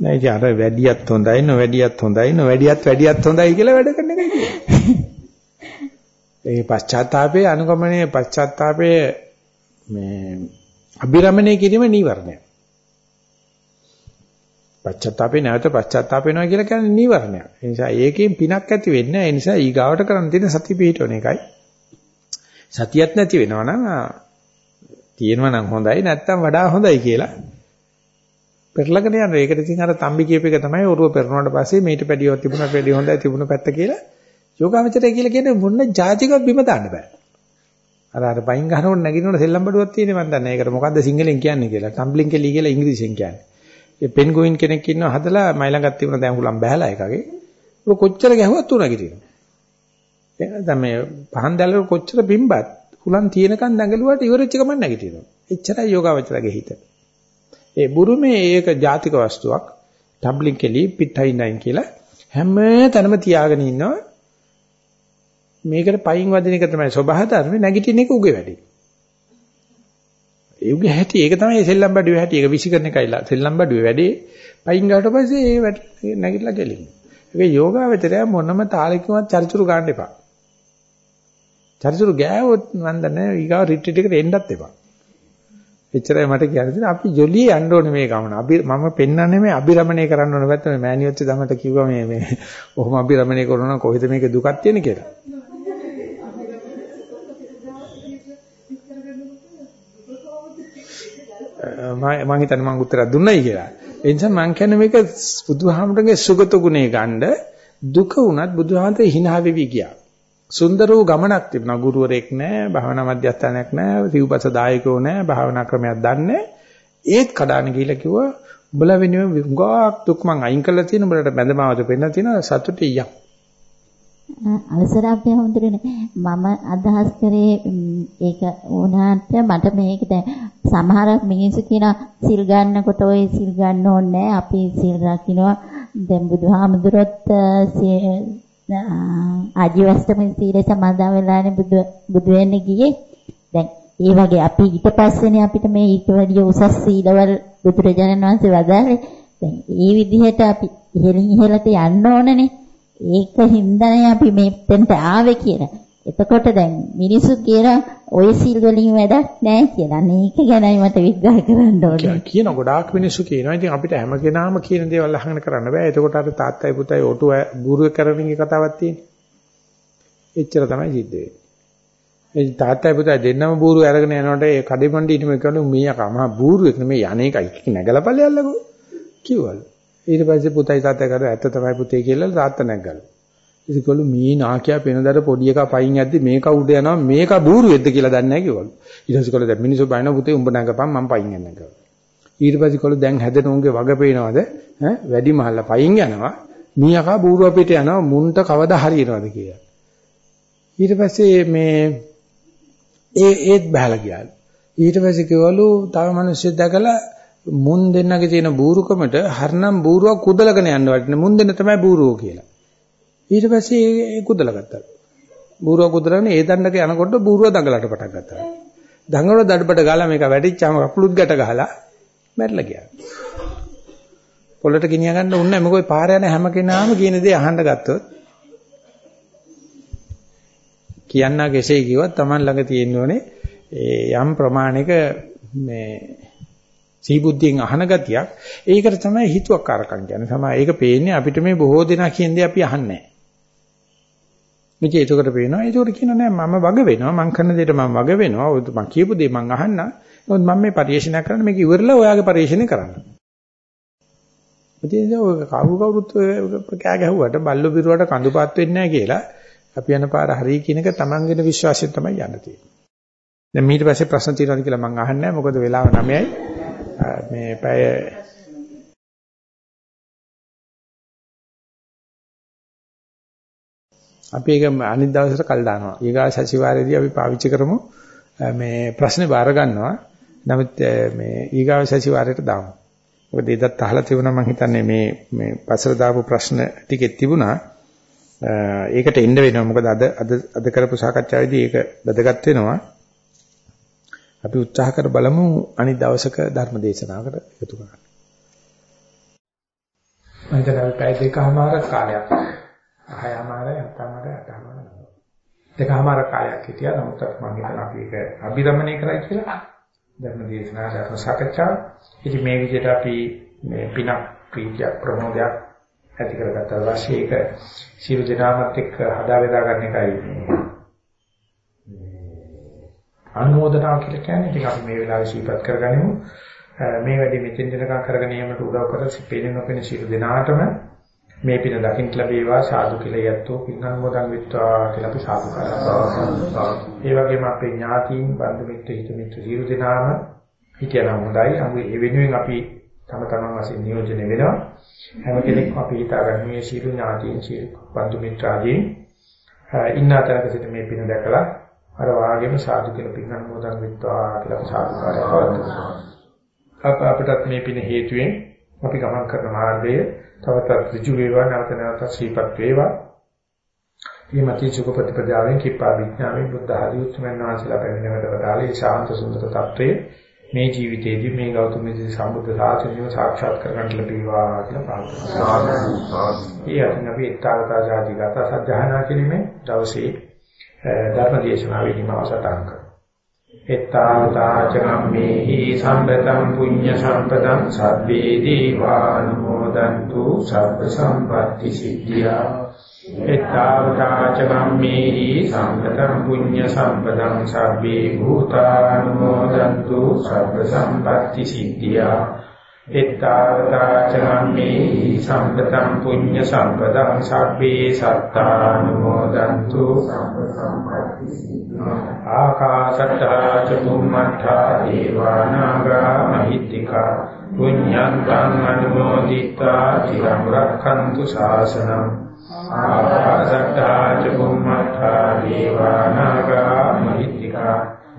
S1: නෑ ඉතින් අර වැඩියත් හොඳයි නොවැඩියත් හොඳයි නොවැඩියත් වැඩියත් හොඳයි කියලා වැඩ කරන එකයි ඒ පශ්චාත්තාපයේ අනුගමනයේ පශ්චාත්තාපයේ මේ අභිරමණය කිරීම නීවරණය. පශ්චාත්තාපේ නැවත පශ්චාත්තාප වෙනවා කියලා කියන්නේ නීවරණයක්. ඒ නිසා ඒකෙන් පිනක් ඇති වෙන්නේ නැහැ. ඒ නිසා ඊගාවට කරන්න තියෙන සති පිහිටවන එකයි. සතියක් නැති වෙනවා නම් තියෙනවා නම් හොඳයි නැත්තම් වඩා හොඳයි කියලා පෙරලගෙන යනවා. ඒකට ඉතින් අර තම්බි කියප එක තමයි ඔරුව පෙරනුවාට පස්සේ මේට පැඩියව තිබුණා පැඩිය හොඳයි තිබුණ පැත්ත කියලා යෝගාවචරය කියලා කියන්නේ මොන જાතිකව බිම දාන්න බෑ. අර අර පයින් ගන්නකොට නැගිනකොට සෙල්ලම් බඩුවක් තියෙන්නේ මන් දන්නේ. ඒකට මොකද්ද සිංහලෙන් කියන්නේ කියලා. ටම්බ්ලින් කෙලි කියලා ඉංග්‍රීසියෙන් කියන්නේ. ඒ පෙන් ගෝයින් කෙනෙක් ඉන්නවා හදලා මයි ළඟත් තිබුණ දැන් හුලම් බහැලා එකගේ. ඒක කොච්චර ගැහුවත් උනා කිටිනවා. දැන් මේ පහන් දැල්ලට කොච්චර බිම්බත් හුලම් තියෙනකන් දඟලුවාට ඉවරෙච්ච ගමන් නැගිටිනවා. එච්චරයි යෝගාවචරගේ හිත. ඒ බුරුමේ ඒක ජාතික වස්තුවක්. ටම්බ්ලින් කෙලි පිටයි නයින් කියලා හැම තැනම තියාගෙන ඉන්නවා. මේකට පයින් වදින එක තමයි ස්වභාව ධර්ම නැගිටින එක උගේ වැඩි. ඒ උගේ හැටි ඒක තමයි සෙල්ලම් බඩුවේ හැටි. ඒක විසිකරන එකයිලා සෙල්ලම් බඩුවේ වැඩි. පයින් ගාවට පස්සේ ඒ වැට නැගිටලා ගෙලින්නේ. ඒක යෝගාවචරය මොනම තාලකින්වත් චරිචුරු ගන්න එපා. චරිචුරු ගෑවොත් මන් දන්නේ ඊගාව රිට්‍රීට් එකට එන්නත් එපා. එච්චරයි මට කියන්න තියෙන්නේ. අපි ජොලියේ යන්න ඕනේ මේ ගමන. අපි මම පෙන්වන්නේ මේ අබිරමණය කරන්න ඕන පැත්ත මේ මෑනියොත් තමට කිව්වා මේ මේ ඔහොම අබිරමණය කරනවා කොහෙද මේක දුකක් තියෙන කියලා. මම හිතන්නේ මම උත්තර දුන්නයි කියලා. ඒ නිසා මම කියන්නේ මේක බුදුහාමුදුරගේ සුගත ගුණේ ගන්න දුක වුණත් බුදුහාමුදුරේ hina වෙවි ගියා. සුන්දර වූ ගමනක් තිබුණා. ගුරුවරයෙක් නැහැ, භාවනා මධ්‍යස්ථානයක් නැහැ, සිව්පස දායකයෝ නැහැ, භාවනා ක්‍රමයක් දන්නේ ඒත් කඩාන ගිහිල්ලා කිව්වා උඹලා වෙනුවෙන් ගාක් දුක් මං අයින් කරලා තියෙන උඹලට බැඳමාවද පෙන්න තියෙන සතුටේ යක්.
S8: අවසර අපේ හඳුරන්නේ මම අදහස් කරේ ඒක වුණාට මට මේක දැන් සමහර මිනිස්සු කියන සිල් ගන්නකොට ඔය සිල් ගන්න ඕනේ අපි සිල් රකින්නවා. දැන් බුදුහාමුදුරොත් ආජීවස්තම සීලය සමාදන් වෙලානේ බුදු බුදු වෙන්නේ ගියේ. දැන් ඒ වගේ අපි ඊට පස්සේනේ අපිට මේ ඊට වැඩිය උසස් සීලවල බුදුරජාණන් වහන්සේ වදාළේ. දැන් ඒ විදිහට අපි ඉහළින් ඉහළට යන්න ඕනනේ. ඒක හින්දානේ අපි මෙතෙන්ට ආවේ කියලා. එතකොට දැන් මිනිස්සු කියලා ඔය සිල් වලින් වැඩක් නැහැ කියලා. මේක ගැනයි මට විග්‍රහ කරන්න ඕනේ.
S1: කියන ගොඩාක් මිනිස්සු කියනවා. ඉතින් අපිට හැම කෙනාම කියන දේවල් අහගෙන කරන්න බෑ. එතකොට අර තාත්තයි පුතයි ඔටුව ගුරුව කරමින් කතාවක් තියෙන්නේ. එච්චර තමයි සිද්ධ වෙන්නේ. ඒ තාත්තයි පුතයි දෙන්නම බూరు අරගෙන යනකොට ඒ කඩේමණ්ඩි ඉන්නම කියනවා මීයා කම බూరుෙක් නෙමෙයි යන්නේකයි නැගලා ඵලයල්ලකෝ කිව්වලු. ඊට පස්සේ පුතයි තාත්තා කර ඇත්ත තමයි පුතේ කියලා තාත්තා නැග්ගලු. ඉතින්කොළු මී නාකියා පෙනදර පොඩි එකා පයින් යද්දි මේක උඩ යනවා මේක බూరుෙක්ද කියලා දන්නේ නැහැ කිව්වලු. ඊට පස්සේ කොල්ල දැන් මිනිස්සු බයන පුතේ උඹ නැගපන් මම පයින් යනවා කිව්වා. ඊට පස්සේ කොල්ල දැන් හැදෙන උන්ගේ වග පේනවද? ඈ වැඩි මහල්ලා පයින් යනවා මීයකා බూరు අපිට යනවා මුන්ට කවදා හරියනවද කියලා. ඊට පස්සේ මේ ඒ ඒත් බහලා ගියාලු. ඊට පස්සේ කිව්වලු තව මිනිස්සු දැකලා මුන් දෙන්නගේ තියෙන බූරුකමට හරනම් බූරුවක් කුදලගෙන යන්න වටින මුන් දෙන්න තමයි බූරුවෝ කියලා. ඊට පස්සේ ඒ කුදල ගත්තා. බූරුව කුදලගෙන ඒ දණ්ඩක යනකොට බූරුව දඟලට පටන් ගත්තා. දඟලට දඩබඩ ගාලා මේක වැටිච්චාම කකුලුත් ගැට ගහලා මැරිලා ගියා. පොළට ගෙනිය ගන්න උන්නේ නැහැ. මොකද පාර යන හැම කෙනාම කියන දේ අහන්න ගත්තොත් කියන්නා කෙසේ කිව්වත් Taman ළඟ තියෙන්න ඕනේ යම් ප්‍රමාණික මේ සීබුද්ධියෙන් අහන ගතියක්. ඒකට තමයි හිතුවක්කාරකම් කියන්නේ. තමයි ඒක පේන්නේ අපිට මේ බොහෝ දෙනා කියන දේ අපි අහන්නේ නැහැ. මේක ඒකට පේනවා. ඒකට කියනවා නෑ මම වග වෙනවා. මං කරන දෙයට මම වග වෙනවා. ඔය මං කියපු දේ මං අහන්නම්. නමුත් මම මේ පරිශීලනය කරන්න මේක ඉවරලා ඔයාගේ පරිශීලනය කරන්න. ඉතින් ඔය කවු කවුරුත් කෑ ගැහුවට බල්ලු බිරුවට කඳුපත් වෙන්නේ නැහැ කියලා අපි යන පාර හරි කියන එක තමන්ගේන විශ්වාසයෙන් තමයි යන්න තියෙන්නේ. දැන් ඊට පස්සේ ප්‍රශ්න තියෙනවද කියලා මම අහන්නේ නැහැ. මොකද වෙලාව 9යි. මේ පැය අපි ඒක අනිත් දවසට කල් දානවා. ඊගා සතිವಾರයේදී අපි පාවිච්චි කරමු මේ ප්‍රශ්නේ බාර ගන්නවා. නමුත් මේ ඊගා සතිವಾರයට දාමු. මොකද ඉදත් අහලා තිබුණා මම හිතන්නේ මේ මේ පස්සට දාපු ප්‍රශ්න ටිකෙත් තිබුණා. ඒකට එන්න වෙනවා. මොකද අද අද අද කරපු සාකච්ඡාවේදී ඒක වැදගත් වෙනවා. අපි උත්සාහ කර බලමු අනිත් දවසක ධර්ම දේශනාවකට එකතු කරන්න. මම හිතනවා පැය දෙකමාර කාලයක්. හයමාර හතමාර අටමාර දෙකමාර කාලයක් හිටියා. නමුත් මම හිතනවා අපි ඒක අභිරමණය කරයි කියලා. ධර්ම දේශනා ධර්ම සාකච්ඡා. ඉතින් මේ විදිහට අපි මේ පිනක් ප්‍රීතියක් ප්‍රමෝදයක් ඇති කරගත්තා. වාසිය ඒක සියලු දෙනාමත් එක්ක හදා බෙදා ගන්න එකයි අනුමೋದනාව කියලා කියන්නේ ඉතින් අපි මේ වෙලාවේ සිහිපත් කරගනිමු. මේ වැඩි මෙතෙන් දෙනකම් කරගෙන යෑමට උදව් කර සිපේන නොපෙන සියලු දෙනාටම මේ පින දකින්න ලැබේවා සාදු කියලා යැත්තෝ පින් අනුමෝදන් වෙත්වා කියලා අපි සාදු කරනවා. ඒ වගේම අපේ ඥාතීන් බන්දු මිත්‍ර හිත මිත්‍ර සියලු දෙනාම හිතනවා හොඳයි. අපි ඒ වෙනුවෙන් අපි තම තමන් වශයෙන් නියෝජනය වෙනවා. හැම කෙනෙක්ම අපි හිතාගන්න මේ සියලු ඥාතීන් සියලු බන්දු මිත්‍ර ආදීන් ඉන්න අතරක සිට මේ පින දැකලා අර වාගේම සාදු කියලා පින් අනුමෝදන් වෙත්වා කියලා සාදුකාරය පවත්වනවා. අපිටත් මේ පින හේතුවෙන් අපි ගමන් කරන මාර්ගය තවතත් ඍජු වේවා නැවත නැවත ශීපත් වේවා. මේ මතී සුඛ ප්‍රතිපදාවෙන් කිප්පා විඥාමේ බුද්ධ ආදී උත්තරමන් වහන්සේලා පැමිණෙවට වඩාලේ ශාන්ත සුන්දර තත්ත්වයේ මේ ජීවිතයේදී මේ ගෞතම සම්බුද්ධ ශාසනයව සාක්ෂාත් කරගන්න ලැබේවා කියලා ප්‍රාර්ථනා කරනවා. ඒ අතින් අපි ඊතාවතා ජාති ගත සත්‍යහනා කිරීමේ දවසේ ධර්ම දේශනාවේදී මම සටහන් කරනවා. එත්තාවතාචගම්මේහි සම්පතං පුඤ්ඤ සම්පතං සබ්බේ දීවානුමෝදන්තු සබ්බ සම්පatti සිද්ධියා. එත්තාවතාචගම්මේහි සම්පතං පුඤ්ඤ සම්පතං සබ්බේ භූතානුමෝදන්තු සබ්බ සම්පatti සිද්ධියා. එත්තාවතාචරම්මේ සම්පතං පුඤ්ඤ සම්පතං සබ්බේ සත්තානුමෝදන්තු ආකාශත්තා ආකාශට්ටා චුම්මට්ටා දේවානාගා මහිත්‍තිකා පුඤ්ඤන්තං අනුමෝදිත්වා චිරං රක්ඛන්තු ශාසනං ආකාශට්ටා චුම්මට්ටා දේවානාගා මහිත්‍තිකා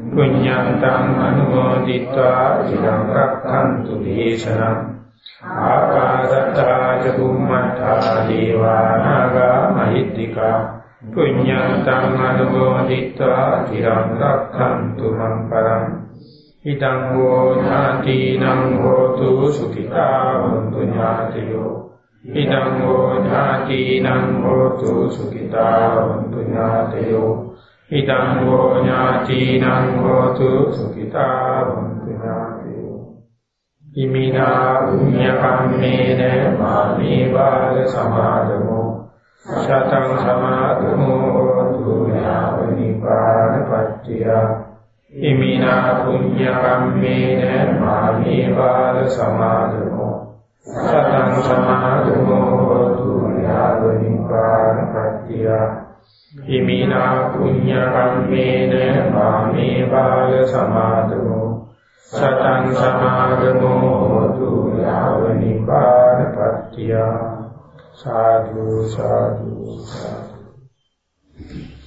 S1: පුඤ්ඤන්තං අනුමෝදිත්වා චිරං රක්ඛන්තු දේශනං ආකාශට්ටා චුම්මට්ටා දේවානාගා මහිත්‍තිකා පුඤ්ඤාතං අනුමෝදිत्वा තිරං රක්ඛන්තු මං පරං. ඉදං හෝ ඥාතිනං හෝතු සුඛිතා වന്തു ඥාතියෝ. ඉදං හෝ ඥාතිනං හෝතු සුඛිතා වന്തു ඥාතියෝ. ඉදං හෝ ඥාතිනං හෝතු සුඛිතා වന്തു ඥාතියෝ. ඉමිනා පුඤ්ඤකම්මේන මාමේ වාද සමාදමෝ. සතං සමාද හෝතු යාව නිපාන පත්‍ත්‍ය ඉමිනා පුඤ්ඤ කම්මේන මාමේ වාල සමාදමෝ සතං සමාදමෝ හෝතු යාව නිපාන පත්‍ත්‍ය හිමිනා පුඤ්ඤ කම්මේන වාමේ බාල සමාදමෝ සතං සමාගමෝ හෝතු යාව නිපාන පත්‍ත්‍ය සාදු සාදු සාදු Thank you.